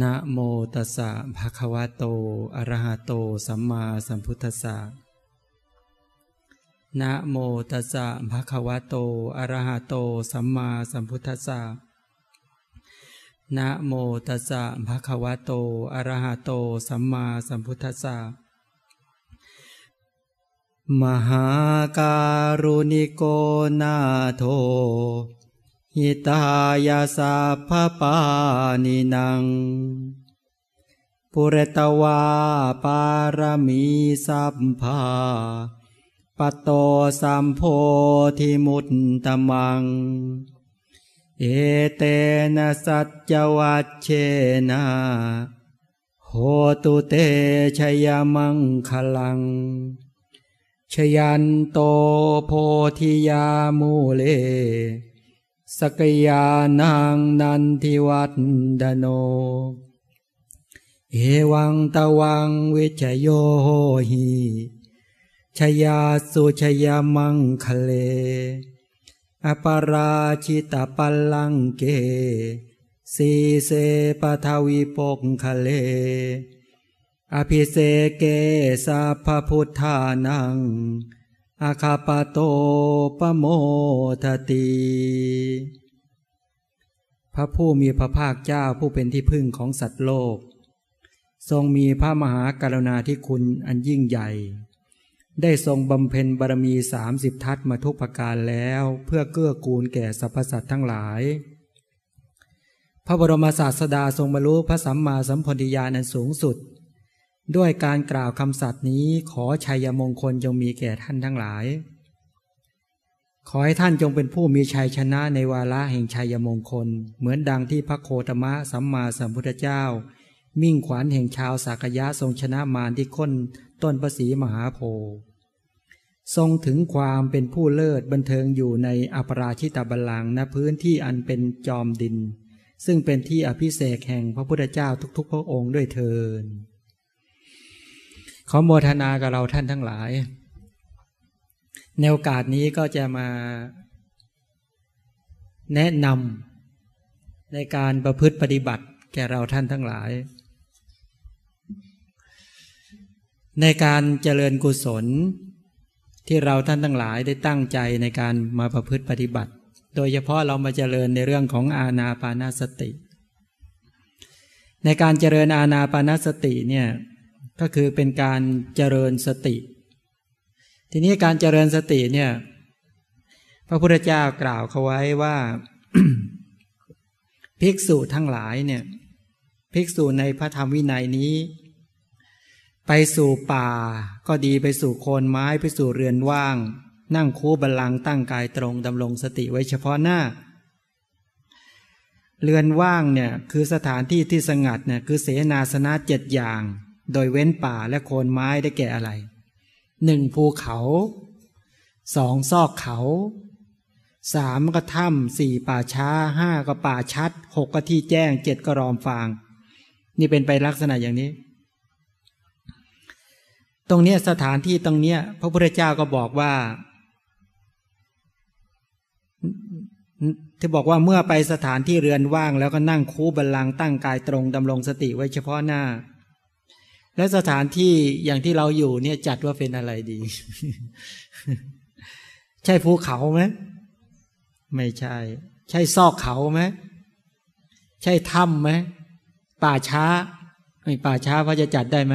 นะโมตัสสะภะคะวะโต อะระหะโต สัมมาสัมพุทธัสสะ นะโมตัสสะภะคะวะโต อะระหะโต สัมมาสัมพุทธัสสะ นะโมตัสสะภะคะวะโต อะระหะโต สัมมาสัมพุทธัสสะ มหาการุณิโกนาโท หิตายาสัพปานินัง ปุเรตวาปารมีสัพพาปโตสัมโพธิมุตตมัง เอเตนะสัจจวัชเชนะโหตุเตชยมังคลัง ชยันโตโพธิยามูเล สกยานางนันทิวัดดโน เอวังตะวังวิชโยหิชยาสุชยามังคะเล อปราชิตาปัลลังเก สีเสปทวิปกคะเล อภิเสเกสัพพุทธานัง อาคาปโตปโมทติพระผู้มีพระภาคเจ้าผู้เป็นที่พึ่งของสัตว์โลก ทรงมีพระมหากรุณาธิคุณอันยิ่งใหญ่ ได้ทรงบำเพ็ญบารมีสามสิบทัศมาทุกประการแล้วเพื่อเกื้อกูลแก่สรรพสัตว์ทั้งหลาย พระบรมศาสดาทรงบรรลุพระสัมมาสัมพธิญาณอันสูงสุด ด้วยการกล่าวคำสัตย์นี้ขอชัยมงคลจงมีแก่ท่านทั้งหลาย ขอให้ท่านจงเป็นผู้มีชัยชนะในวาระแห่งชัยมงคล เหมือนดังที่พระโคตมะสัมมาสัมพุทธเจ้า มิ่งขวัญแห่งชาวสากยะทรงชนะมารที่ค้นต้นประสีมหาโพธิ์ทรงถึงความเป็นผู้เลิศบันเทิงอยู่ในอปราชิตบัลลังก์ณพื้นที่อันเป็นจอมดิน ซึ่งเป็นที่อภิเศกแห่งพระพุทธเจ้าทุกๆ พระองค์ด้วยเทิน ขอโมทนากับเราท่านทั้งหลาย ในโอกาสนี้ก็จะมาแนะนำในการประพฤติปฏิบัติแก่เราท่านทั้งหลาย ในการเจริญกุศลที่เราท่านทั้งหลายได้ตั้งใจในการมาประพฤติปฏิบัติ โดยเฉพาะเรามาเจริญในเรื่องของอาณาปานาสติ ในการเจริญอาณาปานาสติเนี่ย ก็คือเป็นการเจริญสติ ทีนี้การเจริญสติเนี่ย พระพุทธเจ้ากล่าวเขาไว้ว่า ภิกษุทั้งหลายเนี่ย ภิกษุในพระธรรมวินัยนี้ ไปสู่ป่าก็ดีไปสู่โคนไม้ไปสู่เรือนว่าง นั่งคูบัลลังตั้งกายตรงดำรงสติไว้เฉพาะหน้าเรือนว่างเนี่ยคือสถานที่ที่สงัดเนี่ยคือเสนาสนะเจ็ดอย่าง โดยเว้นป่าและโคนไม้ได้แก่อะไรหนึ่งภูเขาสองซอกเขาสามก็ถ้ำสี่ป่าช้าห้าก็ป่าชัดหกก็ที่แจ้งเจ็ดก็รอมฟาง นี่เป็นไปลักษณะอย่างนี้ ตรงนี้สถานที่ตรงนี้พระพุทธเจ้าก็บอกว่าที่บอกว่าเมื่อไปสถานที่เรือนว่างแล้วก็นั่งคูบัลลังตั้งกายตรงดำรงสติไว้เฉพาะหน้า และสถานที่อย่างที่เราอยู่เนี่ยจัดว่าเป็นอะไรดี ใช่ภูเขาไหมไม่ใช่ ใช่ซอกเขาไหมใช่ถ้ำไหมป่าช้าไม่ป่าช้าพอจะจัดได้ไหม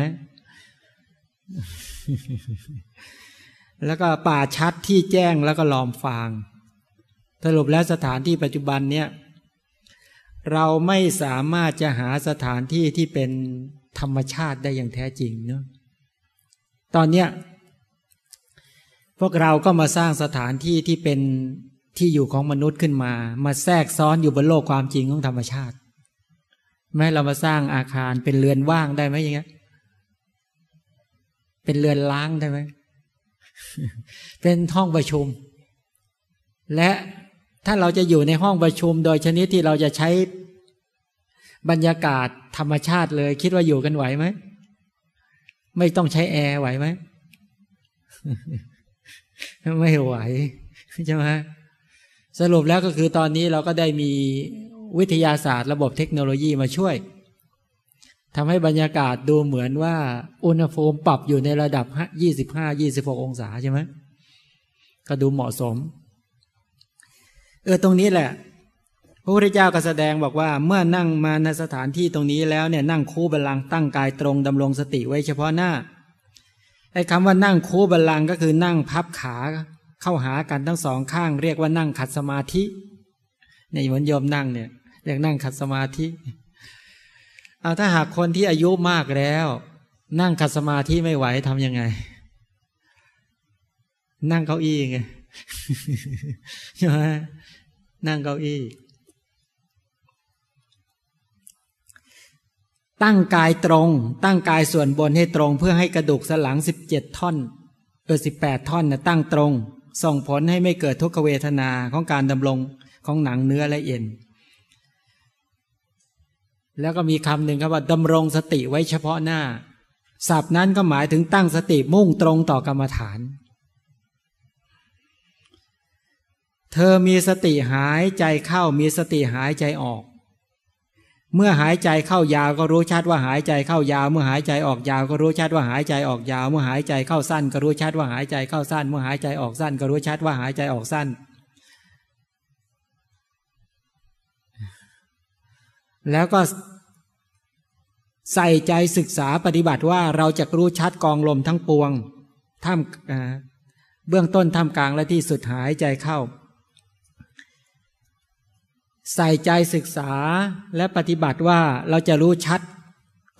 แล้วก็ป่าชัดที่แจ้งแล้วก็ลอมฟาง สรุปแล้วสถานที่ปัจจุบันเนี่ย เราไม่สามารถจะหาสถานที่ที่เป็น ธรรมชาติได้อย่างแท้จริงเนาะตอนเนี้ยพวกเราก็มาสร้างสถานที่ที่เป็นที่อยู่ของมนุษย์ขึ้นมา มาแทรกซ้อนอยู่บนโลกความจริงของธรรมชาติแม้เรามาสร้างอาคารเป็นเรือนว่างได้ไหมอย่างเงี้ย เป็นเรือนล้างได้ไหม เป็นห้องประชุม และถ้าเราจะอยู่ในห้องประชุมโดยชนิดที่เราจะใช้ บรรยากาศธรรมชาติเลย คิดว่าอยู่กันไหวไหม ไม่ต้องใช้แอร์ไหวไหม ไม่ไหวใช่ไหมสรุปแล้วก็คือตอนนี้เราก็ได้มีวิทยาศาสตร์ระบบเทคโนโลยีมาช่วยทำให้บรรยากาศดูเหมือนว่า อุณหภูมิปรับอยู่ในระดับยี่สิบห้ายี่สิบหกองศาใช่ไหมก็ดูเหมาะสม เออตรงนี้แหละ ระพุทธเจ้าก็แสดงบอกว่าเมื่อนั่งมาในสถานที่ตรงนี้แล้วเนี่ยนั่งคู่บัลลังตั้งกายตรงดำรงสติไว้เฉพาะหน้าไอ้คำว่านั่งคู่บัลลังก์ก็คือนั่งพับขาเข้าหากันทั้งสองข้าง เรียกว่านั่งขัดสมาธิในเหมือนโยมนั่งเนี่ยเรียกนั่งขัดสมาธิเอาถ้าหากคนที่อายุมากแล้ว นั่งขัดสมาธิไม่ไหวทำยังไง นั่งเก้าอี้ไงใช่ไหมนั่งเก้าอี้ ตั้งกายตรง ตั้งกายส่วนบนให้ตรง เพื่อให้กระดูกสันหลังสิบเจ็ดท่อนเออสิบแปดท่อนนะตั้งตรง ส่งผลให้ไม่เกิดทุกขเวทนาของการดำรงของหนังเนื้อและเอ็น แล้วก็มีคำหนึ่งครับว่าดำรงสติไว้เฉพาะหน้าศัพท์นั้นก็หมายถึงตั้งสติมุ่งตรงต่อกรรมฐาน เธอมีสติหายใจเข้ามีสติหายใจออก เมื่อหายใจเข้ายาวก็รู้ชัดว่าหายใจเข้ายาว เมื่อหายใจออกยาวก็รู้ชัดว่าหายใจออกยาว เมื่อหายใจเข้าสั้นก็รู้ชัดว่าหายใจเข้าสั้น เมื่อหายใจออกสั้นก็รู้ชัดว่าหายใจออกสั้น แล้วก็ใส่ใจศึกษาปฏิบัติว่าเราจะรู้ชัดกองลมทั้งปวงท่ามเบื้องต้นท่ามกลางและที่สุดหายใจเข้า ใส่ใจศึกษาและปฏิบัติว่าเราจะรู้ชัด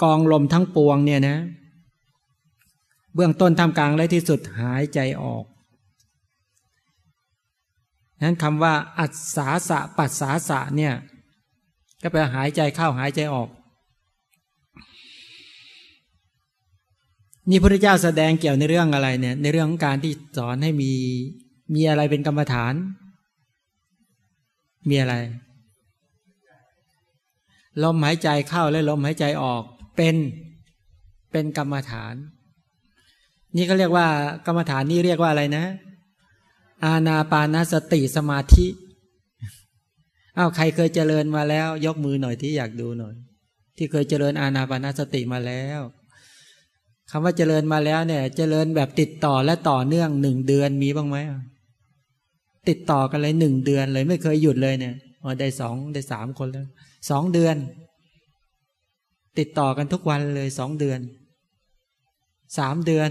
กองลมทั้งปวงเนี่ยนะ เบื้องต้นทำกลางและที่สุดหายใจออกนั้นคำว่า อัศสาสะปัสสาสะเนี่ย ก็แปลหายใจเข้าหายใจออก นี่พระเจ้าแสดงเกี่ยวในเรื่องอะไรเนี่ย ในเรื่องของการที่สอนให้มีมีอะไรเป็นกรรมฐาน มีอะไร ลมหายใจเข้าและลมหายใจออก เป็นเป็นกรรมฐาน นี่ก็เรียกว่ากรรมฐานนี่เรียกว่าอะไรนะ อาณาปานสติสมาธิอ้าวใครเคยเจริญมาแล้ว ยกมือหน่อยที่อยากดูหน่อย ที่เคยเจริญอาณาปานสติมาแล้วคำว่าเจริญมาแล้วเนี่ย เจริญแบบติดต่อและต่อเนื่องหนึ่งเดือนมีบ้างไหมติดต่อกันเลยหนึ่งเดือนเลยไม่เคยหยุดเลยเนี่ยได้สองได้สามคนแล้ว สองเดือน ติดต่อกันทุกวันเลยสองเดือนสามเดือน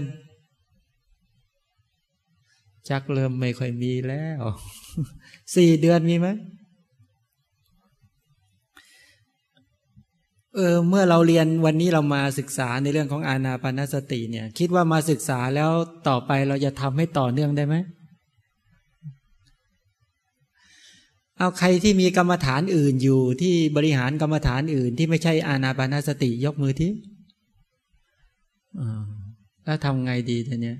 จักเริ่มไม่ค่อยมีแล้วสี่เดือนมีไหมเออเมื่อเราเรียนวันนี้เรามาศึกษาในเรื่องของอาณาปณสติเนี่ย คิดว่ามาศึกษาแล้วต่อไปเราจะทำให้ต่อเนื่องได้ไหม เอาใครที่มีกรรมฐานอื่นอยู่ที่บริหารกรรมฐานอื่น ที่ไม่ใช่อานาปานาสติยกมือที่แล้วทำไงดีทีเนี้ย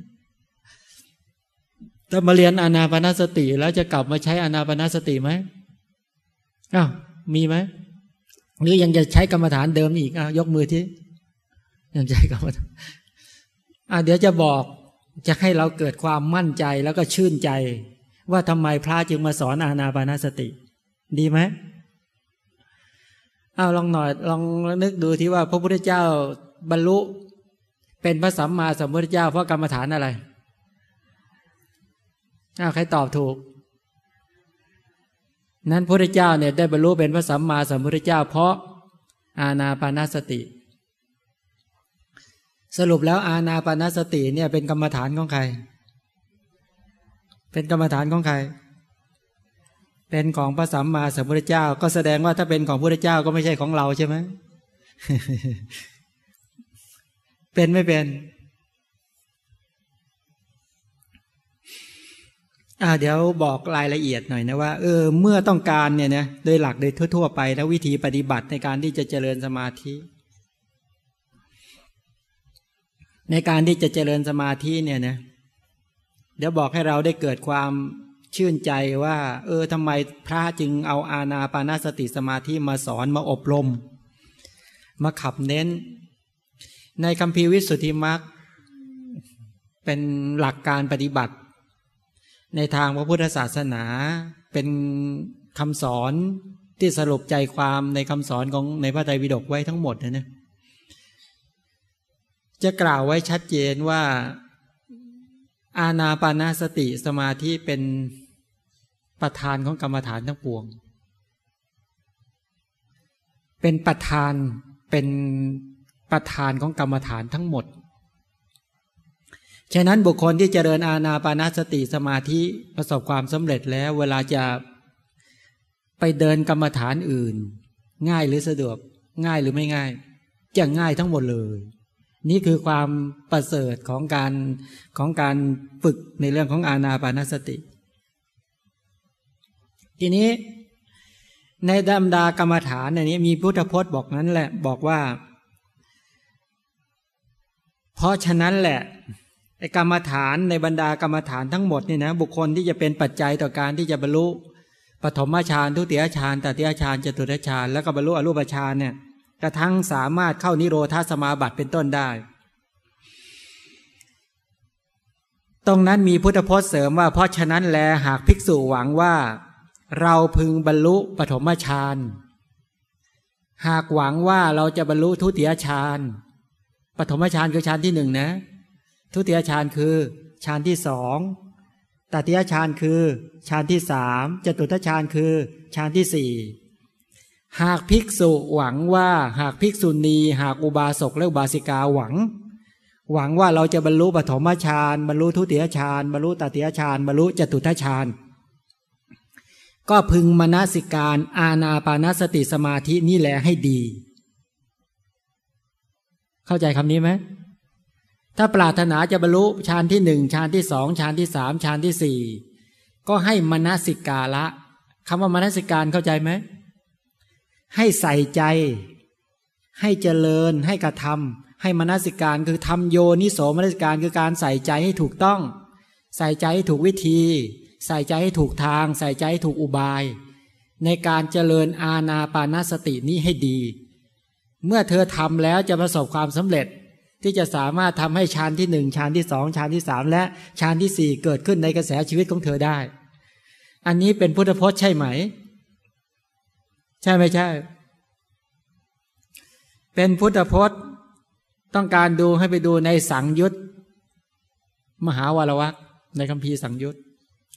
ถ้ามาเรียนอานาปานาสติ แล้วจะกลับมาใช้อานาปานาสติไหมอ้าวมีไหมหรือยังจะใช้กรรมฐานเดิมอีกอ้าวยกมือที่ยังใช้กรรมฐานอ่าเดี๋ยวจะบอกจะให้เราเกิดความมั่นใจแล้วก็ชื่นใจ ว่าทำไมพระจึงมาสอนอาณาปานาสติ ดีไหมเอาลองหน่อยลองนึกดูที่ว่า พระพุทธเจ้าบรรลุ เป็นพระสัมมาสัมพุทธเจ้าเพราะกรรมฐานอะไรอ้าวใครตอบถูก นั้นพระพุทธเจ้าเนี่ยได้บรรลุเป็นพระสัมมาสัมพุทธเจ้า เพราะอาณาปานาสติ สรุปแล้วอาณาปานาสติเนี่ยเป็นกรรมฐานของใคร เป็นกรรมฐานของใคร เป็นของพระสัมมาสัมพุทธเจ้า ก็แสดงว่าถ้าเป็นของพระพุทธเจ้าก็ไม่ใช่ของเราใช่ไหมเป็นไม่เป็นอ่าเดี๋ยวบอกรายละเอียดหน่อยนะว่าเออเมื่อต้องการเนี่ยนะโดยหลักโดยทั่ว ๆ ไปแล้ววิธีปฏิบัติในการที่จะเจริญสมาธิ ในการที่จะเจริญสมาธิเนี่ยนะเเดี๋ยวบอกให้เราได้เกิดความชื่นใจว่า เออทำไมพระจึงเอาอาณาปานาสติสมาธิมาสอนมาอบรม มาขับเน้น ในคำพีวิสุทธิมรรคเป็นหลักการปฏิบัติ ในทางพระพุทธศาสนาเป็นคำสอนที่สรุปใจความในคำสอนของในพระไตรปิฎกไว้ทั้งหมดนะเนี่ยจะกล่าวไว้ชัดเจนว่า อาณาปานาสติสมาธิเป็นประธานของกรรมฐานทั้งปวง เป็นประธานเป็นประธานของกรรมฐานทั้งหมด ฉะนั้นบุคคลที่เจริญอาณาปานาสติสมาธิประสบความสำเร็จแล้วเวลาจะไปเดินกรรมฐานอื่น ง่ายหรือสะดวกง่ายหรือไม่ง่าย จะง่ายทั้งหมดเลย นี่คือความประเสริฐของการของการฝึกในเรื่องของอาณาปานสติ ทีนี้ในดำดากรรมฐานในนี้มีพุทธพจน์บอกนั้นแหละบอกว่า เพราะฉะนั้นแหละไอกรรมฐานในบรรดากรรมฐานทั้งหมดนี่นะบุคคลที่จะเป็นปัจจัยต่อการที่จะบรรลุปฐมฌานทุติยฌานตติยฌานจตุตฌานแล้วก็บรรลุอรูปฌานเนี่ย กระทั่งสามารถเข้านิโรธาสมาบัติเป็นต้นได้ ตรงนั้นมีพุทธพจน์เสริมว่าเพราะฉะนั้นแลหากภิกษุหวังว่า เราพึงบรรลุปฐมฌานหากหวังว่าเราจะบรรลุทุติยฌานปฐมฌานคือฌานที่หนึ่งนะ ทุติยฌานคือฌานที่สองตติยฌานคือฌานที่สามจตุตฌานคือฌานที่สี่ หากภิกษุหวังว่าหากภิกษุณี หากอุบาสกและอุบาสิกาหวัง หวังว่าเราจะบรรลุปฐมฌานบรรลุทุติยฌานบรรลุตติยฌานบรรลุจตุตฌานก็พึงมนสิการอาณาปานสติสมาธินี่แหละให้ดี เข้าใจคำนี้ไหมถ้าปรารถนาจะบรรลุฌานที่หนึ่งฌานที่สองฌานที่สามฌานที่สี่ก็ให้มนสิกาละคำว่ามนสิการเข้าใจไหม ให้ใส่ใจ ให้เจริญให้กระทำให้มนสิการคือทำโยนิโสมนสิการคือการใส่ใจให้ถูกต้อง ใส่ใจให้ถูกวิธี ใส่ใจให้ถูกทาง ใส่ใจให้ถูกอุบาย ในการเจริญอาณาปานาสตินี้ให้ดี เมื่อเธอทำแล้วจะประสบความสำเร็จที่จะสามารถทำให้ฌานที่หนึ่งฌานที่สองฌานที่สามและฌานที่สี่เกิดขึ้นในกระแสชีวิตของเธอได้ อันนี้เป็นพุทธพจน์ใช่ไหม ใช่ไม่ใช่ เป็นพุทธพจน์ ต้องการดูให้ไปดูในสังยุตมหาวารวักในคำพีสังยุต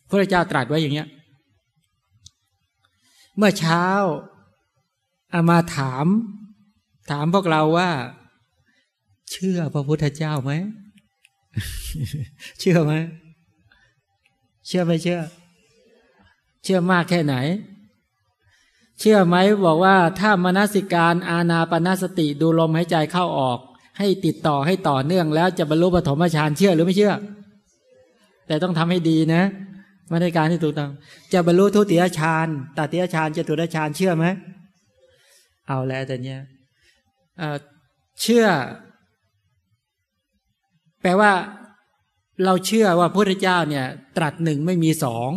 พระเจ้าตรัสไว้อย่างเงี้ย เมื่อเช้าอามาถาม ถามพวกเราว่า เชื่อพระพุทธเจ้าไหมเชื่อไหมเชื่อไม่เชื่อ เชื่อมากแค่ไหน เชื่อไหมบอกว่าถ้ามนสิการอาณาปณสติดูลมหายใจเข้าออก ให้ติดต่อให้ต่อเนื่องแล้วจะบรรลุปฐมฌานเชื่อหรือไม่เชื่อ แต่ต้องทำให้ดีนะมนสิการที่ถูกต้องจะบรรลุทุติยฌานตติยฌานจะตุตฌานเชื่อไหมเอาแล้วแต่เนี้ยเชื่อ แปลว่า เราเชื่อว่าพระพุทธเจ้าเนี่ย ตรัสหนึ่งไม่มีสอง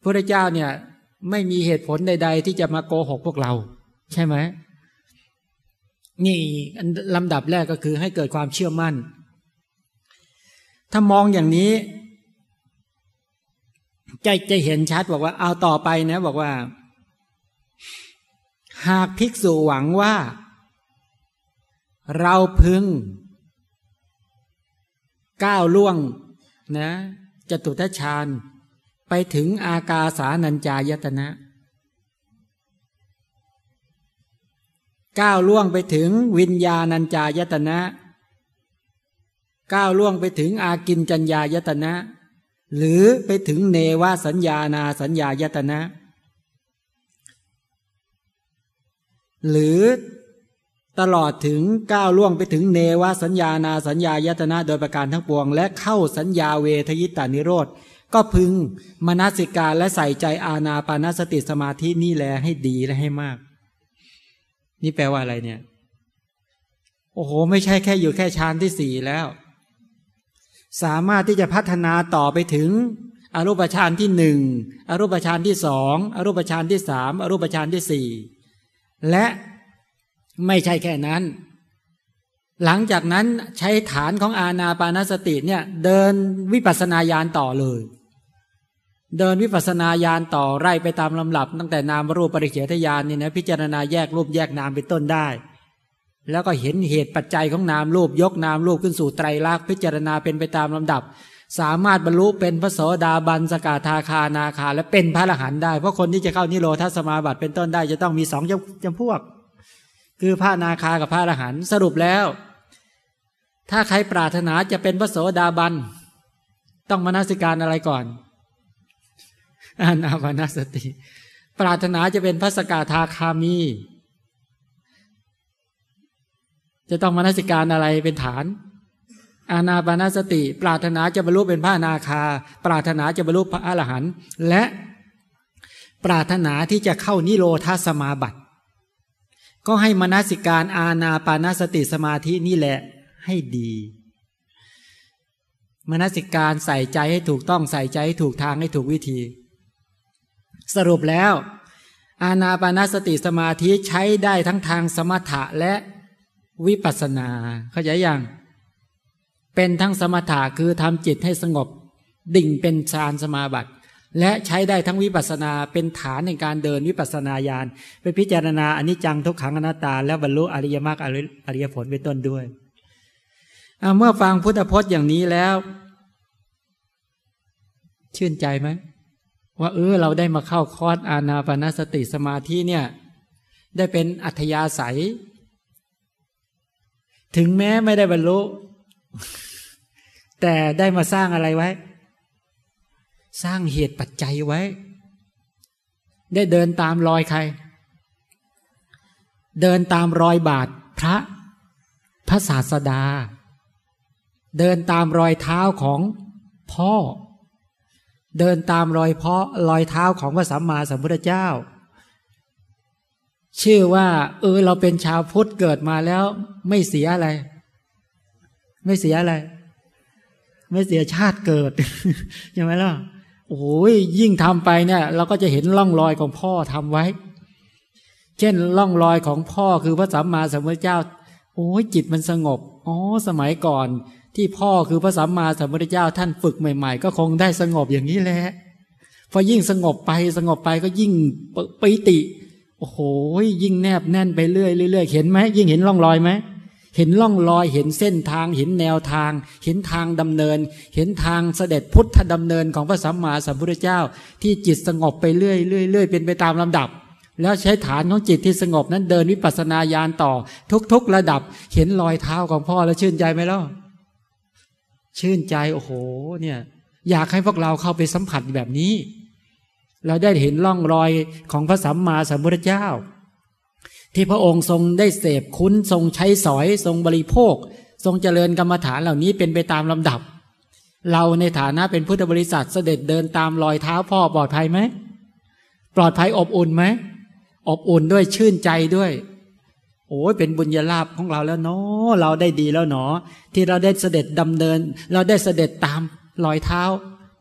พระพุทธเจ้าเนี่ย ไม่มีเหตุผลใด ๆ ที่จะมาโกหกพวกเรา ใช่ไหมนี่ลำดับแรกก็คือให้เกิดความเชื่อมั่น ถ้ามองอย่างนี้จะจะเห็นชัดบอกว่าเอาต่อไปนะ บอกว่า หากภิกษุหวังว่า เราพึง ก้าวล่วงนะจะตุทัชฌาน ไปถึงอากาสานัญจายตนะก้าวล่วงไปถึงวิญญาณัญจายตนะก้าวล่วงไปถึงอากินจัญญายตนะ หรือไปถึงเนวสัญญานาสัญญายตนะ หรือตลอดถึงก้าวล่วงไปถึงเนวสัญญานาสัญญายตนะ โดยประการทั้งปวง และเข้าสัญญาเวทยิตานิโรธ ก็พึงมนสิการและใส่ใจอาณาปานสติสมาธินี่แลให้ดีและให้มาก นี่แปลว่าอะไรเนี่ย โอ้โห ไม่ใช่แค่อยู่แค่ฌานที่สี่แล้ว สามารถที่จะพัฒนาต่อไปถึง อรูปฌานที่หนึ่งอรูปฌานที่สองอรูปฌานที่สามอรูปฌานที่สี่และไม่ใช่แค่นั้น หลังจากนั้นใช้ฐานของอาณาปานสติเนี่ย เดินวิปัสสนาญาณต่อเลย เดินวิปัสนาญาณต่อไร่ไปตามลำดับ ตั้งแต่นามรูปปริเฉทญาณนี่นะพิจารณาแยกรูปแยกนามเป็นต้นได้ แล้วก็เห็นเหตุปัจจัยของนามรูปยกนามรูปขึ้นสู่ไตรลักษณ์พิจารณาเป็นไปตามลำดับ สามารถบรรลุเป็นพระโสดาบันสกาทาคานาคา และเป็นพระอรหันต์ได้ เพราะคนที่จะเข้านิโรธาสมาบัติเป็นต้นได้จะต้องมีสองจำพวก คือพระนาคากับพระอรหันต์สรุปแล้ว ถ้าใครปรารถนาจะเป็นพระโสดาบันต้องมนาสิการอะไรก่อน อานาปานสติ ปรารถนาจะเป็นพระสกาทาคามี จะต้องมานสิการอะไรเป็นฐาน อานาปานสติ ปรารถนาจะบรรลุเป็นพระนาคา ปรารถนาจะบรรลุพระอรหันต์และปรารถนาที่จะเข้านิโรธาสมาบัติก็ให้มนสิการอาณาปานสติสมาธินี่แหละให้ดี มนสิการใส่ใจให้ถูกต้องใส่ใจให้ถูกทางให้ถูกวิธี สรุปแล้ว อาณาปานสติสมาธิใช้ได้ทั้งทางสมถะและวิปัสนา เข้าใจยังเป็นทั้งสมถะคือทำจิตให้สงบ ดิ่งเป็นฌานสมาบัติ และใช้ได้ทั้งวิปัสนาเป็นฐานในการเดินวิปัสสนาญาณไปพิจารณาอนิจจังทุกขังอนัตตา และบรรลุอริยมรรคอริยผลเป็นต้นด้วยเมื่อฟังพุทธพจน์อย่างนี้แล้ว ชื่นใจไหม ว่าเออเราได้มาเข้าคอร์สอาณาปณสติสมาธิเนี่ย ได้เป็นอัธยาศัย ถึงแม้ไม่ได้บรรลุ แต่ได้มาสร้างอะไรไว้ สร้างเหตุปัจจัยไว้ ได้เดินตามรอยใคร เดินตามรอยบาทพระพระศาสดา เดินตามรอยเท้าของพ่อ เดินตามรอยเพ่อรอยเท้าของพระสัมมาสัมพุทธเจ้า ชื่อว่า เออ เราเป็นชาวพุทธเกิดมาแล้ว ไม่เสียอะไร ไม่เสียอะไร ไม่เสียชาติเกิดใช่ไหมล่ะโอ้ยยิ่งทำไปเนี่ย เราก็จะเห็นร่องรอยของพ่อทำไว้ เช่นร่องรอยของพ่อคือพระสัมมาสัมพุทธเจ้า โอ้ยจิตมันสงบอ๋อสมัยก่อน ที่พ่อคือพระสัมมาสัมพุทธเจ้าท่านฝึกใหม่ ๆ ก็คงได้สงบอย่างนี้แหละพอยิ่งสงบไปสงบไปก็ยิ่งปิติ โอ้โหยิ่งแนบแน่นไปเรื่อยเรื่อยเห็นไหมยิ่งเห็นร่องรอยไหมเห็นร่องรอยเห็นเส้นทางเห็นแนวทาง เห็นทางดำเนิน เห็นทางเสด็จพุทธดำเนินของพระสัมมาสัมพุทธเจ้า ที่จิตสงบไปเรื่อยเรื่อยเรื่อยเป็นไปตามลำดับ แล้วใช้ฐานของจิตที่สงบนั้นเดินวิปัสสนาญาณต่อ ทุกๆระดับ เห็นรอยเท้าของพ่อแล้วชื่นใจไหมล่ะ ชื่นใจโอ้โห เนี่ย อยากให้พวกเราเข้าไปสัมผัสแบบนี้ เราได้เห็นร่องรอยของพระสัมมาสัมพุทธเจ้า ที่พระองค์ทรงได้เสพคุ้นทรงใช้สอย ทรงบริโภค ทรงเจริญกรรมฐานเหล่านี้เป็นไปตามลำดับ เราในฐานะเป็นพุทธบริษัทเสด็จเดินตามรอยเท้าพ่อปลอดภัยไหมปลอดภัยอบอุ่นไหมอบอุ่นด้วยชื่นใจด้วย โอ้ยเป็นบุญญาลาภของเราแล้วเนาะเราได้ดีแล้วเนาะที่เราได้เสด็จดำเนิน เราได้เสด็จตามรอยเท้า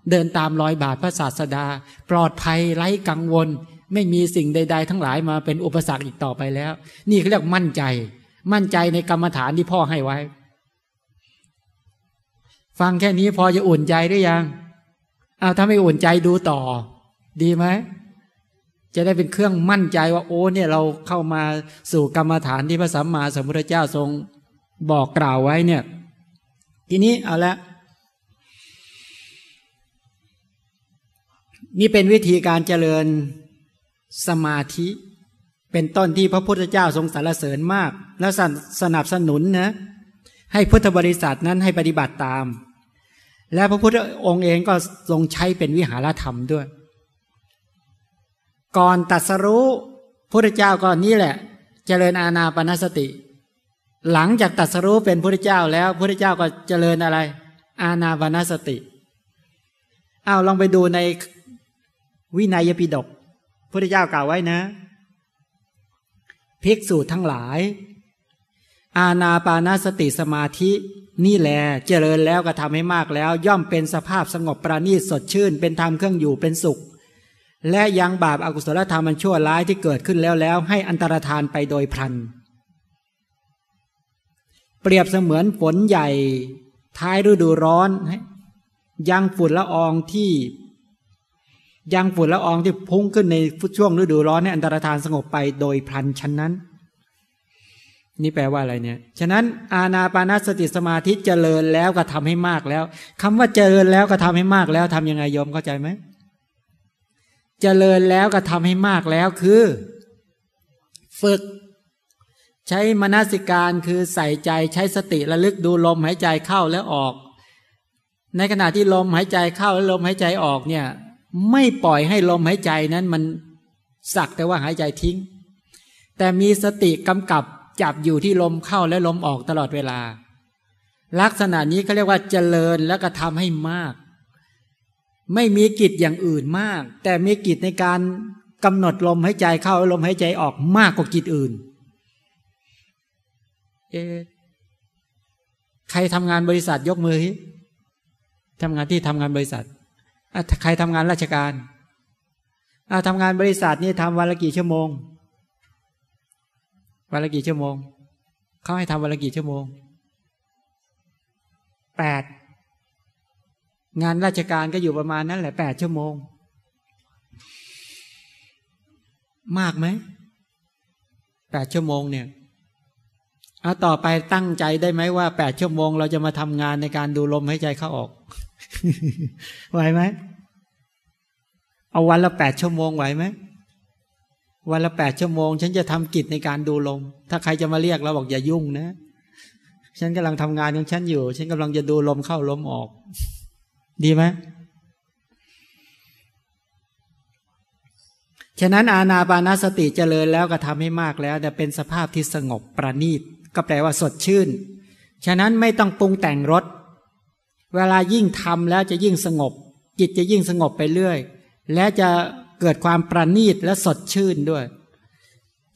เดินตามรอยบาทพระศาสดา ปลอดภัยไร้กังวล ไม่มีสิ่งใด ๆ ทั้งหลายมาเป็นอุปสรรคอีกต่อไปแล้ว นี่เขาเรียกมั่นใจ มั่นใจในกรรมฐานที่พ่อให้ไว้ ฟังแค่นี้พอจะอุ่นใจได้ยังเอาถ้าไม่อุ่นใจดูต่อ ดีไหม จะได้เป็นเครื่องมั่นใจว่าโอ้เนี่ยเราเข้ามาสู่กรรมฐานที่พระสัมมาสัมพุทธเจ้าทรงบอกกล่าวไว้เนี่ย ทีนี้เอาละนี่เป็นวิธีการเจริญสมาธิ เป็นต้นที่พระพุทธเจ้าทรงสรรเสริญมาก แล้วสนับสนุนนะให้พุทธบริษัทนั้นให้ปฏิบัติตาม และพระพุทธองค์เองก็ทรงใช้เป็นวิหารธรรมด้วย ก่อนตัดสรู้พระเจ้าก็นี่แหละ เจริญอาณาปณสติ หลังจากตัดสรู้เป็นพระเจ้าแล้วพระเจ้าก็เจริญอะไร อาณาปณสติเอาลองไปดูในวินัยปิฎกพระเจ้ากล่าวไว้นะภิกษุทั้งหลาย อาณาปานาสติสมาธินี่แหละเจริญแล้วก็ทำให้มากแล้ว ย่อมเป็นสภาพสงบประณีตสดชื่น เป็นธรรมเครื่องอยู่เป็นสุข และยังบาปอากุศลธรรมมันชั่วร้ายที่เกิดขึ้นแล้วแล้วให้อันตรธานไปโดยพลัน เปรียบเสมือนฝนใหญ่ ท้ายฤดูร้อน ยังฝุ่นละอองที่ ยังฝุ่นละอองที่พุ่งขึ้นในช่วงฤดูร้อนให้อันตรธานสงบไปโดยพลันชั้นนั้น นี่แปลว่าอะไรเนี่ย ฉะนั้น อาณาปานสติสมาธิเจริญแล้วก็ทำให้มากแล้วคำว่าเจริญแล้วก็ทำให้มากแล้วทำยังไงโยมเข้าใจไหม เจริญแล้วก็ทำให้มากแล้วคือ ฝึก ใช้มนสิการคือใส่ใจใช้สติระลึกดูลมหายใจเข้าแล้วออก ในขณะที่ลมหายใจเข้าและลมหายใจออกเนี่ย ไม่ปล่อยให้ลมหายใจนั้นมันสักแต่ว่าหายใจทิ้ง แต่มีสติกำกับจับอยู่ที่ลมเข้าและลมออกตลอดเวลา ลักษณะนี้เขาเรียกว่าเจริญแล้วก็ทำให้มาก ไม่มีกิจอย่างอื่นมาก แต่มีกิจในการกำหนดลมหายใจเข้าลมหายใจออกมากกว่ากิจอื่น เอใครทำงานบริษัทยกมือทำงานที่ทำงานบริษัทใครทำงานราชการทำงานบริษัทนี่ทำวันละกี่ชั่วโมง วันละกี่ชั่วโมง เขาให้ทำวันละกี่ชั่วโมงแปด งานราชการก็อยู่ประมาณนั้นแหละแปดชั่วโมง มากไหมแปดชั่วโมงเนี่ยเอาต่อไปตั้งใจได้ไหมว่าแปดชั่วโมง เราจะมาทำงานในการดูลมหายใจเข้าออก ไหวไหมเอาวันละแปดชั่วโมงไหวไหมวันละแปดชั่วโมง ฉันจะทำกิจในการดูลม ถ้าใครจะมาเรียกเราบอกอย่ายุ่งนะ ฉันกำลังทำงานของฉันอยู่ ฉันกำลังจะดูลมเข้าลมออก ดีไหมฉะนั้นอาณาปานาสติเจริญแล้วก็ทำให้มากแล้ว แต่เป็นสภาพที่สงบประณีต ก็แปลว่าสดชื่น ฉะนั้นไม่ต้องปรุงแต่งรสเวลายิ่งทำแล้วจะยิ่งสงบ จิตจะยิ่งสงบไปเรื่อย และจะเกิดความประณีตและสดชื่นด้วย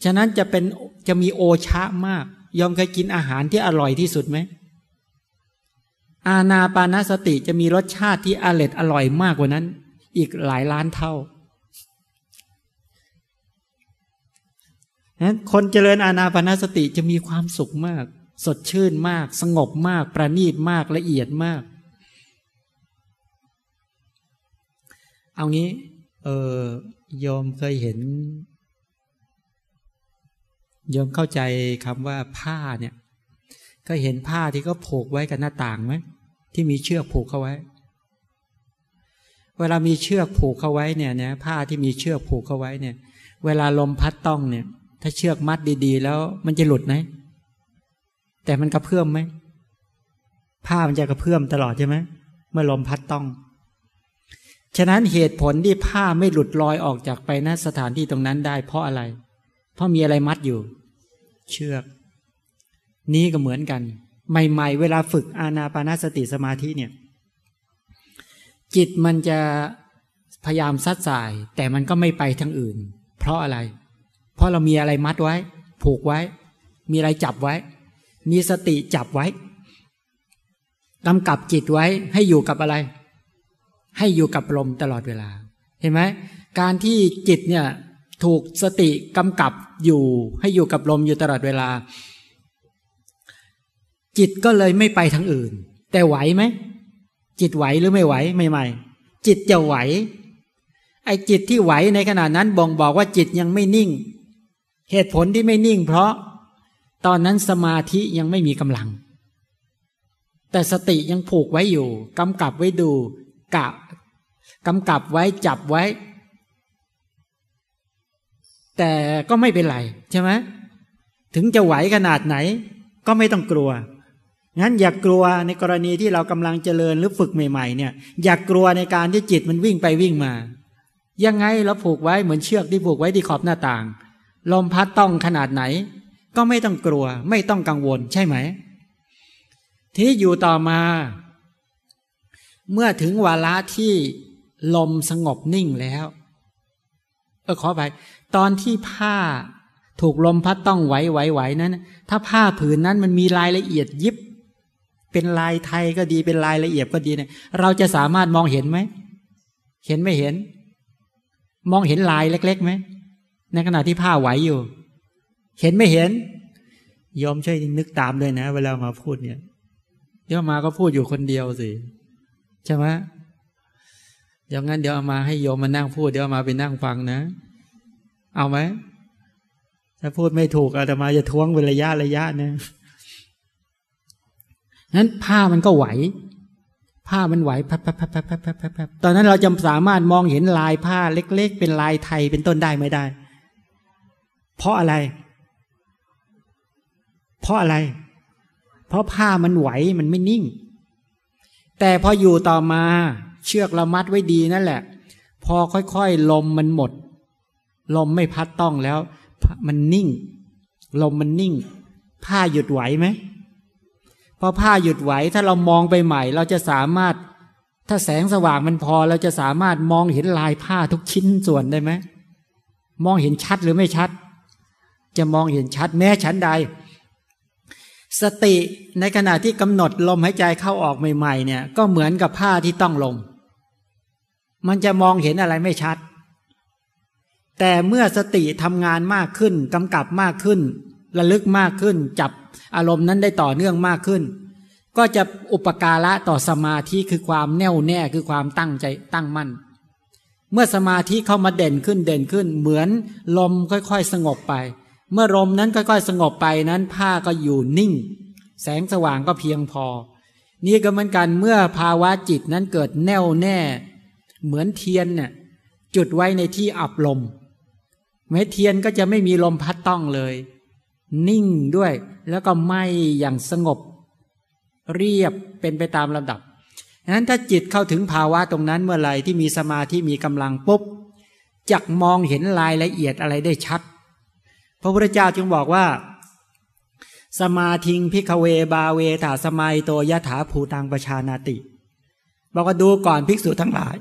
ฉะนั้นจะเป็นจะมีโอชะมาก ยอมเคยกินอาหารที่อร่อยที่สุดไหม อาณาปานาสติจะมีรสชาติที่อร่อยอร่อยมากกว่านั้น อีกหลายล้านเท่านั้นคนเจริญอาณาปานาสติจะมีความสุขมาก สดชื่นมาก สงบมาก ประณีตมากละเอียดมาก เอางี้ เออยอมเคยเห็นยอมเข้าใจคำว่าผ้าเนี่ย ก็เห็นผ้าที่เขาผูกไว้กับหน้าต่างไหมที่มีเชือกผูกเข้าไว้ เวลามีเชือกผูกเข้าไว้เนี่ยนะผ้าที่มีเชือกผูกเข้าไว้เนี่ย เวลาลมพัดต้องเนี่ย ถ้าเชือกมัดดีๆ แล้วมันจะหลุดไหมแต่มันกระเพื่อมไหมผ้ามันจะกระเพื่อมตลอดใช่ไหมเมื่อลมพัดต้อง ฉะนั้นเหตุผลที่ผ้าไม่หลุดลอยออกจากไปณสถานที่ตรงนั้นได้เพราะอะไร เพราะมีอะไรมัดอยู่ เชือก นี้ก็เหมือนกัน ใหม่ ๆ เวลาฝึกอาณาปานาสติสมาธิเนี่ย จิตมันจะพยายามซัดสาย แต่มันก็ไม่ไปทางอื่น เพราะอะไร เพราะเรามีอะไรมัดไว้ ผูกไว้ มีอะไรจับไว้ มีสติจับไว้กำกับจิตไว้ให้อยู่กับอะไร ให้อยู่กับลมตลอดเวลา เห็นไหมการที่จิตเนี่ยถูกสติกำกับอยู่ให้อยู่กับลมอยู่ตลอดเวลา จิตก็เลยไม่ไปทางอื่น แต่ไหวไหม จิตไหวหรือไม่ไหวไม่ไม่จิตจะไหว ไอ้จิตที่ไหวในขณะนั้นบ่งบอกว่าจิตยังไม่นิ่ง เหตุผลที่ไม่นิ่ง เพราะตอนนั้นสมาธิยังไม่มีกำลัง แต่สติยังผูกไว้อยู่กำกับไว้ดูกะกำกับไว้จับไว้ แต่ก็ไม่เป็นไรใช่ไหมถึงจะไหวขนาดไหน ก็ไม่ต้องกลัว งั้นอย่ากกลัวในกรณีที่เรากำลังเจริญหรือฝึกใหม่ ๆ เนี่ย อย่ากกลัวในการที่จิตมันวิ่งไปวิ่งมา ยังไงเราผูกไว้เหมือนเชือกที่ผูกไว้ที่ขอบหน้าต่าง ลมพัดต้องขนาดไหน ก็ไม่ต้องกลัว ไม่ต้องกังวลใช่ไหม ที่อยู่ต่อมา เมื่อถึงวาระที่ลมสงบนิ่งแล้วเออขอไปตอนที่ผ้าถูกลมพัดต้องไหวไหวไหวนั้น ถ้าผ้าผืนนั้นมันมีรายละเอียดยิบ เป็นลายไทยก็ดีเป็นลายละเอียดก็ดีเนี่ยเราจะสามารถมองเห็นไหม เห็นไม่เห็น มองเห็นลายเล็กๆไหมในขณะที่ผ้าไหวอยู่ เห็นไม่เห็นยอมช่วยนึกตามด้วยนะ เวลามาพูดเนี่ยเดี๋ยวมาก็พูดอยู่คนเดียวสิใช่ไหมเดี๋ยวงั้นเดี๋ยวเอามาให้โยมมานั่งพูดเดี๋ยวมาไปนั่งฟังนะ เอาไหมถ้าพูดไม่ถูกอาตมาจะท้วงเป็นระยะระยะนะ นั้นผ้ามันก็ไหว ผ้ามันไหวแป๊บแป๊บแป๊บแป๊บแป๊บแป๊บแป๊บตอนนั้นเราจะสามารถมองเห็นลายผ้าเล็ก ๆ เป็นลายไทยเป็นต้นได้ไม่ได้ เพราะอะไร เพราะอะไร เพราะผ้ามันไหวมันไม่นิ่ง แต่พออยู่ต่อมาเชือกเรามัดไว้ดีนั่นแหละ พอค่อยๆลมมันหมด ลมไม่พัดต้องแล้ว มันนิ่ง ลมมันนิ่ง ผ้าหยุดไหวไหม พอผ้าหยุดไหวถ้าเรามองไปใหม่ เราจะสามารถ ถ้าแสงสว่างมันพอเราจะสามารถมองเห็นลายผ้าทุกชิ้นส่วนได้ไหมมองเห็นชัดหรือไม่ชัด จะมองเห็นชัดแม้ชั้นใด สติในขณะที่กำหนดลมหายใจเข้าออกใหม่ๆ เนี่ย ก็เหมือนกับผ้าที่ต้องลม มันจะมองเห็นอะไรไม่ชัด แต่เมื่อสติทำงานมากขึ้นกำกับมากขึ้น ระลึกมากขึ้น จับอารมณ์นั้นได้ต่อเนื่องมากขึ้น ก็จะอุปการะต่อสมาธิคือความแน่วแน่คือความตั้งใจตั้งมั่น เมื่อสมาธิเข้ามาเด่นขึ้นเด่นขึ้น เหมือนลมค่อยๆสงบไป เมื่อลมนั้นค่อยๆ สงบไปนั้นผ้าก็อยู่นิ่ง แสงสว่างก็เพียงพอ นี่ก็เหมือนกันเมื่อภาวะจิตนั้นเกิดแน่วแน่ เหมือนเทียนเนี่ยจุดไว้ในที่อับลมแม้เทียนก็จะไม่มีลมพัดต้องเลย นิ่งด้วย แล้วก็ไม่อย่างสงบ เรียบเป็นไปตามลำดับนั้นถ้าจิตเข้าถึงภาวะตรงนั้นเมื่อไหร่ที่มีสมาธิมีกำลังปุ๊บจักมองเห็นรายละเอียดอะไรได้ชัด พระพุทธเจ้าจึงบอกว่า สมาธิงพิกเวบาเวถาสมัยโตยถาภูตังประชานาติ บอกว่าดูก่อนภิกษุทั้งหลาย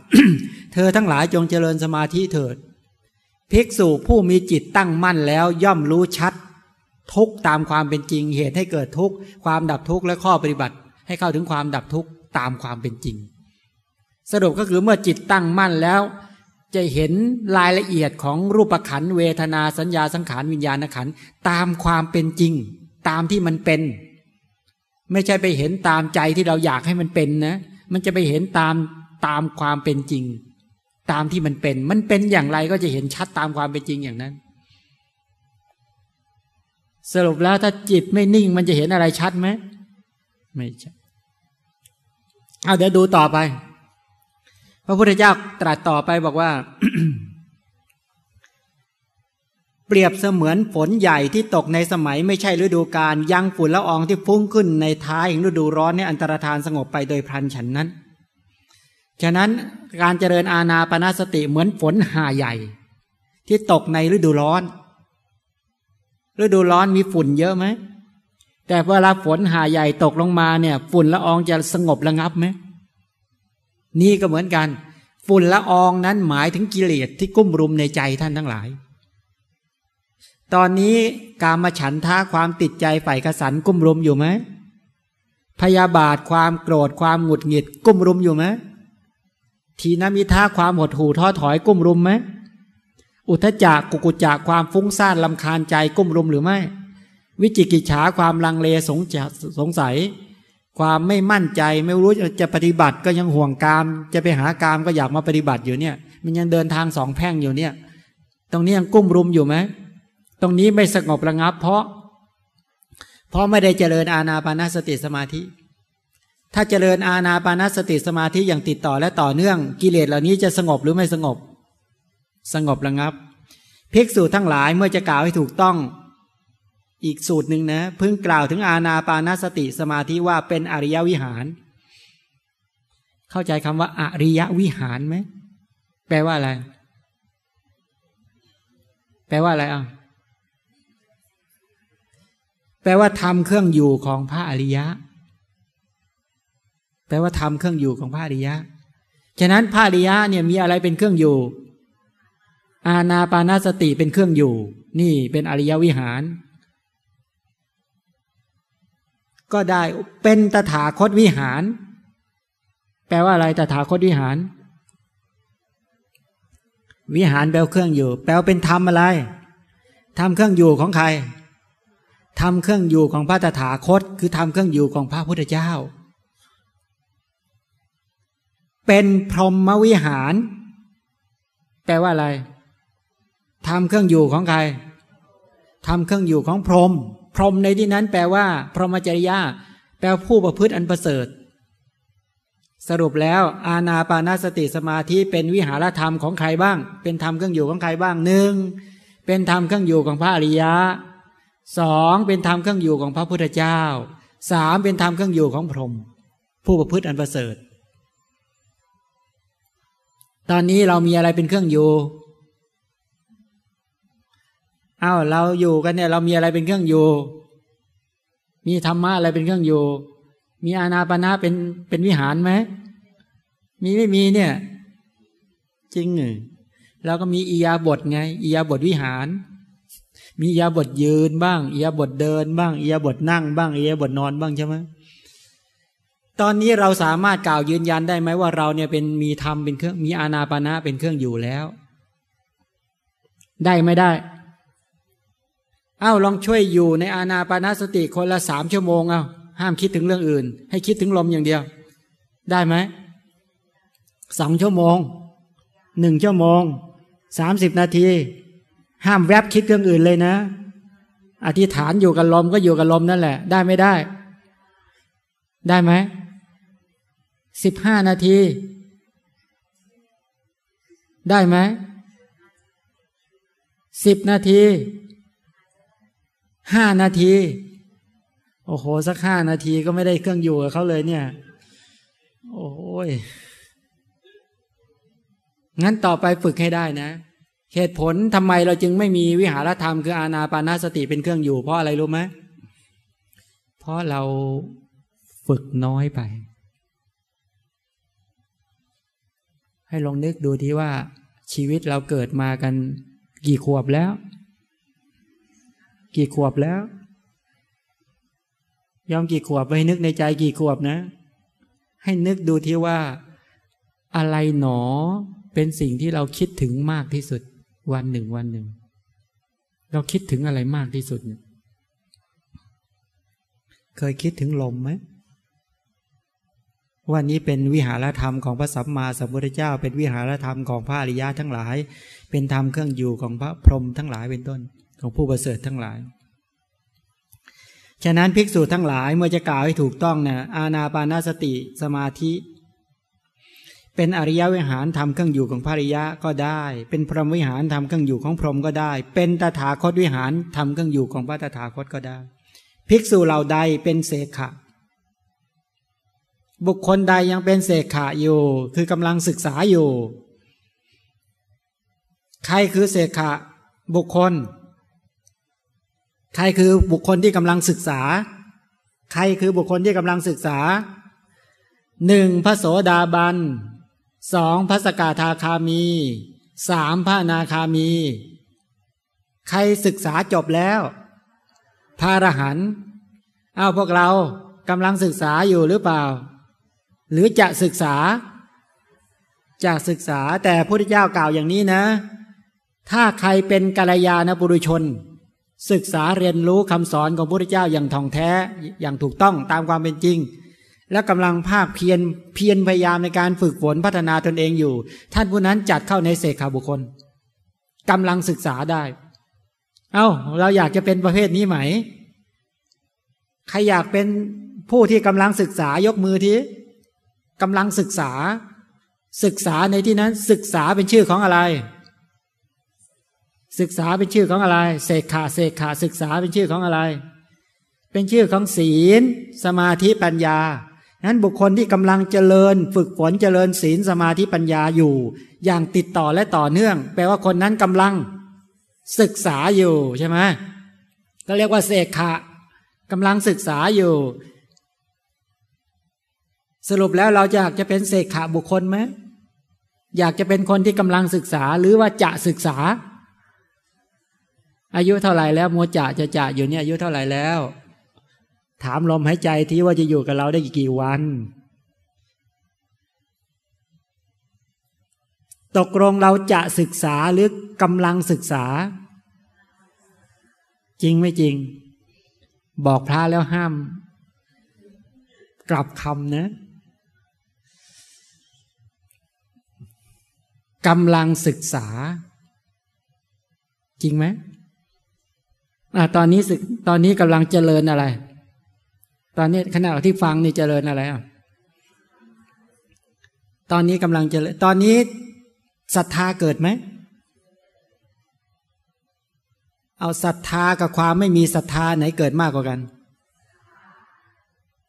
เธอทั้งหลายจงเจริญสมาธิเถิด ภิกษุผู้มีจิตตั้งมั่นแล้วย่อมรู้ชัด ทุกตามความเป็นจริง เหตุให้เกิดทุกความดับทุกและข้อปฏิบัติ ให้เข้าถึงความดับทุกตามความเป็นจริง สรุปก็คือเมื่อจิตตั้งมั่นแล้ว จะเห็นรายละเอียดของรูปขันเวทนาสัญญาสังขารวิญญาณขันตามความเป็นจริง ตามที่มันเป็น ไม่ใช่ไปเห็นตามใจที่เราอยากให้มันเป็นนะ มันจะไปเห็นตามตามความเป็นจริง ตามที่มันเป็น มันเป็นอย่างไรก็จะเห็นชัดตามความเป็นจริงอย่างนั้น สรุปแล้วถ้าจิตไม่นิ่งมันจะเห็นอะไรชัดไหมไม่ชัดเอาเดี๋ยวดูต่อไป พระพุทธเจ้าตรัสต่อไปบอกว่า เปรียบเสมือนฝนใหญ่ที่ตกในสมัยไม่ใช่ฤดูกาลยังฝุ่นละอองที่พุ่งขึ้นในท้ายของฤดูร้อนในอันตรธานสงบไปโดยพลันฉันนั้น ฉะนั้นการเจริญอาณาปณะสติเหมือนฝนหาใหญ่ ที่ตกในฤดูร้อน ฤดูร้อนมีฝุ่นเยอะไหมแต่เวลาฝนหาใหญ่ตกลงมาเนี่ย ฝุ่นละอองจะสงบระงับไหมนี่ก็เหมือนกัน ฝุ่นละอองนั้นหมายถึงกิเลสที่กุ้มรุมในใจท่านทั้งหลาย ตอนนี้การมาฉันท้าความติดใจใฝ่กระสันกุ้มรุมอยู่ไหมพยาบาทความโกรธความหงุดหงิด กุ้มรุมอยู่ไหมทีนมิท้าความหดหู่ท้อถอยกุ้มรุมไหม อุทจักกุกุจักความฟุ้งซ่านลำคาญใจกุ้มรุมหรือไม่ วิจิกิจฉาความลังเลสงสงสัย ความไม่มั่นใจไม่รู้จะปฏิบัติก็ยังห่วงกาม จะไปหากามก็อยากมาปฏิบัติอยู่เนี่ย มันยังเดินทางสองแพ่งอยู่เนี่ย ตรงนี้ยังกุ้มรุมอยู่ไหมตรงนี้ไม่สงบระงับ เพราะ เพราะไม่ได้เจริญอาณาปานาสติสมาธิ ถ้าเจริญอาณาปานาสติสมาธิอย่างติดต่อและต่อเนื่อง กิเลสเหล่านี้จะสงบหรือไม่สงบ สงบระงับ ภิกษุทั้งหลายเมื่อจะกล่าวให้ถูกต้อง อีกสูตรหนึ่งนะเพิ่งกล่าวถึงอาณาปานาสติสมาธิว่าเป็นอริยวิหาร เข้าใจคำว่าอริยวิหารไหมแปลว่าอะไร แปลว่าอะไรอะแปลว่าทำเครื่องอยู่ของพระอริยะ แปลว่าทำเครื่องอยู่ของพระอริยะ ฉะนั้นพระอริยะเนี่ยมีอะไรเป็นเครื่องอยู่ อาณาปานาสติเป็นเครื่องอยู่ นี่เป็นอริยวิหาร ก็ได้เป็นตถาคตวิหาร แปลว่าอะไรตถาคตวิหาร วิหารแปลเครื่องอยู่ แปลเป็นธรรมอะไรทำเครื่องอยู่ของใครทำเครื่องอยู่ของพระตถาคต คือทำเครื่องอยู่ของพระพุทธเจ้า เป็นพรหมวิหาร แปลว่าอะไร ทำเครื่องอยู่ของใครทำเครื่องอยู่ของพรหมพรหมในที่นั้นแปลว่า พรหมจริยาแปลผู้ประพฤติอันประเสริฐ สรุปแล้วอาณาปานาสติสมาธิเป็นวิหารธรรมของใครบ้าง เป็นธรรมเครื่องอยู่ของใครบ้างหนึ่งเป็นธรรมเครื่องอยู่ของพระอริยะสองเป็นธรรมเครื่องอยู่ของพระพุทธเจ้าสามเป็นธรรมเครื่องอยู่ของพรหมผู้ประพฤติอันประเสริฐ ตอนนี้เรามีอะไรเป็นเครื่องอยู่ อ้าวเราอยู่กันเนี่ย เรามีอะไรเป็นเครื่องอยู่ มีธรรมะอะไรเป็นเครื่องอยู่ มีอานาปณะเป็นเป็นวิหารไหมมีไม่มีเนี่ย จริงเหรอแล้วก็มีอียาบทไงอียาบทวิหาร มีอียาบทยืนบ้างอียาบทเดินบ้างอียาบทนั่งบ้างอียาบทนอนบ้างใช่ไหมตอนนี้เราสามารถกล่าวยืนยันได้ไหมว่าเราเนี่ยเป็นมีธรรมเป็นเครื่องมีอานาปณะเป็นเครื่องอยู่แล้ว ได้ไม่ได้ อ้าวลองช่วยอยู่ในอานาปานาสติคนละสามชั่วโมงเอาห้ามคิดถึงเรื่องอื่น ให้คิดถึงลมอย่างเดียว ได้ไหมสองชั่วโมงหนึ่งชั่วโมงสามสิบนาที ห้ามแวบคิดเรื่องอื่นเลยนะ อธิษฐานอยู่กับลมก็อยู่กับลมนั่นแหละ ได้ไม่ได้ ได้ไหมสิบห้านาที ได้ไหมสิบนาที ห้านาที โอ้โห สักห้านาทีก็ไม่ได้เครื่องอยู่กับเขาเลยเนี่ย โอ้ยงั้นต่อไปฝึกให้ได้นะ เหตุผลทำไมเราจึงไม่มีวิหารธรรมคืออาณาปานาสติเป็นเครื่องอยู่ เพราะอะไรรู้ไหมเพราะเราฝึกน้อยไป ให้ลองนึกดูที่ว่าชีวิตเราเกิดมากันกี่ขวบแล้ว กี่ขวบแล้ว ยอมกี่ขวบไปนึกในใจกี่ขวบนะ ให้นึกดูที่ว่า อะไรหนอเป็นสิ่งที่เราคิดถึงมากที่สุด วันหนึ่งวันหนึ่ง เราคิดถึงอะไรมากที่สุดเนี่ยเคยคิดถึงลมไหมว่านี้เป็นวิหารธรรมของพระสัมมาสัมพุทธเจ้า เป็นวิหารธรรมของพระอริยะทั้งหลาย เป็นธรรมเครื่องอยู่ของพระพรหมทั้งหลายเป็นต้น ของผู้ประเสริฐทั้งหลาย ฉะนั้นภิกษุทั้งหลายเมื่อจะกล่าวให้ถูกต้องนะอาณาปานาสติสมาธิ เป็นอริยวิหารทำเครื่องอยู่ของภริยะก็ได้ เป็นพรหมวิหารทำเครื่องอยู่ของพรหมก็ได้ เป็นตถาคตวิหารทำเครื่องอยู่ของพระตถาคตก็ได้ ภิกษุเหล่าใดเป็นเสกขะบุคคลใดยังเป็นเสกขะอยู่ คือกำลังศึกษาอยู่ ใครคือเสกขะบุคคล ใครคือบุคคลที่กำลังศึกษา ใครคือบุคคลที่กำลังศึกษาหนึ่งพระโสดาบันสองพระสกทาคามีสามพระนาคามี ใครศึกษาจบแล้ว พระอรหันต์เอาพวกเรากำลังศึกษาอยู่หรือเปล่า หรือจะศึกษา จะศึกษาแต่พระพุทธเจ้ากล่าวอย่างนี้นะ ถ้าใครเป็นกัลยาณบุรุชน ศึกษาเรียนรู้คำสอนของพระพุทธเจ้าอย่างท่องแท้อย่างถูกต้องตามความเป็นจริง และกำลังภาคเพียรเพียรพยายามในการฝึกฝนพัฒนาตนเองอยู่ ท่านผู้นั้นจัดเข้าในเสกขาบุคคลกำลังศึกษาได้ เอา้า เราอยากจะเป็นประเภทนี้ไหม ใครอยากเป็นผู้ที่กำลังศึกษายกมือทีกำลังศึกษา ศึกษาในที่นั้นศึกษาเป็นชื่อของอะไร ศึกษาเป็นชื่อของอะไรเสกขาเสกขาศึกษาเป็นชื่อของอะไร เป็นชื่อของศีล สมาธิปัญญานั้นบุคคลที่กำลังเจริญ ฝึกฝนเจริญศีลสมาธิปัญญาอยู่ อย่างติดต่อและต่อเนื่อง แปลว่าคนนั้นกำลังศึกษาอยู่ใช่ไหมก็เรียกว่าเสกขะกำลังศึกษาอยู่ สรุปแล้วเราอยากจะเป็นเสกขะบุคคลไหมอยากจะเป็นคนที่กำลังศึกษาหรือว่าจะศึกษา อายุเท่าไหร่แล้วโมจะจะจะอยู่เนี่ยอายุเท่าไหร่แล้ว ถามลมหายใจที่ว่าจะอยู่กับเราได้กี่วัน ตกลงเราจะศึกษาหรือกำลังศึกษา จริงไม่จริง บอกพระแล้วห้าม กลับคำนะกำลังศึกษา จริงไหม อ่าตอนนี้สึกตอนนี้กำลังเจริญอะไร ตอนนี้ขณะที่ฟังนี่เจริญอะไรอะตอนนี้กำลังเจริญ ตอนนี้ศรัทธาเกิดไหม เอาศรัทธากับความไม่มีศรัทธาไหนเกิดมากกว่ากัน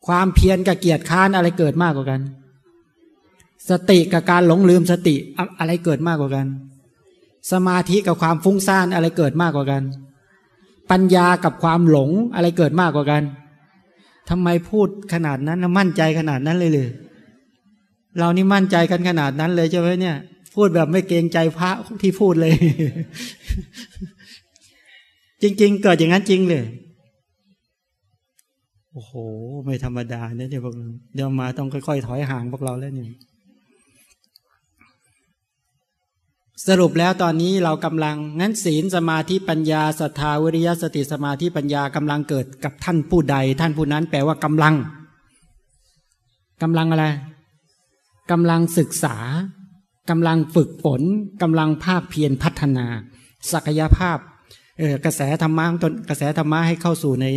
ความเพียรกับเกียรติค้านอะไรเกิดมากกว่ากัน สติกับการหลงลืมสติอะไรเกิดมากกว่ากัน สมาธิกับความฟุ้งซ่านอะไรเกิดมากกว่ากัน ปัญญากับความหลงอะไรเกิดมากกว่ากันทำไมพูดขนาดนั้นมั่นใจขนาดนั้นเลยเลยเรานี่มั่นใจกันขนาดนั้นเลยใช่ไหมเนี่ย พูดแบบไม่เกรงใจพระที่พูดเลย จริง ๆ เกิดอย่างนั้นจริงเลยโอ้โห ไม่ธรรมดาเนี่ยเดี๋ยวพวกเดี๋ยวมาต้องค่อยๆถอยห่างพวกเราแล้วนี่ สรุปแล้วตอนนี้เรากำลังงั้นศีลสมาธิปัญญาศรัทธาวิริยะสติสมาธิปัญญากำลังเกิดกับท่านผู้ใด ท่านผู้นั้นแปลว่ากำลังกำลังอะไรกำลังศึกษากำลังฝึกฝนกำลังภาคเพียรพัฒนา ศักยภาพกระแสธรรมะตนกระแสธรรมะให้เข้าสู่ใน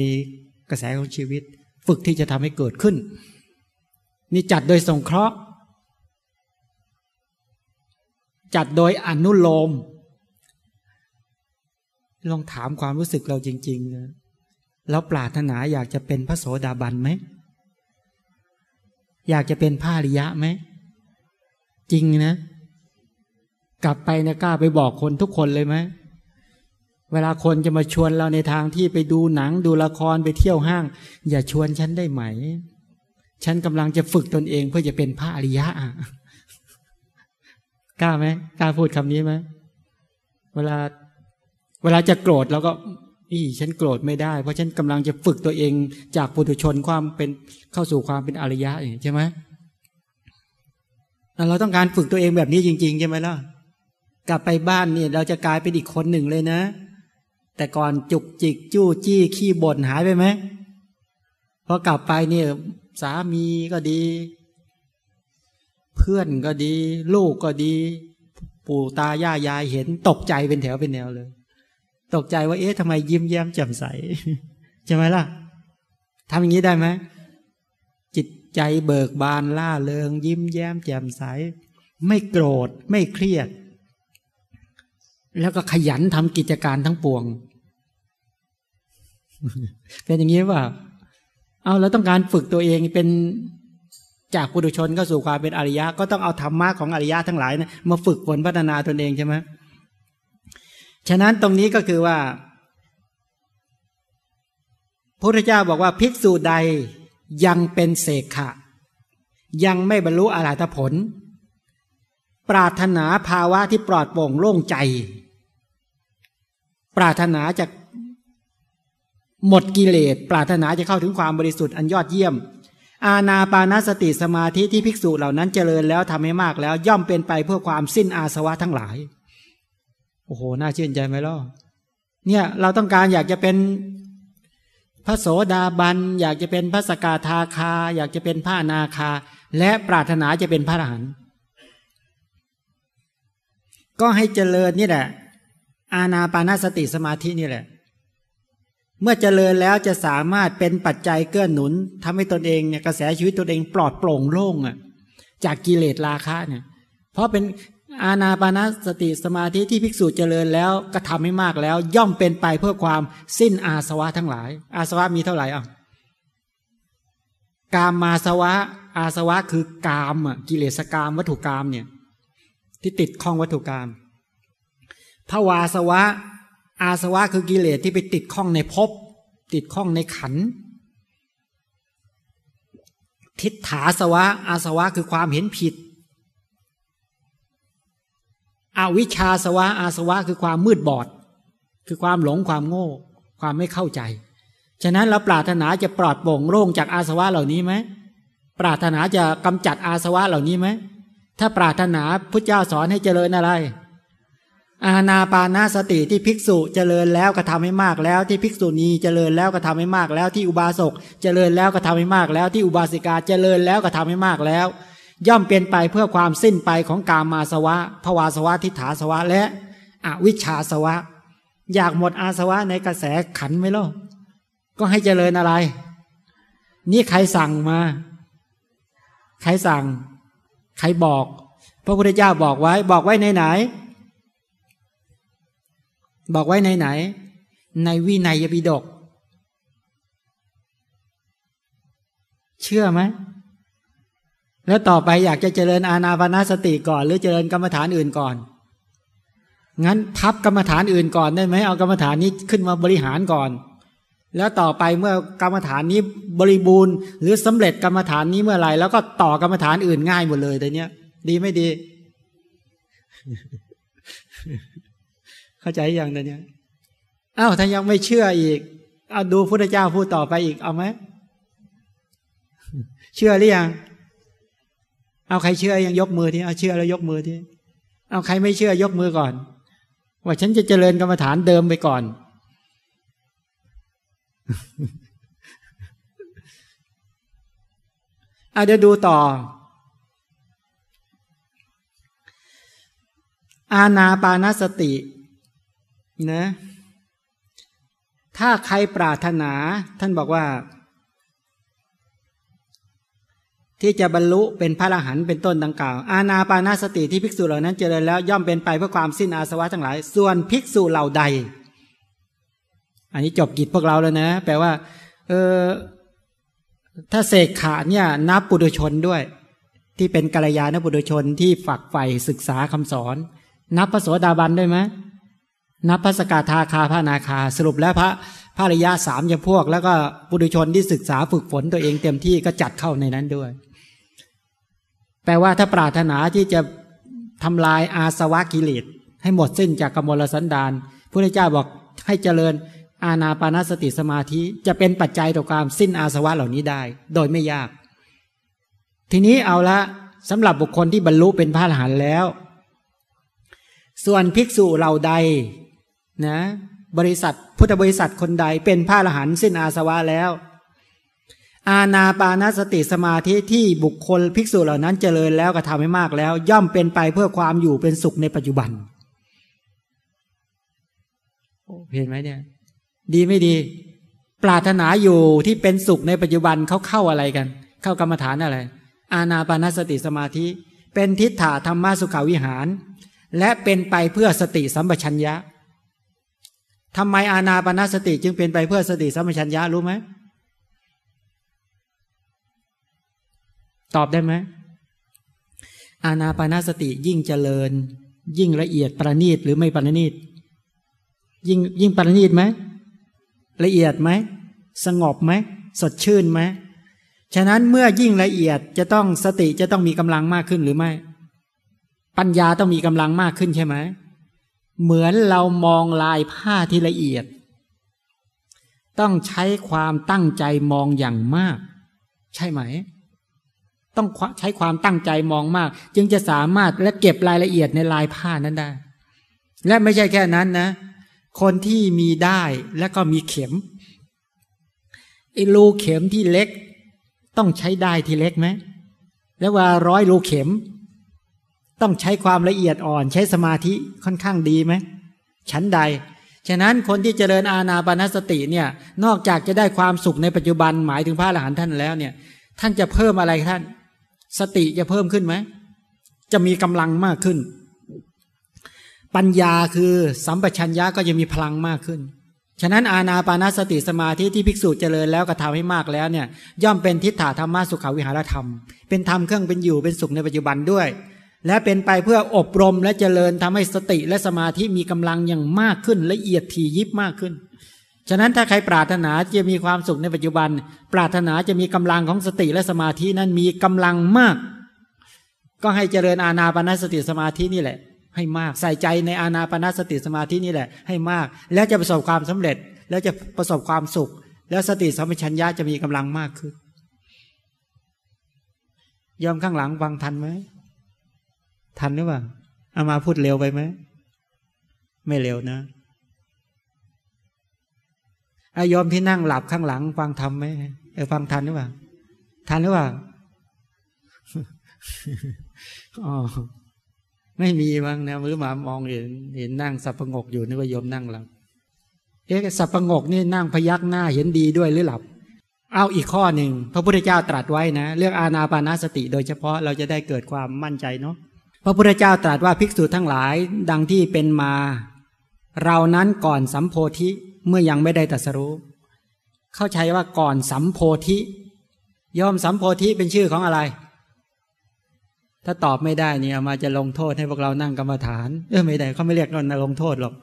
กระแสของชีวิต ฝึกที่จะทำให้เกิดขึ้น นี่จัดโดยสงเคราะห์ จัดโดยอนุโลม ลองถามความรู้สึกเราจริงๆนะแล้วปรารถนาอยากจะเป็นพระโสดาบันไหม อยากจะเป็นพระอริยะไหม จริงนะ กลับไปนะกล้าไปบอกคนทุกคนเลยไหม เวลาคนจะมาชวนเราในทางที่ไปดูหนังดูละครไปเที่ยวห้าง อย่าชวนฉันได้ไหม ฉันกำลังจะฝึกตนเองเพื่อจะเป็นพระอริยะ กล้าไหมกล้าพูดคำนี้ไหมเวลา เวลาจะโกรธเราก็ อีฉันโกรธไม่ได้ เพราะฉันกำลังจะฝึกตัวเองจากปุถุชนความเป็นเข้าสู่ความเป็นอริยะใช่ไหมเราต้องการฝึกตัวเองแบบนี้จริง ๆ ใช่ไหมล่ะกลับไปบ้านเนี่ย เราจะกลายเป็นอีกคนหนึ่งเลยนะ แต่ก่อนจุกจิกจู้จี้ขี้บ่นหายไปไหมพอกลับไปเนี่ย สามีก็ดี พื่อนก็ดี ลูกก็ดี ปู่ตาย่ายายเห็นตกใจเป็นแถวเป็นแนวเลย ตกใจว่าเอ๊ะทำไมยิ้มแย้มแจ่มใสใช่ไหมล่ะทำอย่างนี้ได้ไหมจิตใจเบิกบานล่าเริง ยิ้มแย้มแจ่มใส ไม่โกรธไม่เครียด แล้วก็ขยันทำกิจการทั้งปวง เป็นอย่างนี้ว่า เอาแล้วต้องการฝึกตัวเองเป็น จากปุถุชนเข้าสู่ความเป็นอริยะ ก็ต้องเอาธรรมะของอริยะทั้งหลายนะมาฝึกฝนพัฒนาตนเองใช่ไหมฉะนั้นตรงนี้ก็คือว่าพระพุทธเจ้าบอกว่าภิกษุใดยังเป็นเสกขะ ยังไม่บรรลุอรหัตผล ปรารถนาภาวะที่ปลอดโปร่งโล่งใจ ปรารถนาจะหมดกิเลสปรารถนาจะเข้าถึงความบริสุทธิ์อันยอดเยี่ยม อาณาปานสติสมาธิที่ภิกษุเหล่านั้นเจริญแล้วทำให้มากแล้ว ย่อมเป็นไปเพื่อความสิ้นอาสวะทั้งหลาย โอ้โห น่าชื่นใจไหมล่ะเนี่ยเราต้องการอยากจะเป็นพระโสดาบัน อยากจะเป็นพระสกาทาคา อยากจะเป็นพระนาคา และปรารถนาจะเป็นพระอรหันต์ก็ให้เจริญนี่แหละ อาณาปานาสติสมาธินี่แหละ เมื่อเจริญแล้วจะสามารถเป็นปัจจัยเกื้อหนุนทำให้ตนเองเนี่ยกระแสชีวิตตนเองปลอดโปร่งโล่งอะจากกิเลสราคะเนี่ยเพราะเป็นอาณาปานาสติสมาธิที่ภิกษุเจริญแล้วก็ทำให้มากแล้ว ย่อมเป็นไปเพื่อความสิ้นอาสวะทั้งหลาย อาสวะมีเท่าไหร่อะกามมาสวะ อาสวะคือกามอะกิเลสกามวัตถุกามเนี่ยที่ติดข้องวัตถุกามภาวาสวะ อาสวะคือกิเลสที่ไปติดข้องในภพติดข้องในขัน ทิฏฐาสวะ อาสวะคือความเห็นผิด อวิชชาสวะ อาสวะคือความมืดบอด คือความหลงความโง่ ความไม่เข้าใจ ฉะนั้นเราปรารถนาจะปลอดโปร่งโล่งจากอาสวะเหล่านี้ไหมปรารถนาจะกำจัดอาสวะเหล่านี้ไหมถ้าปรารถนาพุทธเจ้าสอนให้เจริญอะไร อาณาปานาสติที่ภิกษุเจริญแล้วก็ทำให้มากแล้วที่ภิกษุณีเจริญแล้วก็ทำให้มากแล้วที่อุบาสกเจริญแล้วก็ทำให้มากแล้วที่อุบาสิกาเจริญแล้วก็ทำให้มากแล้ว ย่อมเป็นไปเพื่อความสิ้นไปของกามาสวะภวาสวะทิฏฐาสวะและอวิชชาสวะ อยากหมดอาสวะในกระแสขันไหมล่ะก็ให้เจริญอะไร นี่ใครสั่งมา ใครสั่ง ใครบอก พระพุทธเจ้าบอกไว้บอกไว้ในไหน บอกไว้ในไหน ในวินัยบิดก เชื่อไหมแล้วต่อไปอยากจะเจริญอาณาปณะสติก่อน หรือเจริญกรรมฐานอื่นก่อน งั้นพับกรรมฐานอื่นก่อนได้ไหมเอากรรมฐานนี้ขึ้นมาบริหารก่อน แล้วต่อไปเมื่อกรรมฐานนี้บริบูรณ์ หรือสำเร็จกรรมฐานนี้เมื่อไหร่แล้วก็ต่อกรรมฐานอื่นง่ายหมดเลยแต่เนี้ย ดีไม่ดี เข้าใจยังแต่เนี้ยอ้าวถ้ายังไม่เชื่ออีกเอาดูพุทธเจ้าพูดต่อไปอีกเอาไหมเชื่อหรือยังเอาใครเชื่อยังยกมือที่เอาเชื่อแล้วยกมือที่เอาใครไม่เชื่อยกมือก่อน ว่าฉันจะเจริญกรรมฐานเดิมไปก่อน เอาเดี๋ยวดูต่อ อาณาปานสติ นะ ถ้าใครปรารถนา ท่านบอกว่า ที่จะบรรลุเป็นพระอรหันต์เป็นต้นดังกล่าว อาณาปานาสติที่ภิกษุเหล่านั้นเจริญแล้วย่อมเป็นไปเพื่อความสิ้นอาสวะทั้งหลาย ส่วนภิกษุเหล่าใด อันนี้จบกิจพวกเราแล้วนะ แปลว่า เออถ้าเสกขาเนี่ยนับปุถุชนด้วย ที่เป็นกัลยาณปุถุชนที่ฝักใฝ่ศึกษาคำสอน นับพระโสดาบันได้ไหม นับพระสกทาคาพระนาคา สรุปแล้วพระพระริยาสามยพวก แล้วก็ปุถุชนที่ศึกษาฝึกฝนตัวเองเต็มที่ก็จัดเข้าในนั้นด้วย แปลว่าถ้าปรารถนาที่จะทำลายอาสวะกิเลสให้หมดสิ้นจากกมลสันดานพระเจ้าบอกให้เจริญอาณาปานสติสมาธิจะเป็นปัจจัยต่อความสิ้นอาสวะเหล่านี้ได้ โดยไม่ยาก ทีนี้เอาละสำหรับบุคคลที่บรรลุเป็นพระอรหันต์แล้ว ส่วนภิกษุเหล่าใด นะบริษัทพุทธบริษัทคนใดเป็นพระอรหันต์สิ้นอาสวะแล้ว อาณาปานสติสมาธิที่บุคคลภิกษุเหล่านั้นเจริญแล้วก็ทำให้มากแล้ว ย่อมเป็นไปเพื่อความอยู่เป็นสุขในปัจจุบันเห็นไหมเนี่ย ดีไม่ดี ปรารถนาอยู่ที่เป็นสุขในปัจจุบันเขาเข้าอะไรกัน เข้ากรรมฐานอะไร อาณาปานสติสมาธิ เป็นทิฏฐาธรรมสุขาวิหาร และเป็นไปเพื่อสติสัมปชัญญะ ทำไมอาณาปาสติจึงเป็นไปเพื่อสติสัมปชัญญะรู้ไหมตอบได้ไหมอาณาปาสติยิ่งเจริญ ยิ่งละเอียดประณีตหรือไม่ประณีตยิ่งยิ่งประณีตไหมละเอียดไหมสงบไหมสดชื่นไหมฉะนั้นเมื่อยิ่งละเอียดจะต้องสติจะต้องมีกำลังมากขึ้นหรือไม่ ปัญญาต้องมีกำลังมากขึ้นใช่ไหม เหมือนเรามองลายผ้าที่ละเอียด ต้องใช้ความตั้งใจมองอย่างมาก ใช่ไหม ต้องใช้ความตั้งใจมองมาก จึงจะสามารถและเก็บรายละเอียดในลายผ้านั้นได้ และไม่ใช่แค่นั้นนะ คนที่มีได้และก็มีเข็มไอ้รูเข็มที่เล็ก ต้องใช้ได้ที่เล็กไหมแล้วว่าร้อยรูเข็ม ต้องใช้ความละเอียดอ่อนใช้สมาธิค่อนข้างดีไหมชั้นใด ฉะนั้นคนที่เจริญอาณาปณสติเนี่ย นอกจากจะได้ความสุขในปัจจุบันหมายถึงพระอรหันต์ท่านแล้วเนี่ย ท่านจะเพิ่มอะไรท่าน สติจะเพิ่มขึ้นไหม จะมีกำลังมากขึ้น ปัญญาคือสัมปชัญญะก็จะมีพลังมากขึ้น ฉะนั้นอาณาปานาสติสมาธิที่ภิกษุเจริญแล้วก็ทำให้มากแล้วเนี่ย ย่อมเป็นทิฏฐาธรรมะสุขาวิหารธรรม เป็นธรรมเครื่องเป็นอยู่เป็นสุขในปัจจุบันด้วย และเป็นไปเพื่ออบรมและเจริญทำให้สติและสมาธิมีกำลังอย่างมากขึ้นละเอียดถี่ยิบมากขึ้น ฉะนั้นถ้าใครปรารถนาจะมีความสุขในปัจจุบัน ปรารถนาจะมีกำลังของสติและสมาธินั้นมีกำลังมาก ก็ให้เจริญอาณาปณสติสมาธินี่แหละ ให้มากใส่ใจในอานาปนาสติสมาธินี่แหละ ให้มาก แล้วจะประสบความสำเร็จ แล้วจะประสบความสุข แล้วสติสัมปชัญญะจะมีกำลังมากขึ้นยอมข้างหลังฟังทันไหม ทันหรือเปล่าเอามาพูดเร็วไปไหม ไม่เร็วนะอายอมที่นั่งหลับข้างหลัง ฟังทำไหมเออฟังทันหรือเปล่า ทันหรือเปล่าอ๋อไม่มีบ้างนะมือหมามองเห็นเห็นนั่งสับประงกอยู่นึกว่าโยมนั่งหลับ เอ๊ะสับประงกนี่นั่งพยักหน้าเห็นดีด้วยหรือหลับ เอาอีกข้อหนึ่งพระพุทธเจ้าตรัสไว้นะ เรื่องอาณาปานาสติโดยเฉพาะเราจะได้เกิดความมั่นใจเนาะ พระพุทธเจ้าตรัสว่าภิกษุทั้งหลายดังที่เป็นมา เรานั้นก่อนสัมโพธิเมื่อยังไม่ได้ตรัสรู้ เข้าใจว่าก่อนสัมโพธิย่อมสัมโพธิเป็นชื่อของอะไร ถ้าตอบไม่ได้เนี่ยมาจะลงโทษให้พวกเรานั่งกรรมฐาน เออไม่ได้เขาไม่เรียกว่าลงโทษหรอก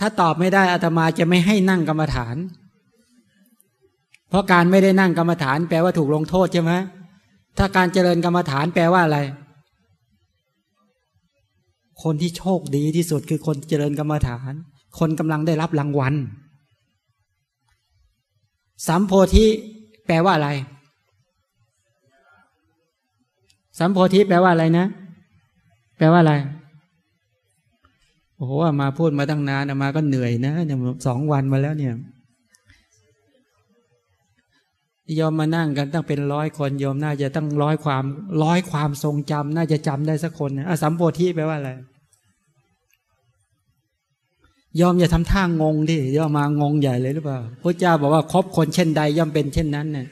ถ้าตอบไม่ได้อาตมาจะไม่ให้นั่งกรรมฐาน เพราะการไม่ได้นั่งกรรมฐาน แปลว่าถูกลงโทษใช่ไหมถ้าการเจริญกรรมฐานแปลว่าอะไร คนที่โชคดีที่สุดคือคนเจริญกรรมฐาน คนกำลังได้รับรางวัลสัมโพธิแปลว่าอะไร สัมโพธิแปลว่าอะไรนะ แปลว่าอะไร โอ้โหมาพูดมาตั้งนานมาก็เหนื่อยนะเนี่ยสองวันมาแล้วเนี่ยยอมมานั่งกันตั้งเป็นร้อยคนยอมน่าจะตั้งร้อยความ ร้อยความทรงจำน่าจะจำได้สักคนนะสัมโพธิแปลว่าอะไร ยอมอย่าทำท่างงดิยอมมางงใหญ่เลยหรือเปล่าพระเจ้าบอกว่าคบคนเช่นใดย่อมเป็นเช่นนั้นเนี่ย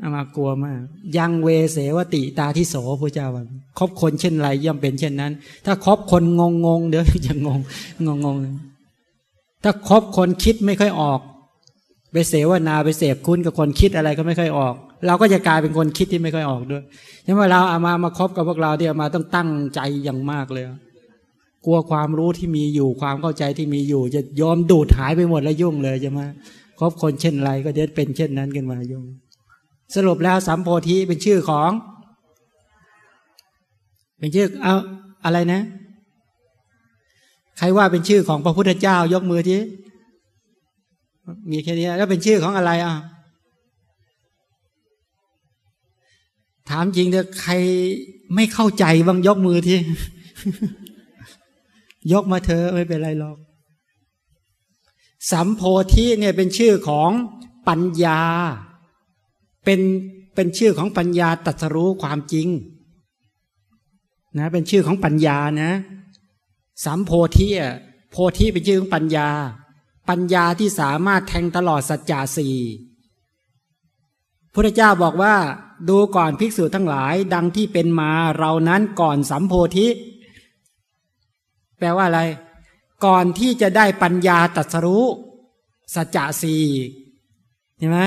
อามากลัวมาก ยังเวเสวติตาที่โสพระเจ้าว่าคบคนเช่นไรย่อมเป็นเช่นนั้น ถ้าคบคนงงงงเดี๋ยวจะงงงงงถ้าคบคนคิดไม่ค่อยออก ไปเสวนาไปเสพคุณกับคนคิดอะไรก็ไม่ค่อยออก เราก็จะกลายเป็นคนคิดที่ไม่ค่อยออกด้วยยังว่าเราเอามามาคบกับพวกเราที่เอามาต้องตั้งใจอย่างมากเลย กลัวความรู้ที่มีอยู่ความเข้าใจที่มีอยู่ จะยอมดูดหายไปหมดแล้วยุ่งเลยจะมาคบคนเช่นไรก็จะเป็นเช่นนั้นกันมายุ่ง สรุปแล้วสัมโพธิเป็นชื่อของ เป็นชื่อเอาอะไรนะ ใครว่าเป็นชื่อของพระพุทธเจ้ายกมือทีมีแค่นี้แล้วเป็นชื่อของอะไรอะถามจริงเถอะใครไม่เข้าใจบ้างยกมือที ยกมาเธอไม่เป็นไรหรอกสัมโพธิเนี่ยเป็นชื่อของปัญญา เป็นเป็นชื่อของปัญญาตัสรู้ความจริงนะเป็นชื่อของปัญญานะสัมโพธิอะโพธิเป็นชื่อของปัญญา ปัญญาที่สามารถแทงตลอดสัจจะสี่พระเจ้าบอกว่าดูก่อนภิกษุทั้งหลายดังที่เป็นมาเรานั้นก่อนสัมโพธิ แปลว่าอะไร ก่อนที่จะได้ปัญญาตัสรู้ สัจจะสี่เห็นไหม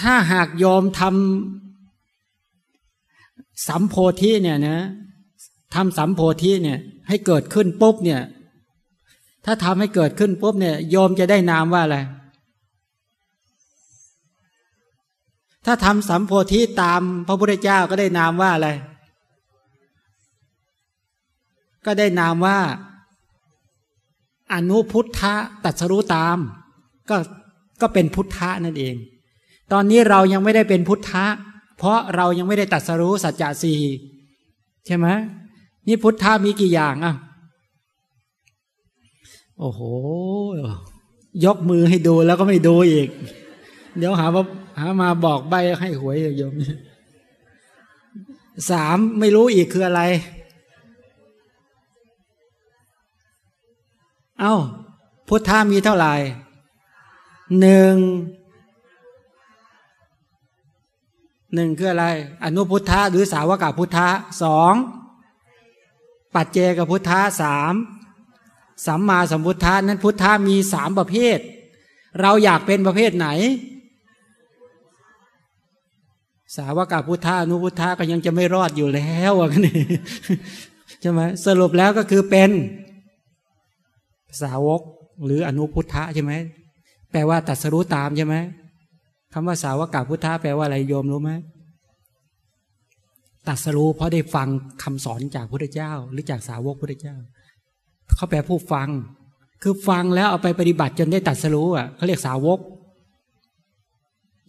ถ้าหากยอมทำสัมโพธิเนี่ยนะทำสัมโพธิเนี่ย ให้เกิดขึ้นปุ๊บเนี่ย ถ้าทำให้เกิดขึ้นปุ๊บเนี่ยโยมจะได้นามว่าอะไรถ้าทำสัมโพธิตามพระพุทธเจ้าก็ได้นามว่าอะไร ก็ได้นามว่า อนุพุทธะตัดสรู้ตาม ก็ก็เป็นพุทธะนั่นเอง ตอนนี้เรายังไม่ได้เป็นพุทธะ เพราะเรายังไม่ได้ตัดสรู้สัจจะสี่ใช่ไหมนี่พุทธะมีกี่อย่างอะโอ้โห ยกมือให้ดูแล้วก็ไม่ดูอีก เดี๋ยวหาว่าหามาบอกใบให้หวยโยมสามไม่รู้อีกคืออะไร เอา้า พุทธามีเท่าไหร่หนึ่งหนึ่งคืออะไร อนุพุทธะหรือสาวกพุทธะสองปัจเจกพุทธะสามสัมมาสัมพุทธะนั้นพุทธะมีสามประเภท เราอยากเป็นประเภทไหน สาวกพุทธะอนุพุทธะก็ยังจะไม่รอดอยู่แล้วอะนี่ใช่ไหมสรุปแล้วก็คือเป็น สาวกหรืออนุพุทธะใช่ไหมแปลว่าตัดสรู้ตามใช่ไหมคำว่าสาวกาพุทธะแปลว่าอะไรโยมรู้ไหมตัดสรู้เพราะได้ฟังคำสอนจากพระเจ้า หรือจากสาวกพระเจ้า เขาแปลผู้ฟัง คือฟังแล้วเอาไปปฏิบัติจนได้ตัดสรู้อะเขาเรียกสาวก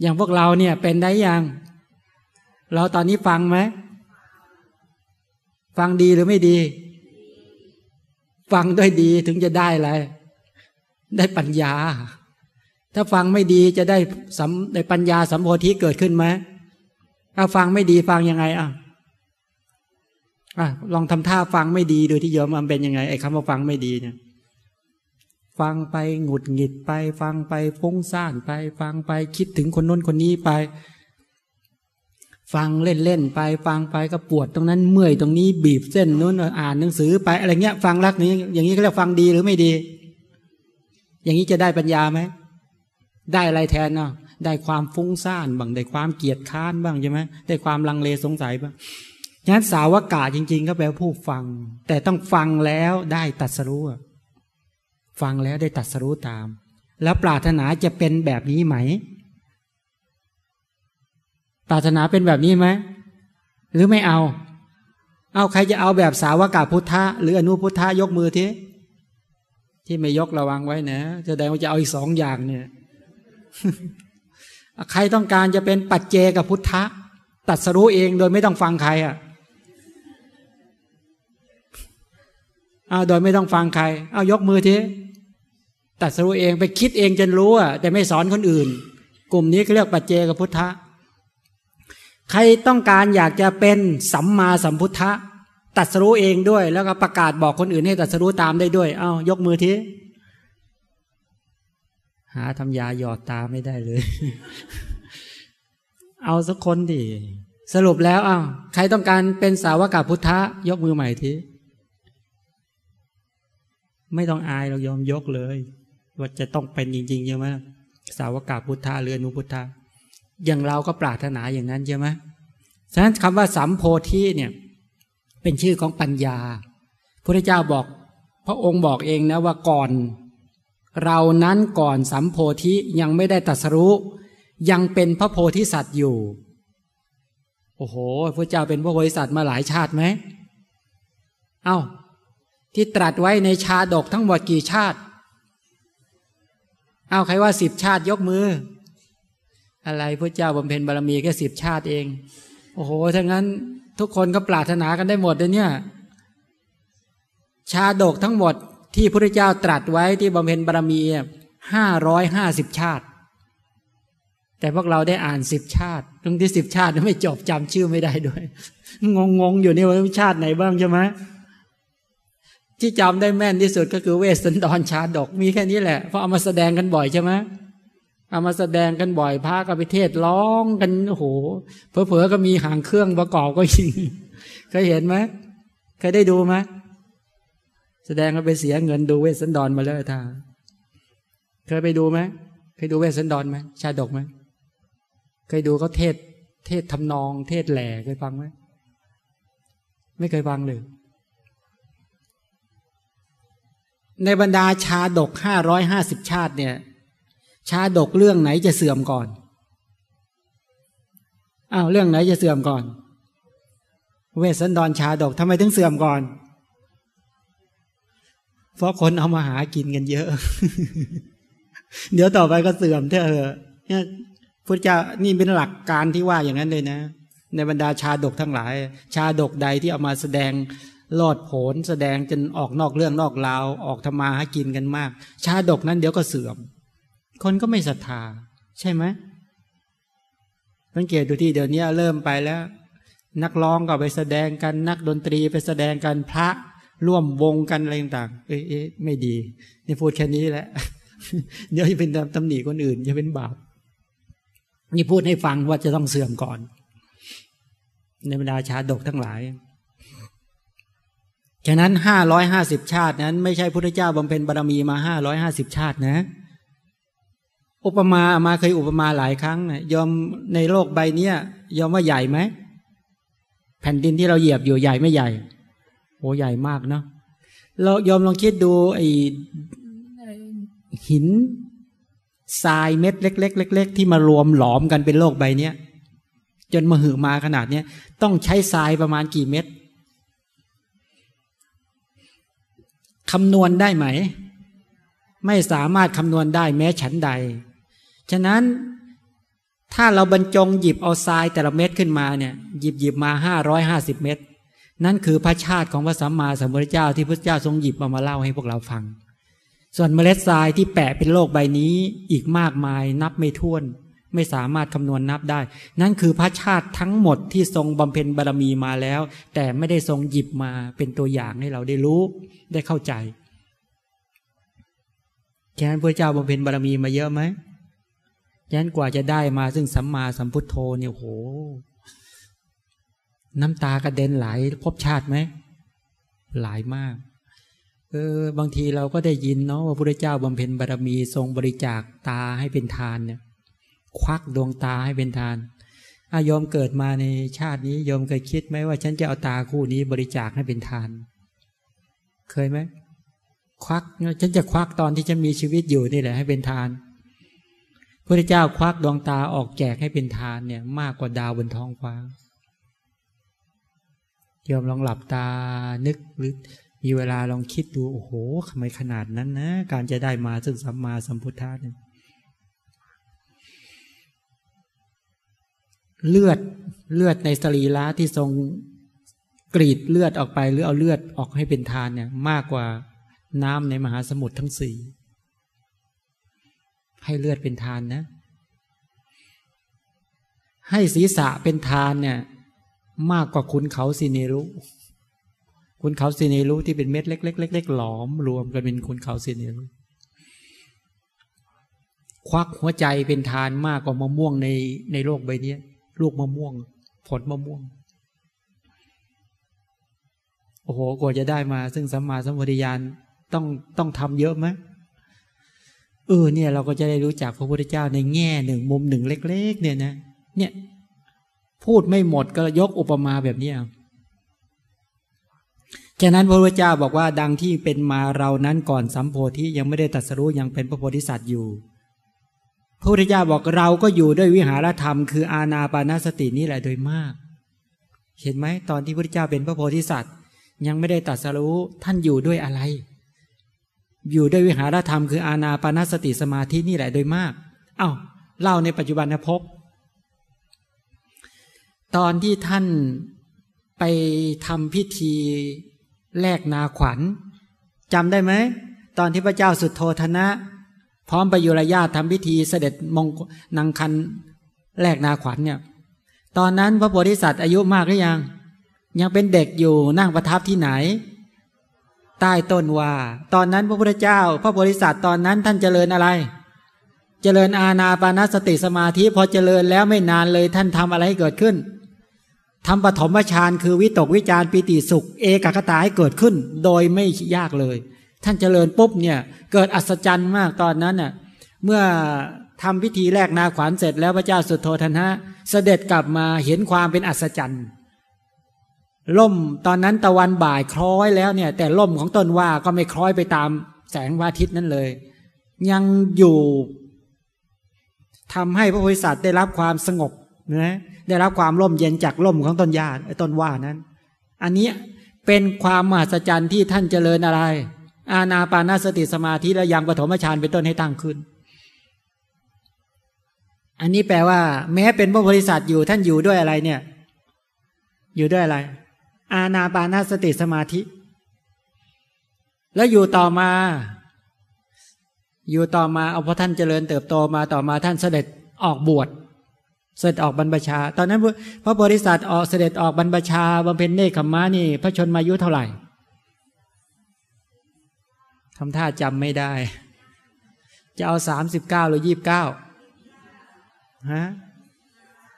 อย่างพวกเราเนี่ยเป็นได้ยังเราตอนนี้ฟังไหมฟังดีหรือไม่ดี ฟังด้วยดีถึงจะได้อะไร ได้ปัญญา ถ้าฟังไม่ดีจะได้สัมได้ปัญญาสัมโพธิเกิดขึ้นไหมถ้าฟังไม่ดีฟังยังไงอะอะลองทำท่าฟังไม่ดีโดยที่โยมมันเป็นยังไงไอ้คำว่าฟังไม่ดีเนี่ย ฟังไปหงุดหงิดไป ฟังไปฟุ้งซ่านไป ฟังไปคิดถึงคนน้นคนนี้ไป ฟังเล่นๆไป ฟังไปก็ปวดตรงนั้นเมื่อยตรงนี้บีบเส้นนู้นอ่านหนังสือไปอะไรเงี้ย ฟังรักนี้ อย่างนี้ก็เรียกฟังดีหรือไม่ดี อย่างนี้จะได้ปัญญาไหมได้อะไรแทนเนาะได้ความฟุ้งซ่านบ้างได้ความเกียดค้านบ้างใช่ไหมได้ความลังเลสงสัยบ้างฉะนั้นสาวกาจริง ๆ ก็แปลว่าผู้ฟัง แต่ต้องฟังแล้วได้ตัดสรู้ฟังแล้วได้ตัดสรู้ตาม แล้วปรารถนาจะเป็นแบบนี้ไหม ปรารถนาเป็นแบบนี้ไหมหรือไม่เอา เอาใครจะเอาแบบสาวกาพุทธะหรืออนุพุทธะยกมือทีที่ไม่ยกระวังไว้นะจะได้ว่าจะเอาอีกสองอย่างเนี่ยใครต้องการจะเป็นปัจเจกับพุทธะตัดสรู้เองโดยไม่ต้องฟังใครอะเอาโดยไม่ต้องฟังใคร เอายกมือทีตัดสรู้เองไปคิดเองจนรู้อะแต่ไม่สอนคนอื่น กลุ่มนี้ก็เรียกปัจเจกับพุทธะ ใครต้องการอยากจะเป็นสัมมาสัมพุทธะตัดสรู้เองด้วย แล้วก็ประกาศบอกคนอื่นให้ตัดสรู้ตามได้ด้วย เอายกมือทีหาทำยาหยอดตาไม่ได้เลย เอาสักคนดิสรุปแล้วอ้าวใครต้องการเป็นสาวกาพุทธะยกมือใหม่ทีไม่ต้องอายเรายอมยกเลย ว่าจะต้องเป็นจริงๆใช่ไหมสาวกาพุทธะเรือนุพุทธะ อย่างเราก็ปรารถนาอย่างนั้นใช่ไหมฉะนั้นคำว่าสัมโพธิเนี่ย เป็นชื่อของปัญญาพระเจ้าบอก พระองค์บอกเองนะว่าก่อน เรานั้นก่อนสัมโพธิยังไม่ได้ตัสรู้ ยังเป็นพระโพธิสัตว์อยู่ โอ้โหพระเจ้าเป็นพระโพธิสัตว์มาหลายชาติไหมเอา้า ที่ตรัสไว้ในชาดกทั้งหมดกี่ชาติ เอาใครว่าสิบชาติยกมือ อะไรพระเจ้าบำเพ็ญบารมีแค่สิบชาติเอง โอ้โหถ้างั้นทุกคนก็ปรารถนากันได้หมดเลยเนี่ย ชาดกทั้งหมดที่พระเจ้าตรัสไว้ที่บำเพ็ญบารมีห้าร้อยห้าสิบชาติ แต่พวกเราได้อ่านสิบชาติตรงที่สิบชาติไม่จบจำชื่อไม่ได้ด้วย งงงอยู่นี่ว่าชาติไหนบ้างใช่ไหมที่จำได้แม่นที่สุดก็คือเวสสันดรชาดกมีแค่นี้แหละเพราะเอามาแสดงกันบ่อยใช่ไหม เอามาแสดงกันบ่อยพระกับพิเทศร้องกันโอ้โหเผลอๆก็มีหางเครื่องประกอบก็ยิงเคยเห็นไหมเคยได้ดูไหมแสดงว่าไปเสียเงินดูเวสสันดรมาแล้วท่าเคยไปดูไหมเคยดูเวสสันดรไหมชาดกไหมเคยดูเขาเทศ เทศทำนอง เทศแหล่เคยฟังไหมไม่เคยฟังเลย ในบรรดาชาดกห้าร้อยห้าสิบชาติเนี่ย ชาดกเรื่องไหนจะเสื่อมก่อนอ้าวเรื่องไหนจะเสื่อมก่อน เวสสันดรชาดกทำไมถึงเสื่อมก่อน เพราะคนเอามาหากินกันเยอะ เดี๋ยวต่อไปก็เสื่อมเถอะเนี่ยพุทธเจ้านี่เป็นหลักการที่ว่าอย่างนั้นเลยนะ ในบรรดาชาดกทั้งหลาย ชาดกใดที่เอามาแสดงลอดผลแสดงจนออกนอกเรื่องนอกราว ออกธรรมาหากินกันมาก ชาดกนั้นเดี๋ยวก็เสื่อม คนก็ไม่ศรัทธา ใช่ไหมสังเกตดูที่เดี๋ยวนี้เริ่มไปแล้ว นักร้องก็ไปแสดงกันนักดนตรีไปแสดงกันพระร่วมวงกันอะไรต่างๆเอ๊ะไม่ดีนี่พูดแค่นี้แหละ เดี๋ยวจะเป็นตำหนิคนอื่นจะเป็นบาปนี่พูดให้ฟังว่าจะต้องเสื่อมก่อน ในบรรดาชาดกทั้งหลาย ฉะนั้นห้าร้อยห้าสิบชาตินั้น ไม่ใช่พระเจ้าบำเพ็ญบารมีมาห้าร้อยห้าสิบชาตินะ อุปมามาเคยอุปมาหลายครั้งนะยอมในโลกใบเนี้ยยอมว่าใหญ่ไหมแผ่นดินที่เราเหยียบอยู่ใหญ่ไม่ใหญ่โอ้ใหญ่มากเนาะเรายอมลองคิดดูไอ้หินทรายเม็ดเล็กๆเล็กๆที่มารวมหลอมกันเป็นโลกใบเนี้ยจนมาหือมาขนาดเนี้ยต้องใช้ทรายประมาณกี่เม็ดคำนวณได้ไหม ไม่สามารถคำนวณได้แม้ฉันใด ฉะนั้นถ้าเราบรรจงหยิบเอาทรายแต่ละเม็ดขึ้นมาเนี่ยหยิบหยิบมาห้าร้อยห้าสิบเม็ดนั่นคือพระชาติของพระสัมมาสัมพุทธเจ้าที่พระเจ้าทรงหยิบมามาเล่าให้พวกเราฟัง ส่วนเมล็ดทรายที่แปะเป็นโลกใบนี้อีกมากมายนับไม่ถ้วน ไม่สามารถคำนวณนับได้ นั่นคือพระชาติทั้งหมดที่ทรงบำเพ็ญบารมีมาแล้ว แต่ไม่ได้ทรงหยิบมาเป็นตัวอย่างให้เราได้รู้ได้เข้าใจแค่นั้นพระเจ้าบำเพ็ญบารมีมาเยอะไหม แค่นั้นกว่าจะได้มาซึ่งสัมมาสัมพุทโธเนี่ยโห น้ำตากระเด็นไหลพบชาติไหมหลายมากเออบางทีเราก็ได้ยินเนาะว่าพระเจ้าบำเพ็ญบารมีทรงบริจาคตาให้เป็นทานเนี่ย ควักดวงตาให้เป็นทานอายอมเกิดมาในชาตินี้ยอมเคยคิดไหมว่าฉันจะเอาตาคู่นี้บริจาคให้เป็นทาน เคยไหมควักฉันจะควักตอนที่ฉันมีชีวิตอยู่นี่แหละให้เป็นทาน พระเจ้าควักดวงตาออกแจกให้เป็นทานเนี่ย มากกว่าดาวบนท้องฟ้ายอมลองหลับตานึกหรือมีเวลาลองคิดดูโอ้โหทำไมขนาดนั้นนะ การจะได้มาซึ่งสัมมาสัมพุทธะเนี่ยเลือดเลือดในสรีระที่ทรงกรีดเลือดออกไปหรือเอาเลือดออกให้เป็นทานเนี่ย มากกว่าน้ำในมหาสมุทรทั้งสี่ ให้เลือดเป็นทานนะ ให้ศีรษะเป็นทานเนี่ย มากกว่าคุณเขาสิเนรุคุณเขาสิเนรุที่เป็นเม็ดเล็กๆๆหลอม รวมกันเป็นคุณเขาสิเนรุควักหัวใจเป็นทานมากกว่ามะม่วงในในโลกใบนี้ลูกมะม่วง ผลมะม่วง โอ้โหกว่าจะได้มา ซึ่งสัมมาสัมพุทธญาณต้องต้องทำเยอะไหม เออเนี่ยเราก็จะได้รู้จักพระพุทธเจ้าในแง่หนึ่งมุมหนึ่งเล็ก ๆ เนี่ยนะ เนี่ย พูดไม่หมดก็ยกอุปมาแบบนี้ฉะนั้นพระพุทธเจ้าบอกว่าดังที่เป็นมาเรานั้นก่อนสัมโพธิยังไม่ได้ตัดสรู้ยังเป็นพระโพธิสัตว์อยู่ พระพุทธเจ้าบอกเราก็อยู่ด้วยวิหารธรรม คืออาณาปานาสตินี่แหละโดยมาก เห็นไหมตอนที่พระพุทธเจ้าเป็นพระโพธิสัตว์ ยังไม่ได้ตัดสรู้ท่านอยู่ด้วยอะไร อยู่ด้วยวิหารธรรมคืออาณาปานสติสมาธินี่แหละโดยมาก เอา้าเล่าในปัจจุบันนะพบ ตอนที่ท่านไปทำพิธีแลกนาขวัญจำได้ไหม ตอนที่พระเจ้าสุดโทธนะ พร้อมไปยุรญาตทำพิธีเสด็จมงนางคันแลกนาขวัญเนี่ย ตอนนั้นพระโพธิสัตว์อายุมากหรือยัง ยังเป็นเด็กอยู่นั่งประทับที่ไหน ใต้ต้นว่า ตอนนั้นพระพุทธเจ้า พระโพธิสัตว์ตอนนั้นท่านเจริญอะไร เจริญอาณาปานสติสมาธิพอเจริญแล้วไม่นานเลยท่านทำอะไรให้เกิดขึ้นทำปฐมฌานคือวิตกวิจารปิติสุข เอกคตาให้เกิดขึ้น โดยไม่ยากเลย ท่านเจริญปุ๊บเนี่ยเกิดอัศจรรย์มากตอนนั้นน่ะเมื่อทำพิธีแรกนาขวัญเสร็จแล้วพระเจ้าสุโธธนะ เสด็จกลับมาเห็นความเป็นอัศจรรย์ ล่มตอนนั้นตะวันบ่ายคล้อยแล้วเนี่ย แต่ล่มของต้นว่าก็ไม่คล้อยไปตามแสงวาทิตย์นั้นเลย ยังอยู่ทำให้พระโพธิสัตว์ได้รับความสงบนะได้รับความร่มเย็นจากร่มของต้นหญ้าต้นว่านั้น อันนี้เป็นความมหัศจรรย์ที่ท่านเจริญอะไร อาณาปานาสติสมาธิและยังปฐมฌานเป็นต้นให้ตั้งขึ้น อันนี้แปลว่า แม้เป็นพระบริษัทอยู่ท่านอยู่ด้วยอะไรเนี่ย อยู่ด้วยอะไร อาณาปานาสติสมาธิ แล้วอยู่ต่อมา อยู่ต่อมาเอาพระท่านเจริญเติบโตมาต่อมาท่านเสด็จออกบวชเสด็จออกบรรพชา ตอนนั้นพระบริษัทออกเสด็จออกบรรพชาบำเพ็ญเนคขมานี่ พระชนมายุเท่าไหร่ทำท่าจำไม่ได้ จะเอาสามสิบเก้าหรือยี่บเก้าฮะ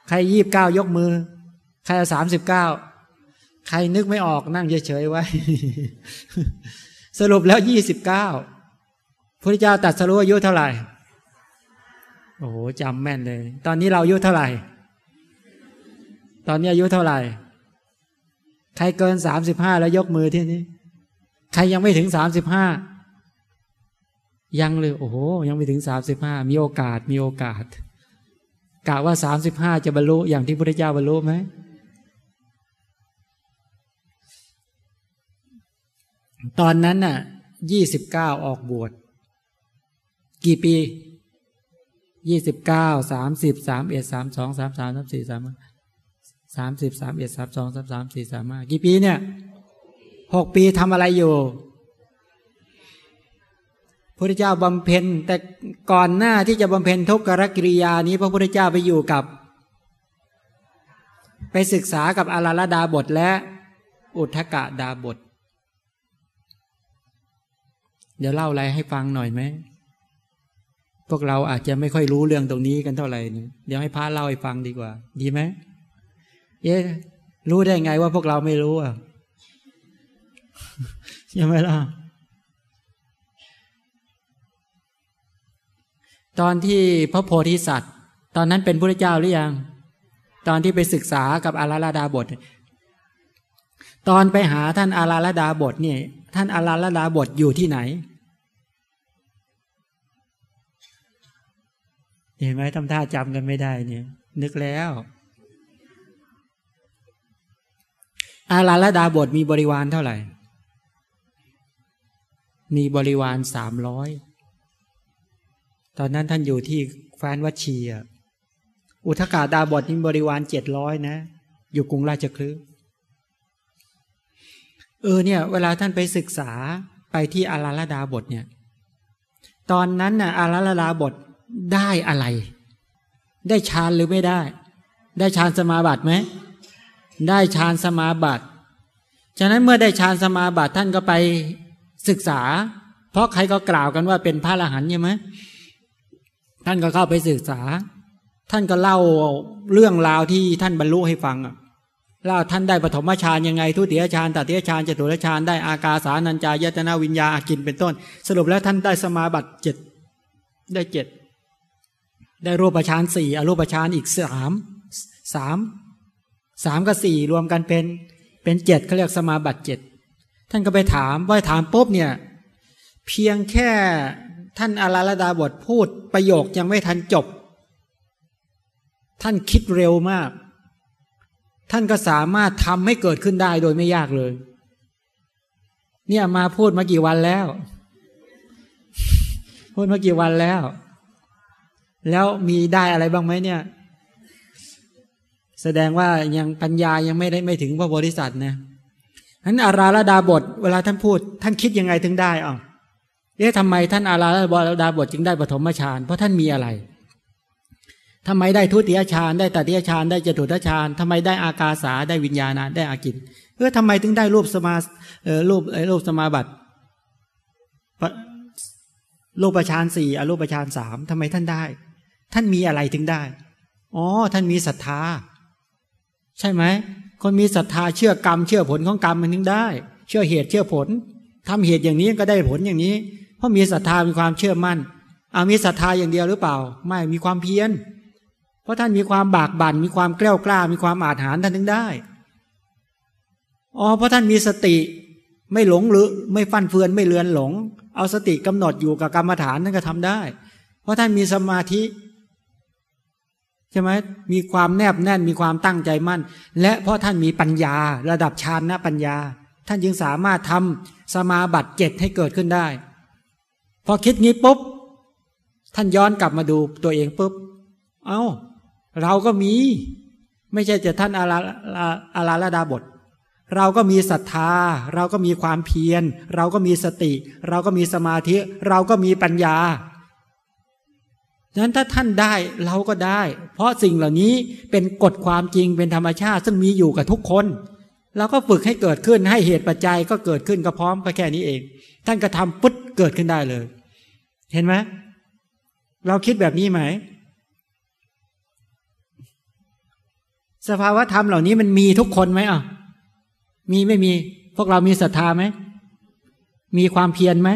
ใครยี่บเก้ายกมือ ใครสามสิบเก้า ใครนึกไม่ออกนั่งเฉยๆไว้ สรุปแล้วยี่สิบเก้าพระเจ้าตัดสรุปอายุเท่าไหร่ โอ้โหจำแม่นเลย ตอนนี้เราอายุเท่าไหร่ ตอนนี้อายุเท่าไหร่ ใครเกินสามสิบห้าแล้วยกมือที่นี้ ใครยังไม่ถึงสามสิบห้ายังเลย โอ้โห ยังไม่ถึงสามสิบห้ามีโอกาสมีโอกาสกะว่าสามสิบห้าจะบรรลุอย่างที่พระเจ้าบรรลุไหม ตอนนั้นน่ะยี่สิบเก้าออกบวช กี่ปียี่สิบเก้าสามสิบสามเอ็ดสามสองสามสามสามสี่สามสามสิบสามเอ็ดสามสองสามสามสี่สามห้ากี่ปีเนี่ยหกปีทำอะไรอยู่พระพุทธเจ้าบำเพ็ญแต่ก่อนหน้าที่จะบำเพ็ญทุกขกิริยานี้ พระพุทธเจ้าไปอยู่กับ ไปศึกษากับอาราลดาบทและ อุทกะดาบท เดี๋ยวเล่าอะไรให้ฟังหน่อยไหม พวกเราอาจจะไม่ค่อยรู้เรื่องตรงนี้กันเท่าไหร่นี่เดี๋ยวให้พระเล่าให้ฟังดีกว่า ดีไหมเอ๊รู้ได้ไงว่าพวกเราไม่รู้อะใช่ไหมล่ะตอนที่พระโพธิสัตว์ ตอนนั้นเป็นพระเจ้าหรือยัง ตอนที่ไปศึกษากับอาราลดาบท ตอนไปหาท่านอาราลดาบทเนี่ย ท่านอาราลดาบทอยู่ที่ไหน เห็นไหมทำท่าจำกันไม่ได้เนี่ย นึกแล้ว อาราลดาบทมีบริวารเท่าไหร่ มีบริวารสามร้อยตอนนั้นท่านอยู่ที่แฟนวัชีอุทกาดาบทมีบริวารเจ็ดร้อยนะ อยู่กรุงราชคลึ เออเนี่ย เวลาท่านไปศึกษาไปที่อาราลดาบทเนี่ย ตอนนั้นน่ะอาราลดาบทได้อะไร ได้ฌานหรือไม่ได้ ได้ฌานสมาบัติไหมได้ฌานสมาบัติฉะนั้นเมื่อได้ฌานสมาบัติท่านก็ไปศึกษา เพราะใครก็กล่าวกันว่าเป็นพระอรหันต์ใช่ไหมท่านก็เข้าไปศึกษา ท่านก็เล่าเรื่องราวที่ท่านบรรลุให้ฟังอะ ล่าท่านได้ปฐมฌานยังไง ทุติยฌานตติยฌานจตุรฌานได้อากาสานัญจายตนาวิญญาอากินเป็นต้น สรุปแล้วท่านได้สมาบัติเจ็ดได้เจ็ดได้รูปฌานสี่อรูปฌานอีกสามสามสามกับสี่รวมกันเป็นเป็นเจ็ดเขาเรียกสมาบัติเจ็ดท่านก็ไปถามว่าถามปุ๊บเนี่ย เพียงแค่ท่านอาราลดาบทพูดประโยคยังไม่ทันจบ ท่านคิดเร็วมาก ท่านก็สามารถทำให้เกิดขึ้นได้โดยไม่ยากเลย เนี่ยมาพูดมากี่วันแล้ว พูดมากี่วันแล้ว แล้วมีได้อะไรบ้างไหมเนี่ย แสดงว่ายังปัญญายังไม่ได้ไม่ถึงพระโพธิสัตว์นะนั้นอาราลดาบท เวลาท่านพูด ท่านคิดยังไงถึงได้อะเอ๊ะทำไมท่านอาราบดาบทจึงได้ปฐมฌานเพราะท่านมีอะไร ทำไมได้ทุติยฌานได้ตติยฌานได้จตุตฌานทำไมได้อากาสาได้วิญญาณได้อากินเออทำไมถึงได้รูปสมาเออรูปไอ้รูปสมาบัติรูปฌานสี่อรูปฌานสามทำไมท่านได้ ท่านมีอะไรถึงได้อ๋อท่านมีศรัทธา ใช่ไหมคนมีศรัทธาเชื่อกรรม เชื่อผลของกรรมมันถึงได้ เชื่อเหตุเชื่อผลทำเหตุอย่างนี้ก็ได้ผลอย่างนี้ เพราะมีศรัทธามีความเชื่อมั่นอามีศรัทธาอย่างเดียวหรือเปล่า ไม่มีความเพียร เพราะท่านมีความบากบั่นมีความกล้ากล้า มีความอาถรรพ์ท่านถึงได้อ๋อเพราะท่านมีสติไม่หลงหรือไม่ฟั่นเฟือนไม่เลือนหลง เอาสติกำหนดอยู่กับกรรมฐานท่านก็ทำได้ เพราะท่านมีสมาธิใช่ไหมมีความแนบแน่นมีความตั้งใจมั่น และเพราะท่านมีปัญญาระดับฌานนะปัญญา ท่านจึงสามารถทำสมาบัติเจ็ดให้เกิดขึ้นได้ พอคิดงี้ปุ๊บ ท่านย้อนกลับมาดูตัวเองปุ๊บ เอา้า เราก็มี ไม่ใช่จะท่านอาราอาราลดาบท เราก็มีศรัทธา เราก็มีความเพียร เราก็มีสติ เราก็มีสมาธิ เราก็มีปัญญาฉะนั้นถ้าท่านได้เราก็ได้ เพราะสิ่งเหล่านี้เป็นกฎความจริงเป็นธรรมชาติ ซึ่งมีอยู่กับทุกคนเราก็ฝึกให้เกิดขึ้นให้เหตุปัจจัยก็เกิดขึ้นก็พร้อมก็แค่นี้เอง ท่านก็ทำปุ๊บเกิดขึ้นได้เลย เห็นไหมเราคิดแบบนี้ไหม สภาวะธรรมเหล่านี้มันมีทุกคนไหมอะมีไม่มี พวกเรามีศรัทธาไหม มีความเพียรไหม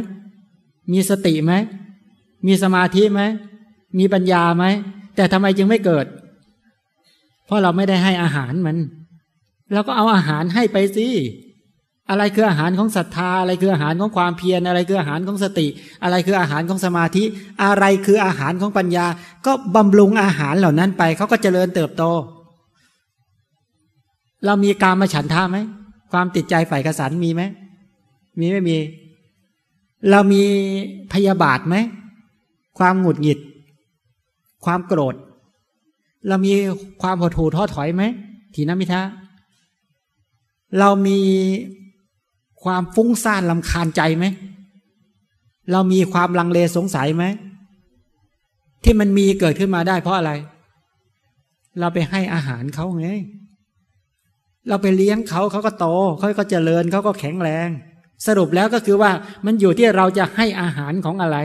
มีสติไหม มีสมาธิไหม มีปัญญาไหม แต่ทำไมจึงไม่เกิด เพราะเราไม่ได้ให้อาหารมัน เราก็เอาอาหารให้ไปสิ อะไรคืออาหารของศรัทธา อะไรคืออาหารของความเพียร อะไรคืออาหารของสติ อะไรคืออาหารของสมาธิ อะไรคืออาหารของปัญญา ก็บำรุงอาหารเหล่านั้นไป เขาก็เจริญเติบโต เรามีการมาฉันท่าไหมความติดใจฝ่ายกสันมีไหมมีไม่มี เรามีพยาบาทไหมความหงุดหงิด ความโกรธ เรามีความหดหู่ท้อถอยไหมทีนมิทะเรามีความฟุ้งซ่านลำคาญใจไหม เรามีความลังเลสงสัยไหม ที่มันมีเกิดขึ้นมาได้เพราะอะไร เราไปให้อาหารเขาไง เราไปเลี้ยงเขาเขาก็โตเขาก็เจริญเขาก็แข็งแรง สรุปแล้วก็คือว่ามันอยู่ที่เราจะให้อาหารของอะไร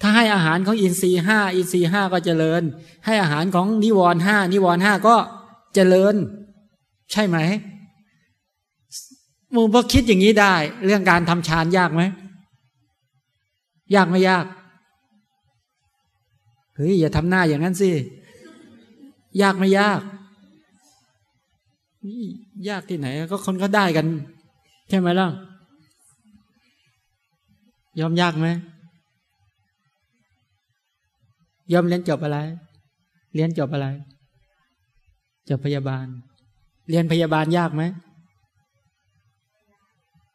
ถ้าให้อาหารของอินทรีห้าอินทรีห้าก็เจริญ ให้อาหารของนิวรห้านิวรห้าก็เจริญ ใช่ไหมมึงพอคิดอย่างนี้ได้ เรื่องการทำฌานยากไหมยากไม่ยากเฮ้ยอย่าทำหน้าอย่างนั้นสิยากไม่ยาก ยากที่ไหน ก็คนก็ได้กัน ใช่ไหมล่ะ ยอมยากไหมยอมเรียนจบอะไร เรียนจบอะไร จบพยาบาล เรียนพยาบาลยากไหม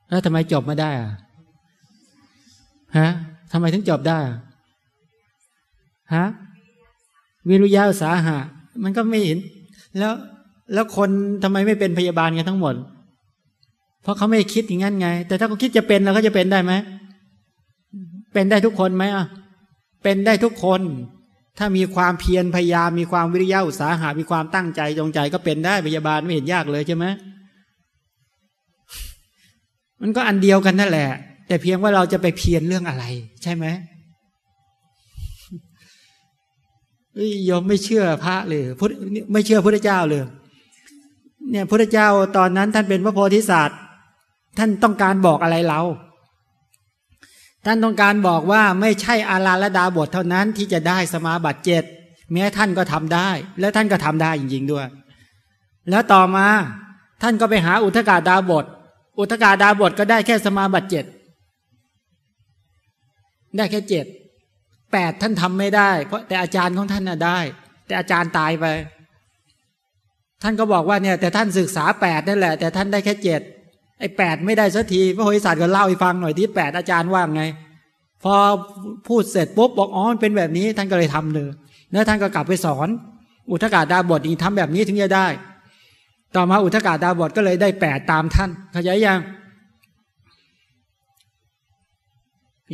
แล้วทำไมจบไมาได้อะฮะทำไมถึงจบได้ฮะวิรุยาสาหะ มันก็ไม่เห็น แล้ว แล้วคนทำไมไม่เป็นพยาบาลกันทั้งหมด เพราะเขาไม่คิดอย่างนั้นไง แต่ถ้าเขาคิดจะเป็นแล้วเขาจะเป็นได้ไหมเป็นได้ทุกคนไหมอะเป็นได้ทุกคน ถ้ามีความเพียรพยายามมีความวิริยะอุตสาหะมีความตั้งใจจงใจก็เป็นได้พยาบาลไม่เห็นยากเลยใช่ไหมมันก็อันเดียวกันนั่นแหละ แต่เพียงว่าเราจะไปเพียรเรื่องอะไร ใช่ไหมยอมไม่เชื่อพระเลยไม่เชื่อพระเจ้าเลย เนี่ยพระเจ้าตอนนั้นท่านเป็นพระโพธิสัตว์ ท่านต้องการบอกอะไรเรา ท่านต้องการบอกว่าไม่ใช่อาราลดาบทเท่านั้นที่จะได้สมาบัติเจ็ดแม้ท่านก็ทำได้ และท่านก็ทำได้จริงๆด้วย แล้วต่อมาท่านก็ไปหาอุทกาดาบท อุทกาดาบทก็ได้แค่สมาบัติเจ็ดได้แค่เจ็ดแปดท่านทำไม่ได้ เพราะแต่อาจารย์ของท่านน่ะได้ แต่อาจารย์ตายไป ท่านก็บอกว่าเนี่ยแต่ท่านศึกษาแปดนั่นแหละแต่ท่านได้แค่เจ็ดไอ้แปดไม่ได้สักทีพระโหริสัตว์ก็เล่าให้ฟังหน่อยที่แปดอาจารย์ว่าไง พอพูดเสร็จปุ๊บบอกอ๋อมันเป็นแบบนี้ท่านก็เลยทำเลยแล้วท่านก็กลับไปสอน อุทกาดาบทอีกทำแบบนี้ถึงจะได้ ต่อมาอุทกาดาบทก็เลยได้แปดตามท่านเข้าใจยัง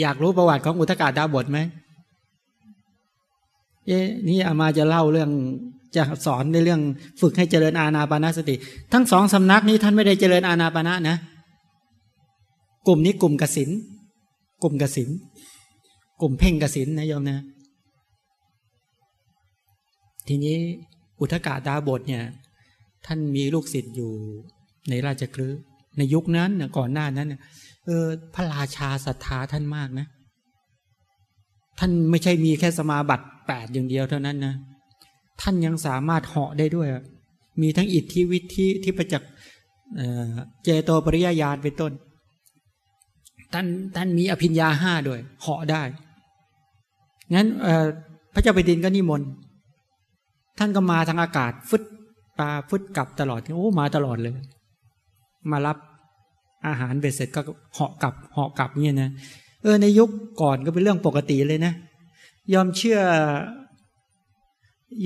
อยากรู้ประวัติของอุทกาดาบทไหมเอ๊นี่อามาจะเล่าเรื่อง จะสอนในเรื่องฝึกให้เจริญอาณาปานาสติ ทั้งสองสำนักนี้ท่านไม่ได้เจริญอาณาปานะนะ กลุ่มนี้กลุ่มกสินกลุ่มกสินกลุ่มเพ่งกสินนะโยมนะ ทีนี้อุทกาดาบทเนี่ย ท่านมีลูกศิษย์อยู่ในราชคลือในยุคนั้นก่อนหน้านั้นเออพระราชาศรัทธาท่านมากนะ ท่านไม่ใช่มีแค่สมาบัติแปดอย่างเดียวเท่านั้นนะ ท่านยังสามารถเหาะได้ด้วย มีทั้งอิทธิวิธิที่ประจักษ์เจโตปริยญาณเป็นต้น ท่านท่านมีอภิญญาห้าด้วย เหาะได้ งั้นพระเจ้าแผ่นดินก็นิมนต์ ท่านก็มาทางอากาศฟึดปลาฟึดกลับตลอด โอ้มาตลอดเลย มารับอาหารเบ็ดเสร็จก็เหาะกลับเหาะกลับเนี่ยนะ เออในยุคก่อนก็เป็นเรื่องปกติเลยนะ ยอมเชื่อ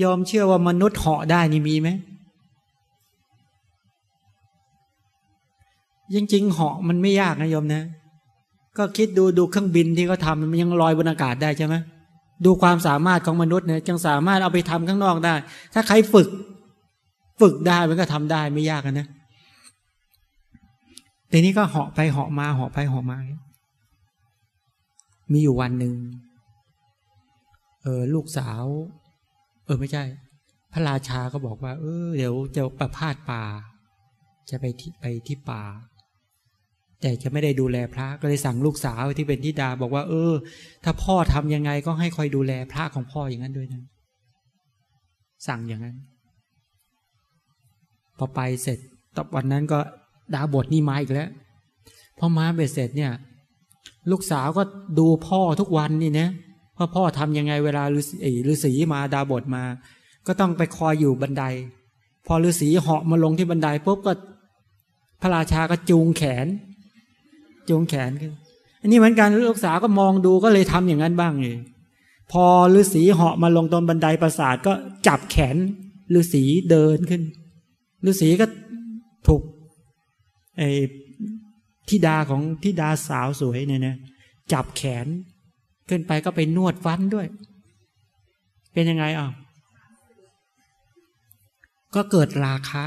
ยอมเชื่อว่ามนุษย์เหาะได้นี่มีไหมจริงๆเหาะมันไม่ยากนะยอมนะ ก็คิดดูดูเครื่องบินที่เขาทามันยังลอยบนอากาศได้ใช่ไหมดูความสามารถของมนุษย์เนี่ยจึงสามารถเอาไปทำข้างนอกได้ ถ้าใครฝึก ฝึกได้มันก็ทำได้ไม่ยากนะทีนี้ก็เหาะไปเหาะมาเหาะไปเหาะมา มีอยู่วันหนึ่งเออลูกสาว ออไม่ใช่ พระราชาก็บอกว่า เออเดี๋ยวจะประพาสป่า จะไปที่ไปที่ป่า แต่จะไม่ได้ดูแลพระก็เลยสั่งลูกสาวที่เป็นทิดาบอกว่า เออ ถ้าพ่อทำยังไงก็ให้คอยดูแลพระของพ่ออย่างนั้นด้วยนะสั่งอย่างนั้น พอไปเสร็จตอนวันนั้นก็ดาบทนี่มาอีกแล้วพอมาเบ็ดเสร็จเนี่ย ลูกสาวก็ดูพ่อทุกวันนี่นะ ว่าพ่อทำยังไงเวลาฤาษีมาดาบทมา ก็ต้องไปคอยอยู่บันได พอฤาษีเหาะมาลงที่บันไดปุ๊บก็ พระราชาก็จูงแขน จูงแขนขึ้นอันนี้เหมือนกันลูกสาวก็มองดูก็เลยทำอย่างนั้นบ้างเลยพอฤาษีเหาะมาลงตรงบันไดปราสาทก็จับแขนฤาษีเดินขึ้นฤาษีก็ถูกไอ้ทิดาของทิดาสาวสวยเนี่ยนะจับแขน ขึ้นไปก็ไปนวดฟันด้วย เป็นยังไงอะก็เกิดราคะ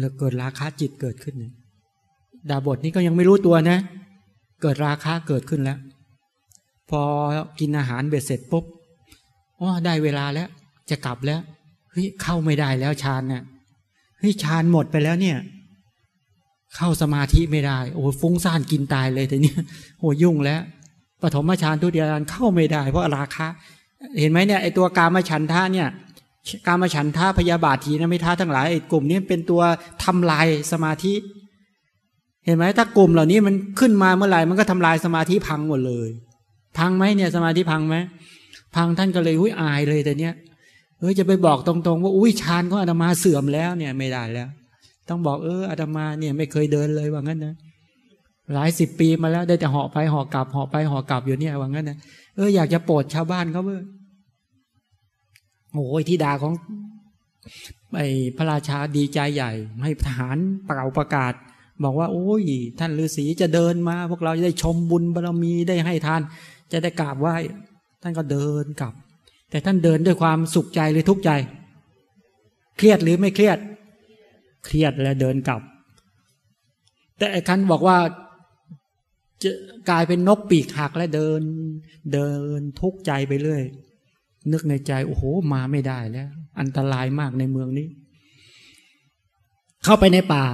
แล้วเกิดราคะจิตเกิดขึ้นดาบทนี้ก็ยังไม่รู้ตัวนะ เกิดราคะเกิดขึ้นแล้ว พอกินอาหารเบ็ดเสร็จปุ๊บอ๋อได้เวลาแล้ว จะกลับแล้วเฮ้ยเข้าไม่ได้แล้วฌานเนี่ยเฮ้ยฌานหมดไปแล้วเนี่ย เข้าสมาธิไม่ได้ โอ้ฟุ้งซ่านกินตายเลยแต่เนี้ยโอ้ยุ่งแล้ว ปฐมฌานทุติยฌานเข้าไม่ได้ เพราะราคะ เห็นไหมเนี่ยไอตัวกามฉันทะเนี่ยการมาฉันท่าพยาบาททีนะไม่ท่าทั้งหลายกลุ่มนี้เป็นตัวทำลายสมาธิ เห็นไหมถ้ากลุ่มเหล่านี้มันขึ้นมาเมื่อไหร่มันก็ทำลายสมาธิพังหมดเลย พังไหมเนี่ยสมาธิพังไหมพังท่านก็เลยอุ้ยอายเลยแต่เนี้ยเออจะไปบอกตรงๆ ว่าอุ้ยฌานก็อาตมาเสื่อมแล้วเนี่ยไม่ได้แล้ว ต้องบอกเอออาตมาเนี่ยไม่เคยเดินเลยว่างั้นนะ หลายสิบปีมาแล้วได้แต่หอบไปหอบกลับหอบไปหอบกลับอยู่เนี่ยว่างั้นนะเอออยากจะโปรดชาวบ้านเขาเบ้อโอ้ยที่ดาของไอ้พระราชาดีใจใหญ่ ให้ทหารเป่าประกาศ บอกว่า โอ้ย ท่านฤาษีจะเดินมา พวกเราจะได้ชมบุญบารมีได้ให้ทาน จะได้กราบไหว้ท่านก็เดินกลับ แต่ท่านเดินด้วยความสุขใจหรือทุกข์ใจ เครียดหรือไม่เครียด เครียดและเดินกลับ แต่ท่านบอกว่า กลายเป็นนกปีกหักและเดิน เดินทุกข์ใจไปเรื่อย นึกในใจ โอ้โห มาไม่ได้แล้ว อันตรายมากในเมืองนี้ เข้าไปในป่า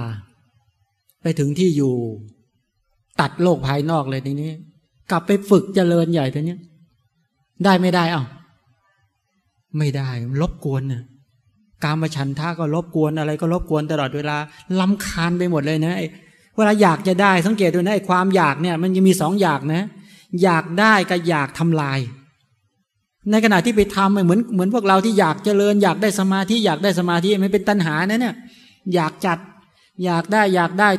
ไปถึงที่อยู่ ตัดโลกภายนอกเลยทีนี้ กลับไปฝึกเจริญใหญ่ทีนี้ได้ไม่ได้เอ้าไม่ได้ลบกวนเนี่ยการมาฉันท่าก็ลบกวนอะไรก็ลบกวนตลอดเวลาลำคาญไปหมดเลยนะ เวลาอยากจะได้สังเกตดูนะไอ้ความอยากเนี่ย มันจะมีสองอยากนะ อยากได้กับอยากทำลาย ในขณะที่ไปทำเหมือนเหมือนพวกเราที่อยากเจริญ อยากได้สมาธิอยากได้สมาธิมันเป็นตัณหานะเนี่ย อยากจัด อยากได้อยากได้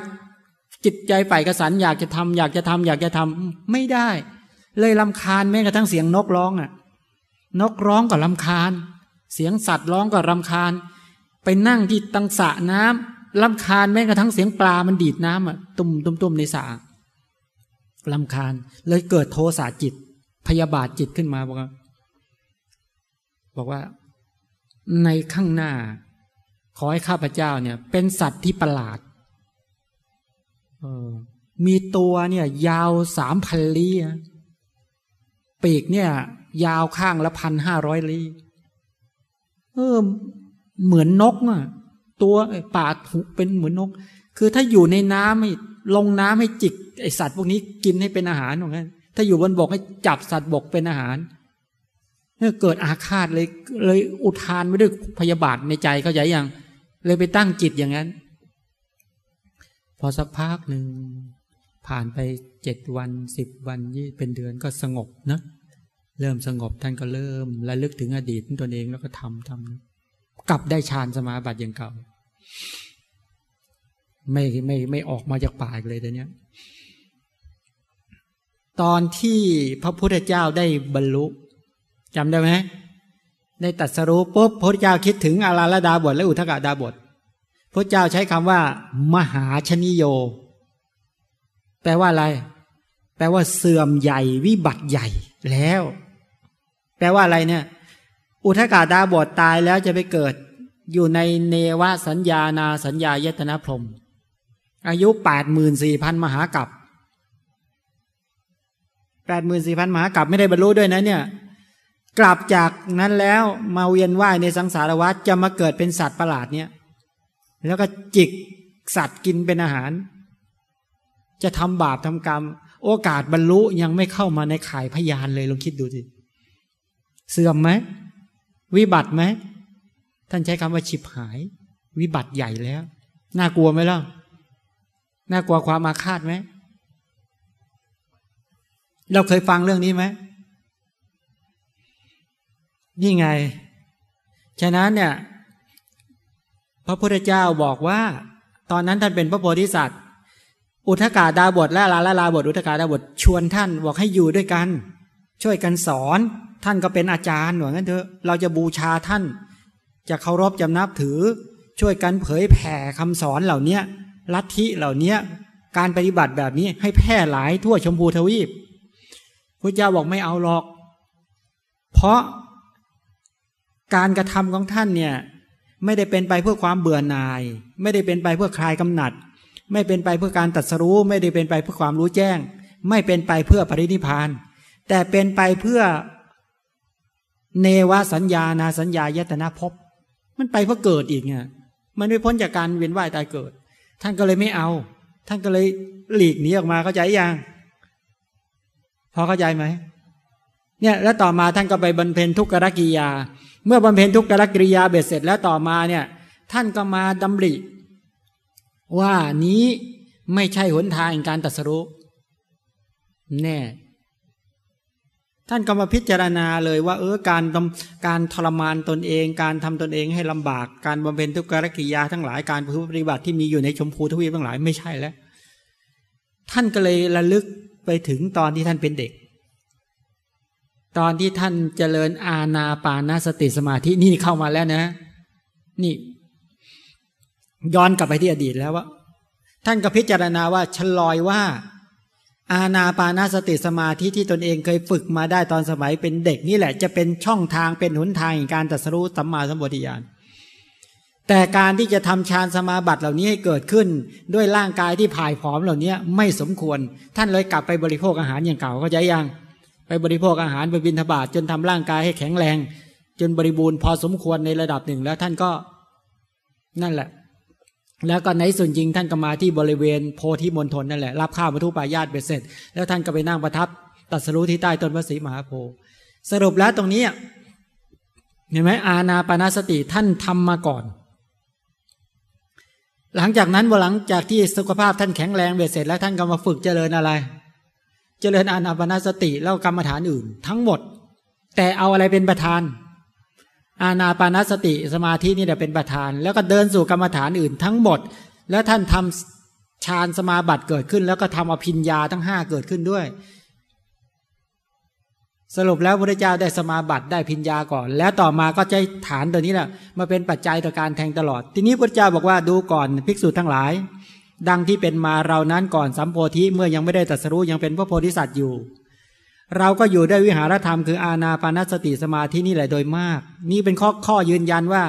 จิตใจฝ่ายกระสันอยากจะทำอยากจะทำอยากจะทำไม่ได้ เลยลำคาญแม้กระทั่งเสียงนกร้องอะ นกร้องก็ลำคาญ เสียงสัตว์ร้องก็รำคาญ ไปนั่งที่ตังสะน้ำ ลำคาญแม้กระทั่งเสียงปลามันดีดน้ำอะตุ่มตุ่มตุ่มในสระลำคาญ เลยเกิดโทสะจิต พยาบาทจิตขึ้นมาบอกว่าบอกว่า ในข้างหน้า ขอให้ข้าพเจ้าเนี่ย เป็นสัตว์ที่ประหลาดมีตัวเนี่ย ยาวสามพันลี้ปีกเนี่ย ยาวข้างละพันห้าร้อยลี้เออเหมือนนกอะ ตัวปาดเป็นเหมือนนก คือถ้าอยู่ในน้ำให้ลงน้ำให้จิกไอสัตว์พวกนี้กินให้เป็นอาหารอย่างนั้นถ้าอยู่บนบกให้จับสัตว์บกเป็นอาหารเกิดอาฆาตเลยเลยอุทานไม่ด้วยพยาบาทในใจเขาใหญ่ยังเลยไปตั้งจิตอย่างนั้น พอสักพักหนึ่งผ่านไปเจ็ดวันสิบวันยี่เป็นเดือนก็สงบนะเริ่มสงบท่านก็เริ่มระลึกถึงอดีตตนเองแล้วก็ทำทำกลับได้ฌานสมาบัติอย่างเก่า ไม่ไม่ไม่ออกมาจากป่าเลยแต่เนี้ย ตอนที่พระพุทธเจ้าได้บรรลุจำได้ไหมในตัดสรู้ปุ๊บพระเจ้าคิดถึงอาราลดาบทและอุทกาดาบทพระเจ้าใช้คำว่า มหาชนิโย แปลว่าอะไร แปลว่าเสื่อมใหญ่ วิบัติใหญ่แล้ว แปลว่าอะไรเนี่ย อุทกาดาบทตายแล้วจะไปเกิด อยู่ในเนวสัญญานาสัญญายตนะพรม อายุแปดหมื่นสี่พันมหากับแปดหมื่นสี่พันมหากับไม่ได้บรรลุด้วยนะเนี่ย กลับจากนั้นแล้วมาเวียนว่ายในสังสารวัฏจะมาเกิดเป็นสัตว์ประหลาดเนี่ย แล้วก็จิกสัตว์กินเป็นอาหาร จะทำบาปทำกรรม โอกาสบรรลุยังไม่เข้ามาในข่ายพยานเลยลองคิดดูสิเสื่อมไหมวิบัติไหม ท่านใช้คำว่าฉิบหาย วิบัติใหญ่แล้ว น่ากลัวไหมล่ะ น่ากลัวความอาฆาตไหม เราเคยฟังเรื่องนี้ไหม นี่ไง ฉะนั้นเนี่ย พระพุทธเจ้าบอกว่า ตอนนั้นท่านเป็นพระโพธิสัตว์ อุทกาดาบทและลาลาลาบท อุทกาดาบทชวนท่านบอกให้อยู่ด้วยกัน ช่วยกันสอน ท่านก็เป็นอาจารย์หน่อยงั้นเถอะ เราจะบูชาท่าน จะเคารพจำนับถือ ช่วยกันเผยแผ่คำสอนเหล่านี้ลัทธิเหล่านี้การปฏิบัติแบบนี้ให้แพร่หลายทั่วชมพูทวีปพระเจ้าบอกไม่เอาหรอก เพราะการกระทำของท่านเนี่ยไม่ได้เป็นไปเพื่อความเบื่อหน่าย ไม่ได้เป็นไปเพื่อคลายกำหนัด ไม่เป็นไปเพื่อการตัดสรู้ ไม่ได้เป็นไปเพื่อความรู้แจ้ง ไม่เป็นไปเพื่อปรินิพาน แต่เป็นไปเพื่อเนวสัญญานาสัญญายตนาภพ มันไปเพื่อเกิดอีกไงมันไม่พ้นจากการเวียนว่ายตายเกิด ท่านก็เลยไม่เอา ท่านก็เลยหลีกหนีออกมาเข้าใจยังพอเข้าใจไหมเนี่ยแล้วต่อมาท่านก็ไปบรรเพนทุกขกิริยา เมื่อบำเพ็ญทุกขกิริยาเบ็ดเสร็จแล้วต่อมาเนี่ย ท่านก็มาดำริ ว่านี้ไม่ใช่หนทางแห่งการตัดสรุแน่ ท่านก็มาพิจารณาเลยว่า เออการการทรมานตนเอง การทำตนเองให้ลำบากการบำเพ็ญทุกขกิริยาทั้งหลายการปฏิบัติที่มีอยู่ในชมพูทวีปทั้งหลายไม่ใช่แล้ว ท่านก็เลยระลึกไปถึงตอนที่ท่านเป็นเด็ก ตอนที่ท่านเจริญอาณาปานาสติสมาธินี่เข้ามาแล้วนะ นี่ ย้อนกลับไปที่อดีตแล้วว่าท่านก็พิจารณาว่าชลอยว่า อาณาปานาสติสมาธิที่ตนเองเคยฝึกมาได้ตอนสมัยเป็นเด็กนี่แหละ จะเป็นช่องทางเป็นหนทางในการตัดสู้สัมมาสัมปวิญาณแต่การที่จะทำฌานสมาบัติเหล่านี้ให้เกิดขึ้น ด้วยร่างกายที่ผายผอมเหล่านี้ไม่สมควร ท่านเลยกลับไปบริโภคอาหารอย่างเก่าเข้าใจยังไปบริโภคอาหารไปบินทบาทจนทำร่างกายให้แข็งแรง จนบริบูรณ์พอสมควรในระดับหนึ่งแล้วท่านก็นั่นแหละ แล้วก็ในส่วนจริงท่านก็มาที่บริเวณโพธิมณฑลนั่นแหละรับข้าวมาทุปายาตเบ็ดเสร็จ แล้วท่านก็ไปนั่งประทับตัดสรู้ที่ใต้ต้นพระศรีมหาโพธิ์สรุปแล้วตรงนี้เห็นไหมอาณาปณสติท่านทำมาก่อน หลังจากนั้นหลังจากที่สุขภาพท่านแข็งแรงเบ็ดเสร็จแล้วท่านก็มาฝึกเจริญอะไร เจริญอาณาปณสติแล้วกรรมฐานอื่น ทั้งหมด แต่เอาอะไรเป็นประธาน อาณาปานสติสมาธินี่แหละเป็นประธาน แล้วก็เดินสู่กรรมฐานอื่นทั้งหมด แล้วท่านทำฌานสมาบัติเกิดขึ้น แล้วก็ทำอภิญญาทั้งห้าเกิดขึ้นด้วย สรุปแล้วพระเจ้าได้สมาบัติได้พิญญาก่อน แล้วต่อมาก็ใจฐานตัวนี้แหละมาเป็นปัจจัยต่อการแทงตลอด ทีนี้พระเจ้าบอกว่าดูก่อนภิกษุทั้งหลาย ดังที่เป็นมาเรานั้นก่อนสัมโพธิเมื่อยังไม่ได้ตรัสรู้ยังเป็นพระโพธิสัตว์อยู่ เราก็อยู่ได้วิหารธรรมคืออาณาปานสติสมาธินี่แหละโดยมาก นี่เป็นข้อข้อยืนยันว่า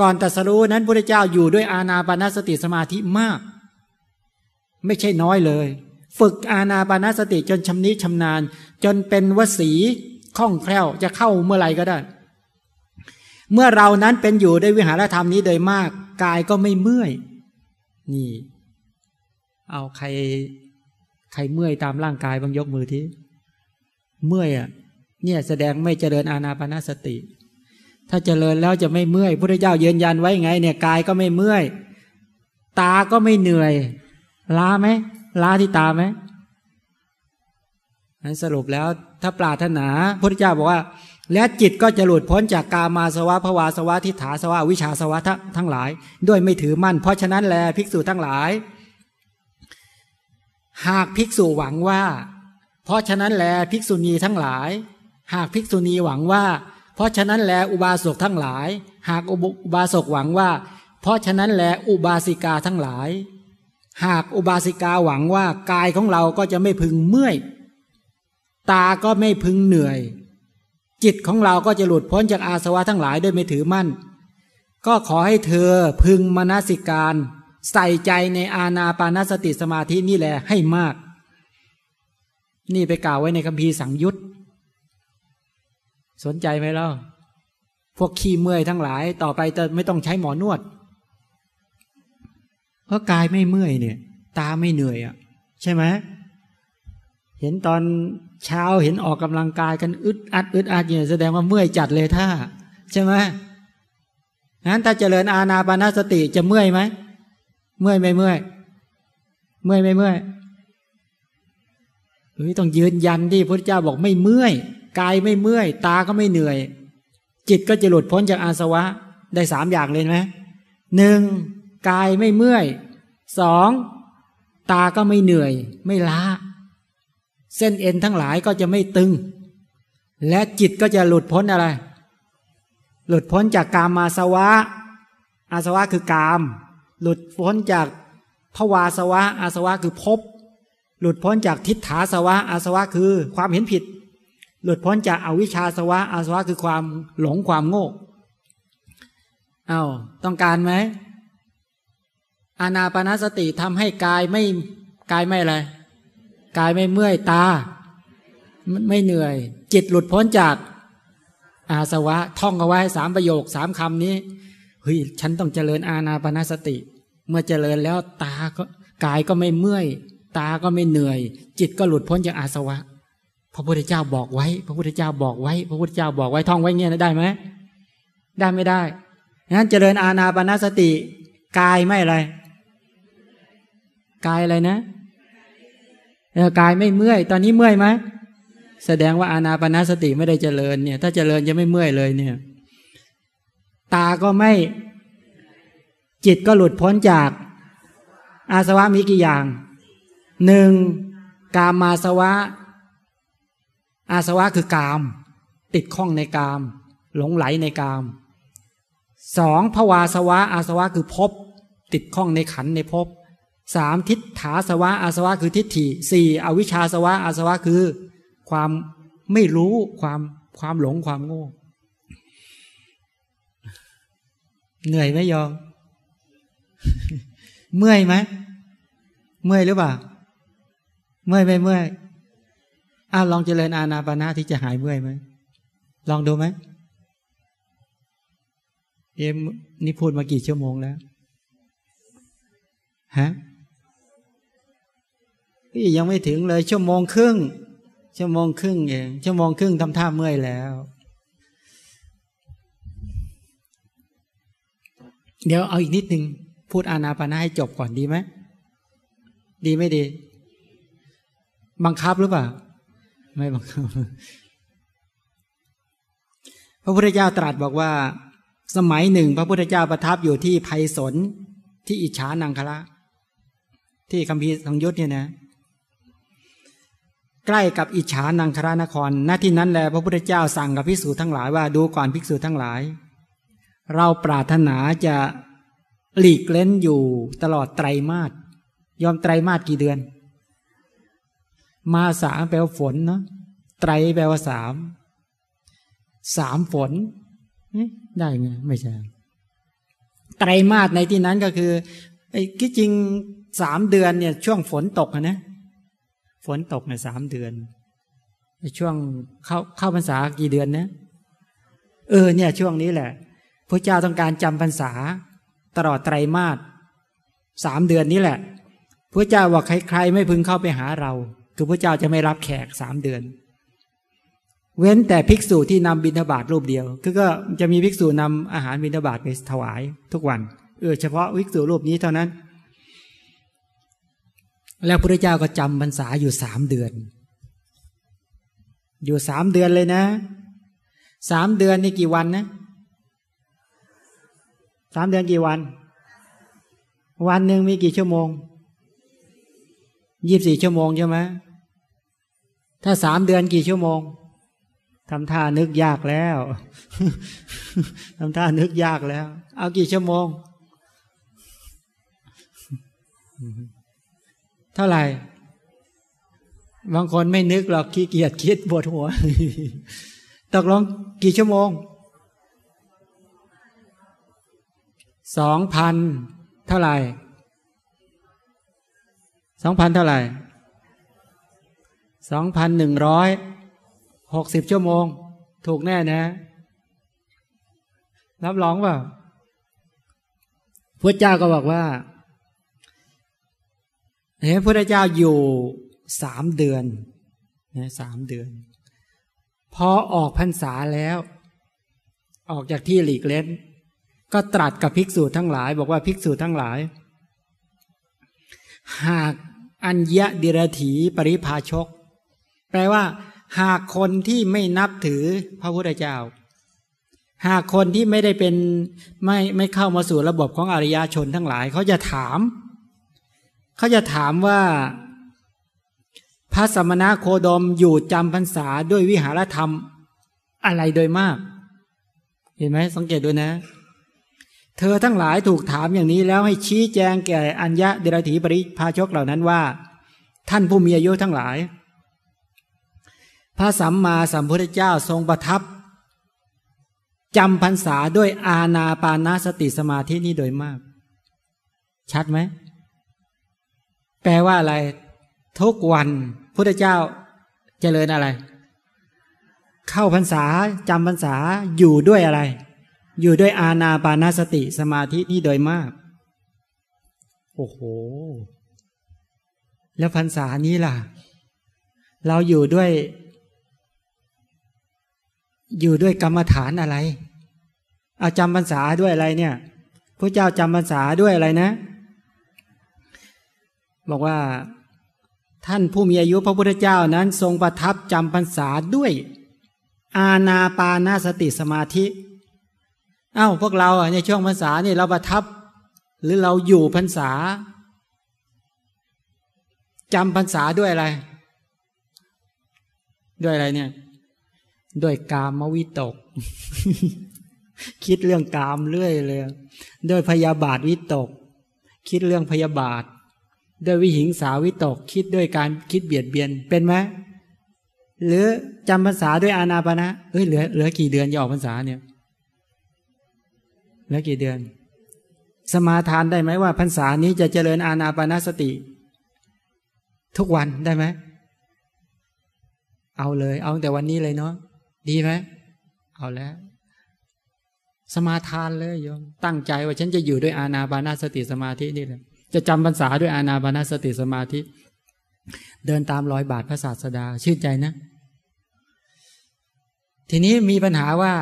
ก่อนตัสรู้นั้นพระเจ้าอยู่ด้วยอาณาปานสติสมาธิมาก ไม่ใช่น้อยเลย ฝึกอาณาปานสติจนชำนิชำนาญ จนเป็นวสีคล่องแคล่วจะเข้าเมื่อไหร่ก็ได้ เมื่อเรานั้นเป็นอยู่ด้วยวิหารธรรมนี้โดยมาก กายก็ไม่เมื่อย นี่ เอาใคร ใครเมื่อยตามร่างกายบางยกมือที่ เมื่อยอะเนี่ยแสดงไม่เจริญอาณาปณะสติ ถ้าเจริญแล้วจะไม่เมื่อยพระเจ้ายืนยันไว้ไง เนี่ยกายก็ไม่เมื่อย ตาก็ไม่เหนื่อย ล้าไหมล้าที่ตาไหมนั้นสรุปแล้วถ้าปราถนาพระเจ้าบอกว่า และจิตก็จะหลุดพ้นจากกามาสวะภวาสวะทิฏฐาสวะวิชาสวะทั้งหลาย ด้วยไม่ถือมั่น เพราะฉะนั้นแลภิกษุทั้งหลาย หากภิกษุหวังว่า เพราะฉะนั้นแลภิกษุณีทั้งหลาย หากภิกษุณีหวังว่า เพราะฉะนั้นแลอุบาสกทั้งหลาย หากอุบาสกหวังว่า เพราะฉะนั้นแลอุบาสิกาทั้งหลาย หากอุบาสิกาหวังว่ากายของเราก็จะไม่พึงเมื่อย ตาก็ไม่พึงเหนื่อย จิตของเราก็จะหลุดพ้นจากอาสวะทั้งหลายด้วยไม่ถือมั่น ก็ขอให้เธอพึงมนสิการ ใส่ใจในอาณาปานสติสมาธินี่แหละให้มาก นี่ไปกล่าวไว้ในคัมภีร์สังยุตสนใจไหมเล่าพวกขี้เมื่อยทั้งหลาย ต่อไปจะไม่ต้องใช้หมอนวด เพราะกายไม่เมื่อยเนี่ย ตาไม่เหนื่อยอะ ใช่ไหมเห็นตอนเช้าเห็นออกกำลังกายกันอึดอัดอึดอัดเนี่ยแสดงว่าเมื่อยจัดเลยท่าใช่ไหมงั้นถ้าเจริญอาณาปานาสติจะเมื่อยไหมเมื่อยไม่เมื่อย เมื่อยไม่เมื่อย เฮ้ยต้องยืนยันที่พระเจ้าบอกไม่เมื่อยกายไม่เมื่อย ตาก็ไม่เหนื่อย จิตก็จะหลุดพ้นจากอาสวะได้สามอย่างเลยไหมหนึ่งกายไม่เมื่อยสองตาก็ไม่เหนื่อย ไม่ล้า เส้นเอ็นทั้งหลายก็จะไม่ตึง และจิตก็จะหลุดพ้นอะไร หลุดพ้นจากกามอาสวะ อาสวะคือกาม หลุดพ้นจากภวาสวะ อาสวะคือภพ หลุดพ้นจากทิฏฐาสวะอาสวะคือความเห็นผิด หลุดพ้นจากอวิชชาสวะอาสวะคือความหลงความโง่เอา้าต้องการไหมอานาปนาสติทำให้กายไม่กายไม่อะไรกายไม่เมื่อยตา ไม่เหนื่อย จิตหลุดพ้นจากอาสวะ ท่องเอาไว้สามประโยคสามคำนี้เฮ้ยฉันต้องเจริญอาณาปณสติ เมื่อเจริญแล้วตาก็กายก็ไม่เมื่อย ตาก็ไม่เหนื่อย จิตก็หลุดพ้นจากอาสวะ พระพุทธเจ้าบอกไว้ พระพุทธเจ้าบอกไว้ พระพุทธเจ้าบอกไว้ท่องไว้เงี้ยได้ไหมได้ไม่ได้งั้นเจริญอาณาปณสติ กายไม่อะไร กายอะไรนะกายไม่เมื่อย ตอนนี้เมื่อยไหมแสดงว่าอานาปนาสติไม่ได้เจริญเนี่ย ถ้าเจริญจะไม่เมื่อยเลยเนี่ย ตาก็ไม่ จิตก็หลุดพ้นจาก อาสวะมีกี่อย่าง หนึ่งกามาสวะ อาสวะคือกาม ติดข้องในกาม หลงไหลในกามสองภวาสวะ อาสวะคือภพติดข้องในขันในภพสามทิฏฐาสวะ อาสวะคือทิฏฐิสี่อวิชชาสวะ อาสวะคือ ความไม่รู้ความความหลงความโง่ เหนื่อยไหมยอม เมื่อยไหมเมื่อยหรือเปล่า เมื่อยไม่เมื่อยอ้าวลองเจริญอาณาปานาที่จะหายเมื่อยไหมลองดูไหมเอ็มนี่พูดมากี่ชั่วโมงแล้วฮะพี่ยังไม่ถึงเลย ชั่วโมงครึ่ง ชั่วโมงครึ่งเองชั่วโมงครึ่งทำท่าเมื่อยแล้ว เดี๋ยวเอาอีกนิดหนึ่งพูดอานาปานาให้จบก่อนดีไหมดีไม่ดี บังคับหรือเปล่า ไม่บังคับ พระพุทธเจ้าตรัสบอกว่า สมัยหนึ่ง พระพุทธเจ้าประทับอยู่ที่ไพศลที่อิจฉานังคละที่คำพีสังยุตเนี่ยนะ ใกล้กับอิจฉานังครานครณที่นั้นแลพระพุทธเจ้าสั่งกับภิกษุทั้งหลายว่าดูก่อนภิกษุทั้งหลาย เราปรารถนาจะหลีกเล้นอยู่ตลอดไตรมาสยอมไตรมาสกี่เดือน มาสามแปลว่าฝนเนาะไตรแปลว่าสามสามฝนได้ไงไม่ใช่ ไตรมาสในที่นั้นก็คือไอ้ที่จริงสามเดือนเนี่ย ช่วงฝนตกนะฝนตกในสามเดือนในช่วงเข้าเข้าพรรษากี่เดือนนะเออเนี่ย ช่วงนี้แหละพระเจ้าต้องการจำพรรษา ตลอดไตรมาสสามเดือนนี้แหละพระเจ้าว่าใครๆไม่พึงเข้าไปหาเรา คือพระเจ้าจะไม่รับแขกสามเดือน เว้นแต่ภิกษุที่นำบิณฑบาตรูปเดียว คือก็จะมีภิกษุนำอาหารบิณฑบาตไปถวายทุกวัน เออเฉพาะภิกษุรูปนี้เท่านั้น แล้วพระเจ้าก็จำพรรษาอยู่สามเดือน อยู่สามเดือนเลยนะสามเดือนนี่กี่วันนะสามเดือนกี่วัน วันหนึ่งมีกี่ชั่วโมงยี่บสี่ชั่วโมงใช่ไหม ถ้าสามเดือนกี่ชั่วโมงทำท่านึกยากแล้วทำท่านึกยากแล้ว เอากี่ชั่วโมง เท่าไหร่ บางคนไม่นึกหรอกขี้เกียจคิดปวดหัวตกลงกี่ชั่วโมง สองพันเท่าไหร่ สองพันเท่าไหร่ สองพันหนึ่งร้อยหกสิบชั่วโมง ถูกแน่นะรับรองเปล่าพระเจ้าก็บอกว่าเห็นพระเจ้าอยู่สามเดือนนะสามเดือน พอออกพรรษาแล้ว ออกจากที่หลีกเล่น ก็ตรัสกับภิกษุทั้งหลาย บอกว่าภิกษุทั้งหลาย หากอัญญะดิรถีปริภาชก แปลว่า หากคนที่ไม่นับถือพระพุทธเจ้า หากคนที่ไม่ได้เป็นไม่ไม่เข้ามาสู่ระบบของอริยชนทั้งหลาย เขาจะถาม เขาจะถามว่าพระสมณะโคดมอยู่จำพรรษาด้วยวิหารธรรมอะไรโดยมาก เห็นไหมสังเกตดูนะ เธอทั้งหลายถูกถามอย่างนี้แล้วให้ชี้แจงแก่อัญญะเดรถีปริพาชกเหล่านั้นว่า ท่านผู้มีอายุทั้งหลาย พระสัมมาสัมพุทธเจ้าทรงประทับจำพรรษาด้วยอาณาปานาสติสมาธินี้โดยมาก ชัดไหม แปลว่าอะไร ทุกวันพุทธเจ้าเจริญอะไร เข้าพรรษาจำพรรษาอยู่ด้วยอะไร อยู่ด้วยอาณาปานาสติสมาธินี้โดยมาก โอ้โห แล้วพรรษานี้ล่ะ เราอยู่ด้วย อยู่ด้วยกรรมฐานอะไร เอาจำพรรษาด้วยอะไรเนี่ยพระเจ้าจำพรรษาด้วยอะไรนะ บอกว่าท่านผู้มีอายุพระพุทธเจ้านั้นทรงประทับจำพรรษาด้วย อาณาปานาสติสมาธิเอา้าพวกเราในช่วงพรรษาเนี่ยเราประทับ หรือเราอยู่พรรษาจำพรรษาด้วยอะไร ด้วยอะไรเนี่ย ด้วยกามวิตก คิดเรื่องกามเรื่อยเลยด้วยพยาบาทวิตก คิดเรื่องพยาบาท ด้วยวิหิงสาวิตก คิดด้วยการคิดเบียดเบียนเป็นไหมหรือจำพรรษาด้วยอานาปณะเอ้ยเหลือเหลือกี่เดือนจะออกพรรษาเนี่ยเหลือกี่เดือน สมาทานได้ไหมว่าพรรษานี้จะเจริญอาณาปณะสติ ทุกวันได้ไหมเอาเลย เอาแต่วันนี้เลยเนาะ ดีไหมเอาแล้ว สมาทานเลยโยมตั้งใจว่าฉันจะอยู่ด้วยอาณาบานาสติสมาธินี่แหละจะจำพรรษาด้วยอาณาบานาสติสมาธิ เดินตามรอยบาทพระศาสดา ชื่นใจนะ ทีนี้มีปัญหาว่า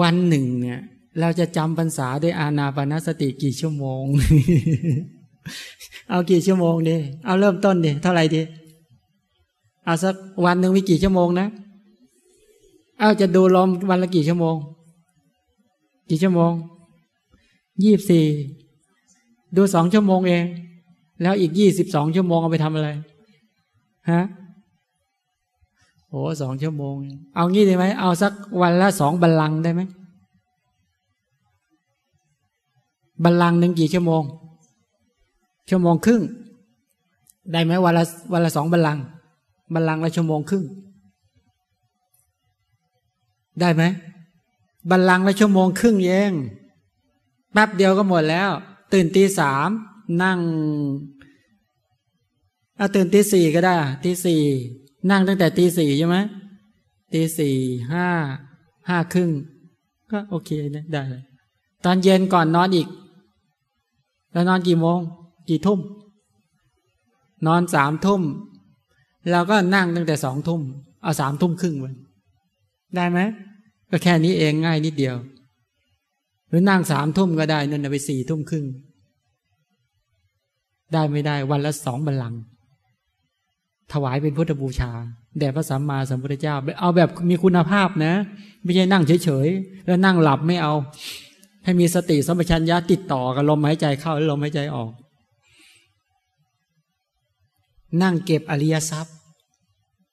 วันหนึ่งเนี่ย เราจะจำพรรษาด้วยอาณาปานสติกี่ชั่วโมง เอากี่ชั่วโมงดี เอาเริ่มต้นดิเท่าไหร่ดี เอาสักวันหนึ่งมีกี่ชั่วโมงนะ เอาจะดูลมวันละกี่ชั่วโมง กี่ชั่วโมงยี่บสี่ดูสองชั่วโมงเอง แล้วอีกยี่สิบสองชั่วโมงเอาไปทำอะไรฮะโอ้สองชั่วโมง เอางี้ได้ไหมเอาสักวันละสองบัลลังได้ไหมบัลลังหนึ่งกี่ชั่วโมง ชั่วโมงครึ่ง ได้ไหมวันละวันละสองบัลลัง บัลลังละชั่วโมงครึ่ง ได้ไหมบัลลังก์ละชั่วโมงครึ่งเองแป๊บเดียวก็หมดแล้ว ตื่นตีสามนั่งเอาตื่นตีสี่ก็ได้ตีสี่นั่งตั้งแต่ตีสี่ใช่ไหมตีสี่ห้าห้าครึ่ง ก็โอเคได้ตอนเย็นก่อนนอนอีก แล้วนอนกี่โมง กี่ทุ่ม นอนสามทุ่มเราก็นั่งตั้งแต่สองทุ่ม เอาสามทุ่มครึ่งไป ได้ไหมก็แค่นี้เองง่ายนิดเดียว หรือนั่งสามทุ่มก็ได้นั่นไปสี่ทุ่มครึ่งได้ไม่ได้วันละสองบัลลังถวายเป็นพุทธบูชา แด่พระสัมมาสัมพุทธเจ้า เอาแบบมีคุณภาพนะ ไม่ใช่นั่งเฉยๆ แล้วนั่งหลับไม่เอา ให้มีสติสัมปชัญญะติดต่อกับลมหายใจเข้าและลมหายใจออก นั่งเก็บอริยทรัพย์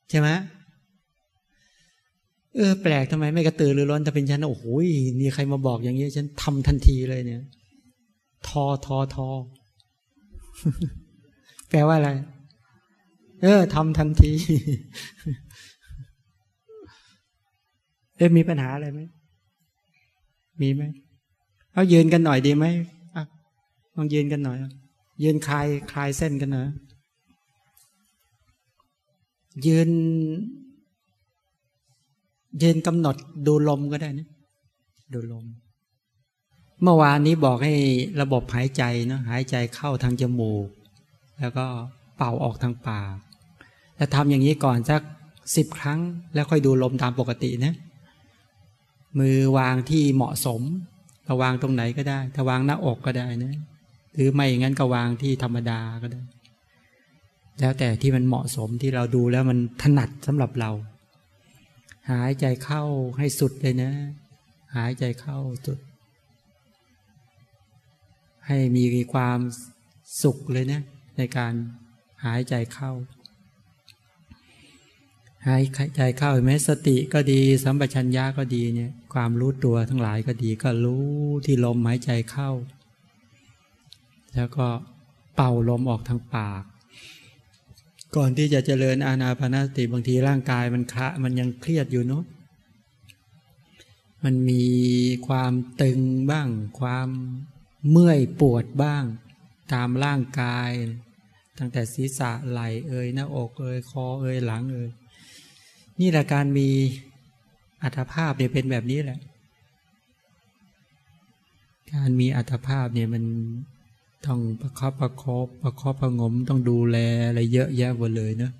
ใช่ไหม เออแปลกทำไมไม่กระตือรือร้นถ้าเป็นฉันโอ้โหนี่ใครมาบอกอย่างนี้ฉันทำทันทีเลยเนี่ย ทอทอทอแปลว่าอะไร เออทำทันที เออมีปัญหาอะไรไหมมีไหมเอายืนกันหน่อยดีไหมอะลองยืนกันหน่อยยืนคลายคลายเส้นกันหน่อยยืน ยืนกำหนดดูลมก็ได้นะดูลม เมื่อวานนี้บอกให้ระบบหายใจนะหายใจเข้าทางจมูก แล้วก็เป่าออกทางปากแล้วทำอย่างนี้ก่อนสักสิบครั้ง แล้วค่อยดูลมตามปกตินะมือวางที่เหมาะสมจะวางตรงไหนก็ได้ ถ้าวางหน้าอกก็ได้นะ หรือไม่อย่างนั้นก็วางที่ธรรมดาก็ได้ แล้วแต่ที่มันเหมาะสมที่เราดูแล้วมันถนัดสำหรับเรา หายใจเข้าให้สุดเลยนะ หายใจเข้าสุด ให้มีความสุขเลยนะ ในการหายใจเข้า หายใจเข้าแม้สติก็ดี สัมปชัญญะก็ดีเนี่ย ความรู้ตัวทั้งหลายก็ดี ก็รู้ที่ลมหายใจเข้า แล้วก็เป่าลมออกทางปาก ก่อนที่จะเจริญอาณาปณสติบางทีร่างกายมันคะมันยังเครียดอยู่เนาะมันมีความตึงบ้าง ความเมื่อยปวดบ้าง ตามร่างกาย ตั้งแต่ศีรษะไหล่เอ่ยหน้าอกเอ่ยคอเอ่ยหลังเอ่ยนี่แหละการมีอัตภาพเนี่ยเป็นแบบนี้แหละ การมีอัตภาพเนี่ยมัน ต้องประคับประคบประคบประงมต้องดูแลอะไรเยอะแยะหมดเลยเนะ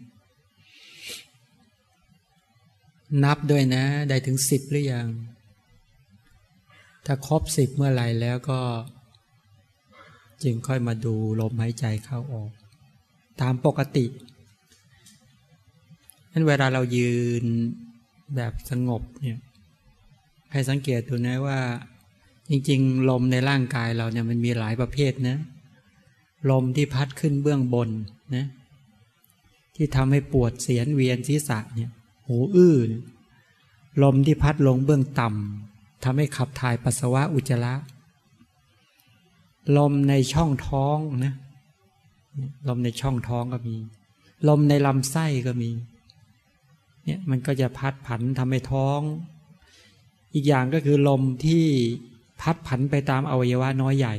นับด้วยนะ ได้ถึงสิบหรือยัง ถ้าครบสิบเมื่อไหร่แล้วก็ จึงค่อยมาดูลมหายใจเข้าออก ตามปกตินั้นเวลาเรายืนแบบสงบเนี่ยให้สังเกตดูนะว่า จริงๆ ลมในร่างกายเราเนี่ยมันมีหลายประเภทนะ ลมที่พัดขึ้นเบื้องบนนะที่ทำให้ปวดเสียนเวียนศีรษะเนี่ยหูอื้อลมที่พัดลงเบื้องต่ำทำให้ขับถ่ายปัสสาวะอุจจาระลมในช่องท้องนะลมในช่องท้องก็มี ลมในลำไส้ก็มีเนี่ยมันก็จะพัดผันทำให้ท้อง อีกอย่างก็คือลมที่ พัดผันไปตามอวัยวะน้อยใหญ่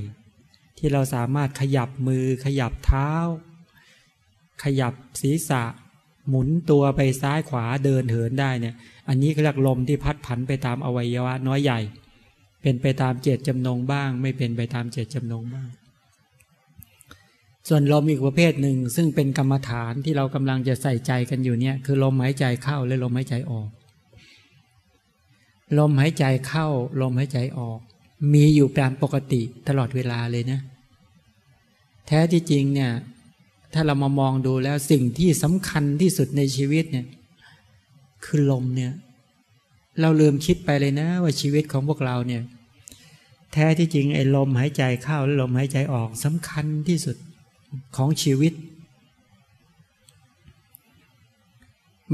ที่เราสามารถขยับมือขยับเท้า ขยับศีรษะ หมุนตัวไปซ้ายขวาเดินเหินได้เนี่ย อันนี้เรียกลมที่พัดผันไปตามอวัยวะน้อยใหญ่ เป็นไปตามเจตจำนงบ้าง ไม่เป็นไปตามเจตจำนงบ้าง ส่วนลมอีกประเภทหนึ่ง ซึ่งเป็นกรรมฐานที่เรากำลังจะใส่ใจกันอยู่เนี่ย คือลมหายใจเข้าและลมหายใจออก ลมหายใจเข้า ลมหายใจออก มีอยู่ตามปกติตลอดเวลาเลยนะ แท้ที่จริงเนี่ย ถ้าเรามามองดูแล้วสิ่งที่สำคัญที่สุดในชีวิตเนี่ย คือลมเนี่ย เราลืมคิดไปเลยนะ ว่าชีวิตของพวกเราเนี่ย แท้ที่จริงไอ้ลมหายใจเข้าและลมหายใจออกสำคัญที่สุดของชีวิต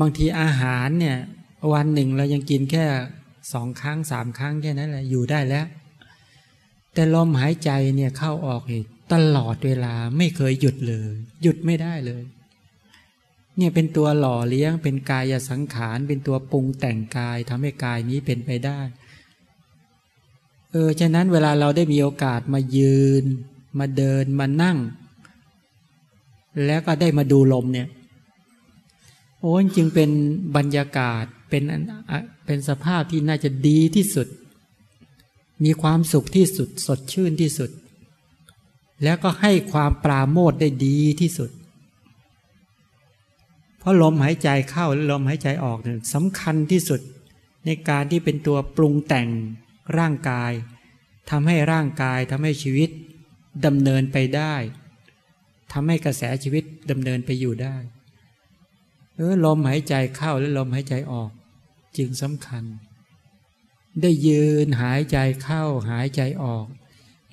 บางทีอาหารเนี่ย วันหนึ่งเรายังกินแค่สองครั้งสามครั้งแค่นั้นแหละอยู่ได้แล้ว แต่ลมหายใจเนี่ยเข้าออกตลอดเวลาไม่เคยหยุดเลย หยุดไม่ได้เลย เนี่ยเป็นตัวหล่อเลี้ยง เป็นกายสังขาร เป็นตัวปรุงแต่งกายทำให้กายนี้เป็นไปได้ เออ ฉะนั้นเวลาเราได้มีโอกาสมายืน มาเดินมานั่ง แล้วก็ได้มาดูลมเนี่ยโอ้จึงเป็นบรรยากาศเป็นเป็นสภาพที่น่าจะดีที่สุด มีความสุขที่สุดสดชื่นที่สุด แล้วก็ให้ความปราโมทได้ดีที่สุด เพราะลมหายใจเข้าและลมหายใจออกเนี่ยสำคัญที่สุด ในการที่เป็นตัวปรุงแต่งร่างกายทำให้ร่างกายทำให้ชีวิตดำเนินไปได้ทำให้กระแสชีวิตดำเนินไปอยู่ได้เออลมหายใจเข้าและลมหายใจออก จึงสำคัญ ได้ยืนหายใจเข้าหายใจออก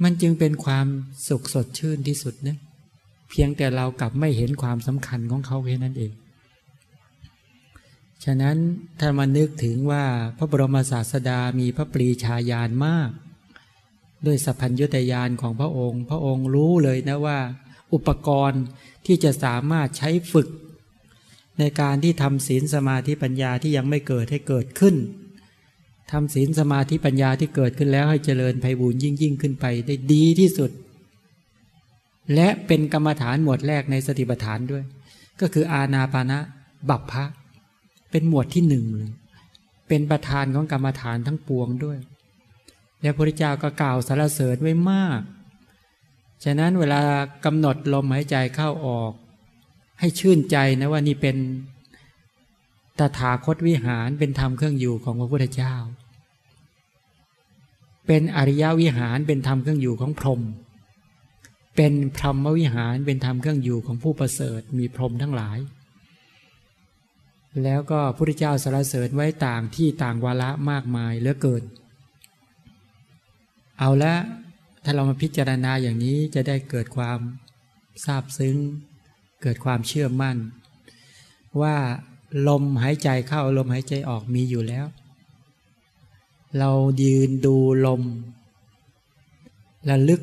มันจึงเป็นความสุขสดชื่นที่สุดนะเพียงแต่เรากลับไม่เห็นความสำคัญของเขาแค่นั้นเอง ฉะนั้นถ้ามานึกถึงว่าพระบรมศาสดามีพระปรีชาญาณมาก ด้วยสัพพัญญุตยานของพระองค์ พระองค์รู้เลยนะว่า อุปกรณ์ที่จะสามารถใช้ฝึก ในการที่ทำศีลสมาธิปัญญาที่ยังไม่เกิดให้เกิดขึ้น ทำศีลสมาธิปัญญาที่เกิดขึ้นแล้วให้เจริญไพบูรยิ่งยิ่งขึ้นไปได้ดีที่สุด และเป็นกรรมฐานหมวดแรกในสติปัฏฐานด้วย ก็คืออาณาปานะบัพพะเป็นหมวดที่หนึ่งเลยเป็นประธานของกรรมฐานทั้งปวงด้วย และพระพุทธเจ้าก็กล่าวสรรเสริญไว้มาก ฉะนั้นเวลากำหนดลมหายใจเข้าออก ให้ชื่นใจนะว่านี่เป็น ตถาคตวิหารเป็นธรรมเครื่องอยู่ของพระพุทธเจ้า เป็นอริยวิหารเป็นธรรมเครื่องอยู่ของพรหม เป็นพรหมวิหารเป็นธรรมเครื่องอยู่ของผู้ประเสริฐมีพรหมทั้งหลาย แล้วก็พระพุทธเจ้าสรรเสริญไว้ต่างที่ต่างวาระมากมายเหลือเกิน เอาละถ้าเรามาพิจารณาอย่างนี้จะได้เกิดความซาบซึ้ง เกิดความเชื่อมั่น ว่า ลมหายใจเข้าลมหายใจออกมีอยู่แล้ว เรายืนดูลมระลึก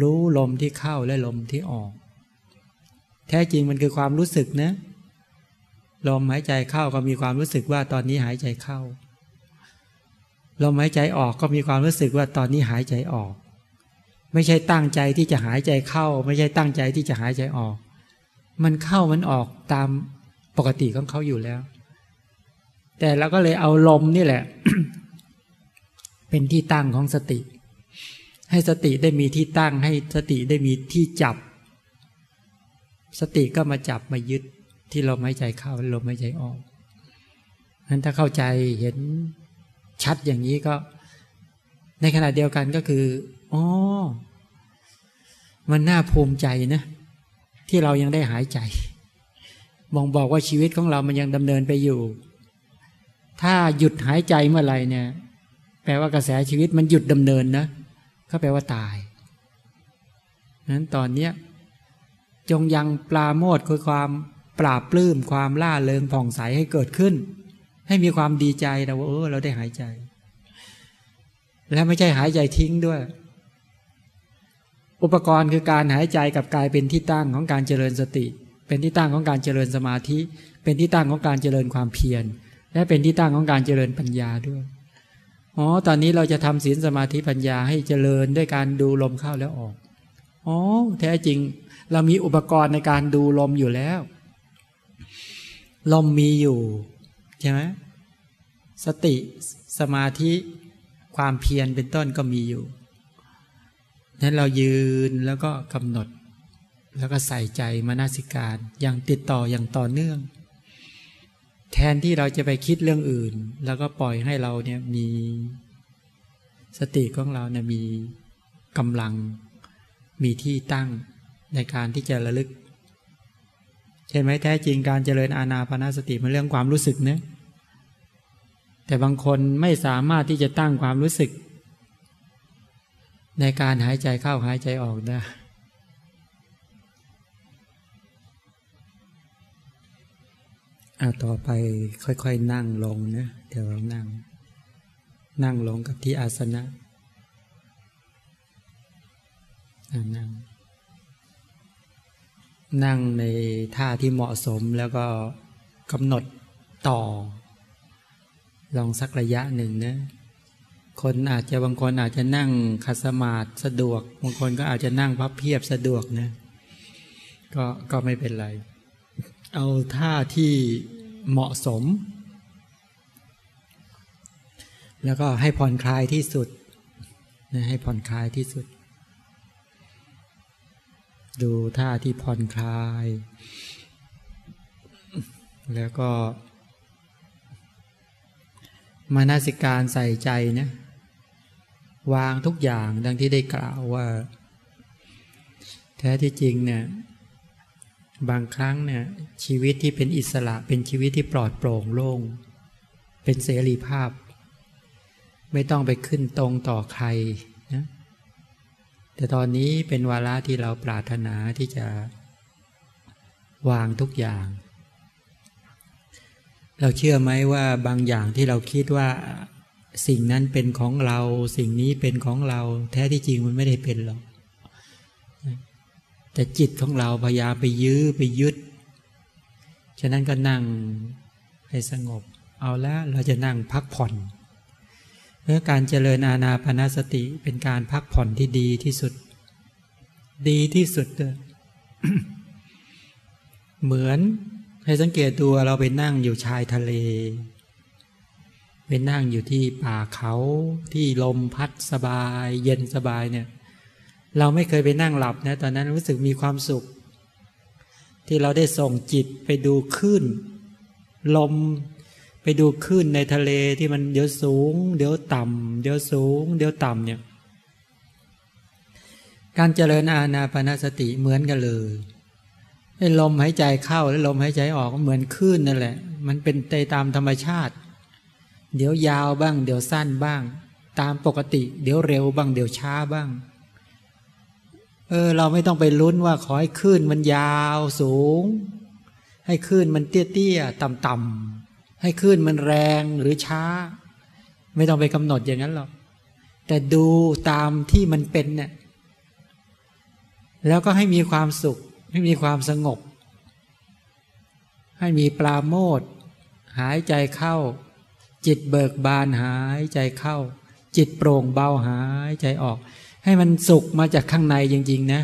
รู้ลมที่เข้าและลมที่ออก แท้จริงมันคือความรู้สึกนะ ลมหายใจเข้าก็มีความรู้สึกว่าตอนนี้หายใจเข้า ลมหายใจออกก็มีความรู้สึกว่าตอนนี้หายใจออก ไม่ใช่ตั้งใจที่จะหายใจเข้า ไม่ใช่ตั้งใจที่จะหายใจออก มันเข้ามันออกตาม ปกติของเขาอยู่แล้ว แต่เราก็เลยเอาลมนี่แหละ เป็นที่ตั้งของสติ ให้สติได้มีที่ตั้ง ให้สติได้มีที่จับ สติก็มาจับมายึดที่ลมหายใจเข้าลมหายใจออกนั้นถ้าเข้าใจเห็นชัดอย่างนี้ก็ ในขณะเดียวกันก็คืออ๋อมันน่าภูมิใจนะ ที่เรายังได้หายใจ มองบอกว่าชีวิตของเรามันยังดำเนินไปอยู่ ถ้าหยุดหายใจเมื่อไหร่เนี่ย แปลว่ากระแสชีวิตมันหยุดดำเนินนะก็แปลว่าตายนั้นตอนเนี้ยจงยังปลาโมดคือความปราบปลื้มความล่าเริงผ่องใสให้เกิดขึ้น ให้มีความดีใจนะว่าเออเราได้หายใจ และไม่ใช่หายใจทิ้งด้วย อุปกรณ์คือการหายใจกับกายเป็นที่ตั้งของการเจริญสติ เป็นที่ตั้งของการเจริญสมาธิ เป็นที่ตั้งของการเจริญความเพียร และเป็นที่ตั้งของการเจริญปัญญาด้วยอ๋อตอนนี้เราจะทำศีลสมาธิปัญญาให้เจริญด้วยการดูลมเข้าแล้วออกอ๋อแท้จริง เรามีอุปกรณ์ในการดูลมอยู่แล้ว ลมมีอยู่ใช่ไหมสติสมาธิความเพียรเป็นต้นก็มีอยู่นั้นเรายืนแล้วก็กำหนด แล้วก็ใส่ใจมานาสิการอย่างติดต่ออย่างต่อเนื่อง แทนที่เราจะไปคิดเรื่องอื่น แล้วก็ปล่อยให้เราเนี่ยมีสติของเราเนี่ยมีกำลังมีที่ตั้งในการที่จะระลึกเห็นไหมแท้จริงการเจริญอาณาปณสติมันเรื่องความรู้สึกเนะแต่บางคนไม่สามารถที่จะตั้งความรู้สึก ในการหายใจเข้าหายใจออกได้ อาต่อไปค่อยๆนั่งลงนะ เดี๋ยวเรานั่ง นั่งลงกับที่อาสนะนั่ง นั่งในท่าที่เหมาะสมแล้วก็กำหนดต่อ ลองสักระยะหนึ่งนะ คนอาจจะบางคนอาจจะนั่งคัสมาดสะดวก บางคนก็อาจจะนั่งพับเพียบสะดวกนะ ก็ก็ไม่เป็นไร เอาท่าที่เหมาะสม แล้วก็ให้ผ่อนคลายที่สุดนะให้ผ่อนคลายที่สุด ดูท่าที่ผ่อนคลาย แล้วก็ มานาสิการใส่ใจนะวางทุกอย่างดังที่ได้กล่าวว่า แท้ที่จริงเนี่ย บางครั้งเนี่ยชีวิตที่เป็นอิสระเป็นชีวิตที่ปลอดโปร่งโล่ง เป็นเสรีภาพ ไม่ต้องไปขึ้นตรงต่อใครนะแต่ตอนนี้เป็นวาระที่เราปรารถนาที่จะวางทุกอย่าง เราเชื่อไหมว่าบางอย่างที่เราคิดว่าสิ่งนั้นเป็นของเรา สิ่งนี้เป็นของเรา แท้ที่จริงมันไม่ได้เป็นหรอก แต่จิตของเราพยายามไปยื้อไปยึด ฉะนั้นก็นั่งให้สงบ เอาละเราจะนั่งพักผ่อนเมื่อการเจริญอาณาปณสติเป็นการพักผ่อนที่ดีที่สุด ดีที่สุดเลยเหมือนให้สังเกตตัวเราไปนั่งอยู่ชายทะเล ไปนั่งอยู่ที่ป่าเขาที่ลมพัดสบาย เย็นสบายเนี่ย เราไม่เคยไปนั่งหลับนะตอนนั้นรู้สึกมีความสุข ที่เราได้ส่งจิตไปดูคลื่น ลมไปดูคลื่นในทะเลที่มันเดี๋ยวสูง เดี๋ยวต่ำเดี๋ยวสูง เดี๋ยวต่ำเนี่ย การเจริญอาณาปณสติเหมือนกันเลยลมหายใจเข้าและลมหายใจออกเหมือนคลื่นนั่นแหละ มันเป็นไปตามธรรมชาติ เดี๋ยวยาวบ้าง เดี๋ยวสั้นบ้าง ตามปกติ เดี๋ยวเร็วบ้าง เดี๋ยวช้าบ้าง เออ เราไม่ต้องไปลุ้นว่าขอให้คลื่นมันยาวสูง ให้คลื่นมันเตี้ยๆต่ำๆให้คลื่นมันแรงหรือช้า ไม่ต้องไปกำหนดอย่างนั้นหรอก แต่ดูตามที่มันเป็นเนี่ยแล้วก็ให้มีความสุข ให้มีความสงบ ให้มีปลาโมดหายใจเข้า จิตเบิกบานหายใจเข้า จิตโปร่งเบาหายใจออก ให้มันสุกมาจากข้างในจริง ๆ นะ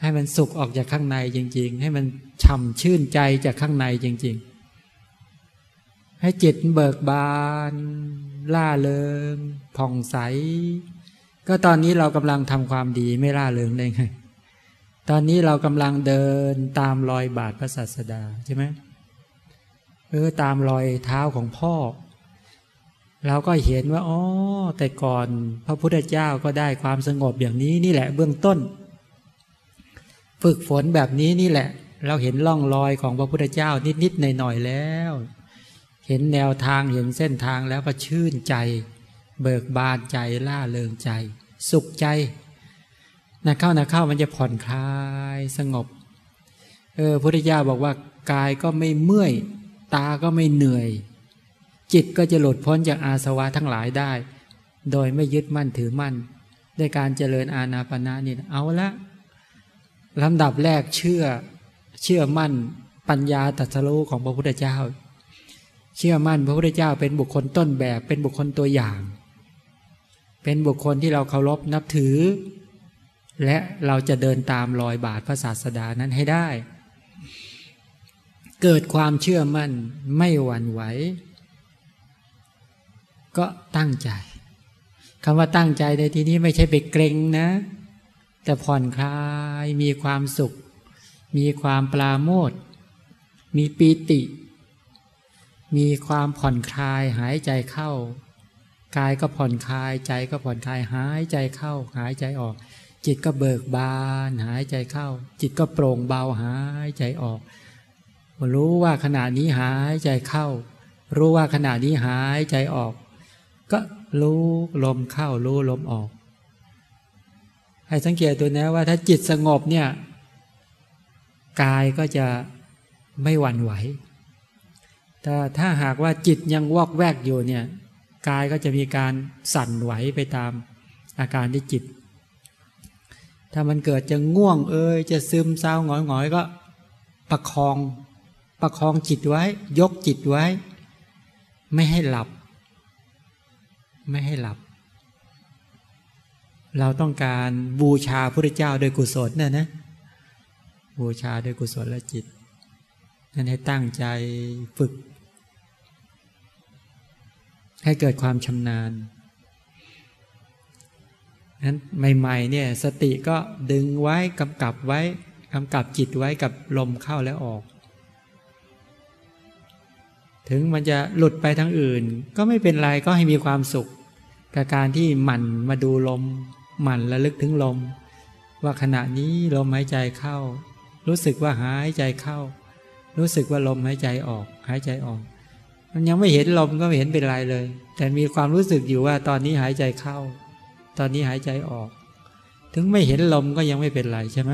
ให้มันสุกออกจากข้างในจริง ๆ ให้มันฉ่ำชื่นใจจากข้างในจริง ๆ ให้จิตเบิกบาน ล่าเริงผ่องใส ก็ตอนนี้เรากำลังทำความดีไม่ล่าเริงได้ไงตอนนี้เรากำลังเดินตามรอยบาทพระศาสดาใช่ไหมเออตามรอยเท้าของพ่อ เราก็เห็นว่าอ๋อแต่ก่อนพระพุทธเจ้าก็ได้ความสงบอย่างนี้นี่แหละเบื้องต้น ฝึกฝนแบบนี้นี่แหละ เราเห็นล่องรอยของพระพุทธเจ้านิดๆหน่อยๆแล้ว เห็นแนวทางเห็นเส้นทางแล้วก็ชื่นใจ เบิกบานใจล่าเริงใจ สุขใจนะเข้านะเข้ามันจะผ่อนคลายสงบเออพุทธิยาบอกว่ากายก็ไม่เมื่อย ตาก็ไม่เหนื่อย จิตก็จะหลุดพ้นจากอาสวะทั้งหลายได้ โดยไม่ยึดมั่นถือมั่น ด้วยการเจริญอาณาปณะนี่เอาละลำดับแรกเชื่อเชื่อมั่นปัญญาตรัสรู้ของพระพุทธเจ้า เชื่อมั่นพระพุทธเจ้าเป็นบุคคลต้นแบบเป็นบุคคลตัวอย่าง เป็นบุคคลที่เราเคารพนับถือ และเราจะเดินตามรอยบาทพระศาสดานั้นให้ได้ เกิดความเชื่อมั่นไม่หวั่นไหว ก็ตั้งใจคำว่าตั้งใจในที่นี้ไม่ใช่ไปเกรงนะ แต่ผ่อนคลายมีความสุข มีความปลาโมดมีปีติ มีความผ่อนคลายหายใจเข้า กายก็ผ่อนคลายใจก็ผ่อนคลายหายใจเข้า หายใจออก จิตก็เบิกบาน หายใจเข้า จิตก็โปร่งเบาหายใจออกรู้ว่าขณะนี้หายใจเข้า รู้ว่าขณะนี้หายใจออก ก็รู้ลมเข้ารู้ลมออก ให้สังเกตตัวนะว่าถ้าจิตสงบเนี่ยกายก็จะไม่หวั่นไหว แต่ถ้าหากว่าจิตยังวอกแวกอยู่เนี่ยกายก็จะมีการสั่นไหวไปตามอาการที่จิต ถ้ามันเกิดจะง่วงเอ้ยจะซึมเศร้าหงอยหงอยก็ประคอง ประคองจิตไว้ ยกจิตไว้ ไม่ให้หลับ ไม่ให้หลับ เราต้องการบูชาพระเจ้าโดยกุศลนะนะ บูชาโดยกุศลและจิต นั่นให้ตั้งใจฝึก ให้เกิดความชำนาญนั้นใหม่ๆเนี่ยสติก็ดึงไว้กำกับไว้กำกับจิตไว้กับลมเข้าและออก ถึงมันจะหลุดไปทางอื่น ก็ไม่เป็นไรก็ให้มีความสุข กับการที่หมั่นมาดูลม หมั่นระลึกถึงลม ว่าขณะนี้ลมหายใจเข้า รู้สึกว่าหายใจเข้า รู้สึกว่าลมหายใจออก หายใจออก มันยังไม่เห็นลมก็ไม่เห็นเป็นไรเลย แต่มีความรู้สึกอยู่ว่าตอนนี้หายใจเข้า ตอนนี้หายใจออก ถึงไม่เห็นลมก็ยังไม่เป็นไรใช่ไหม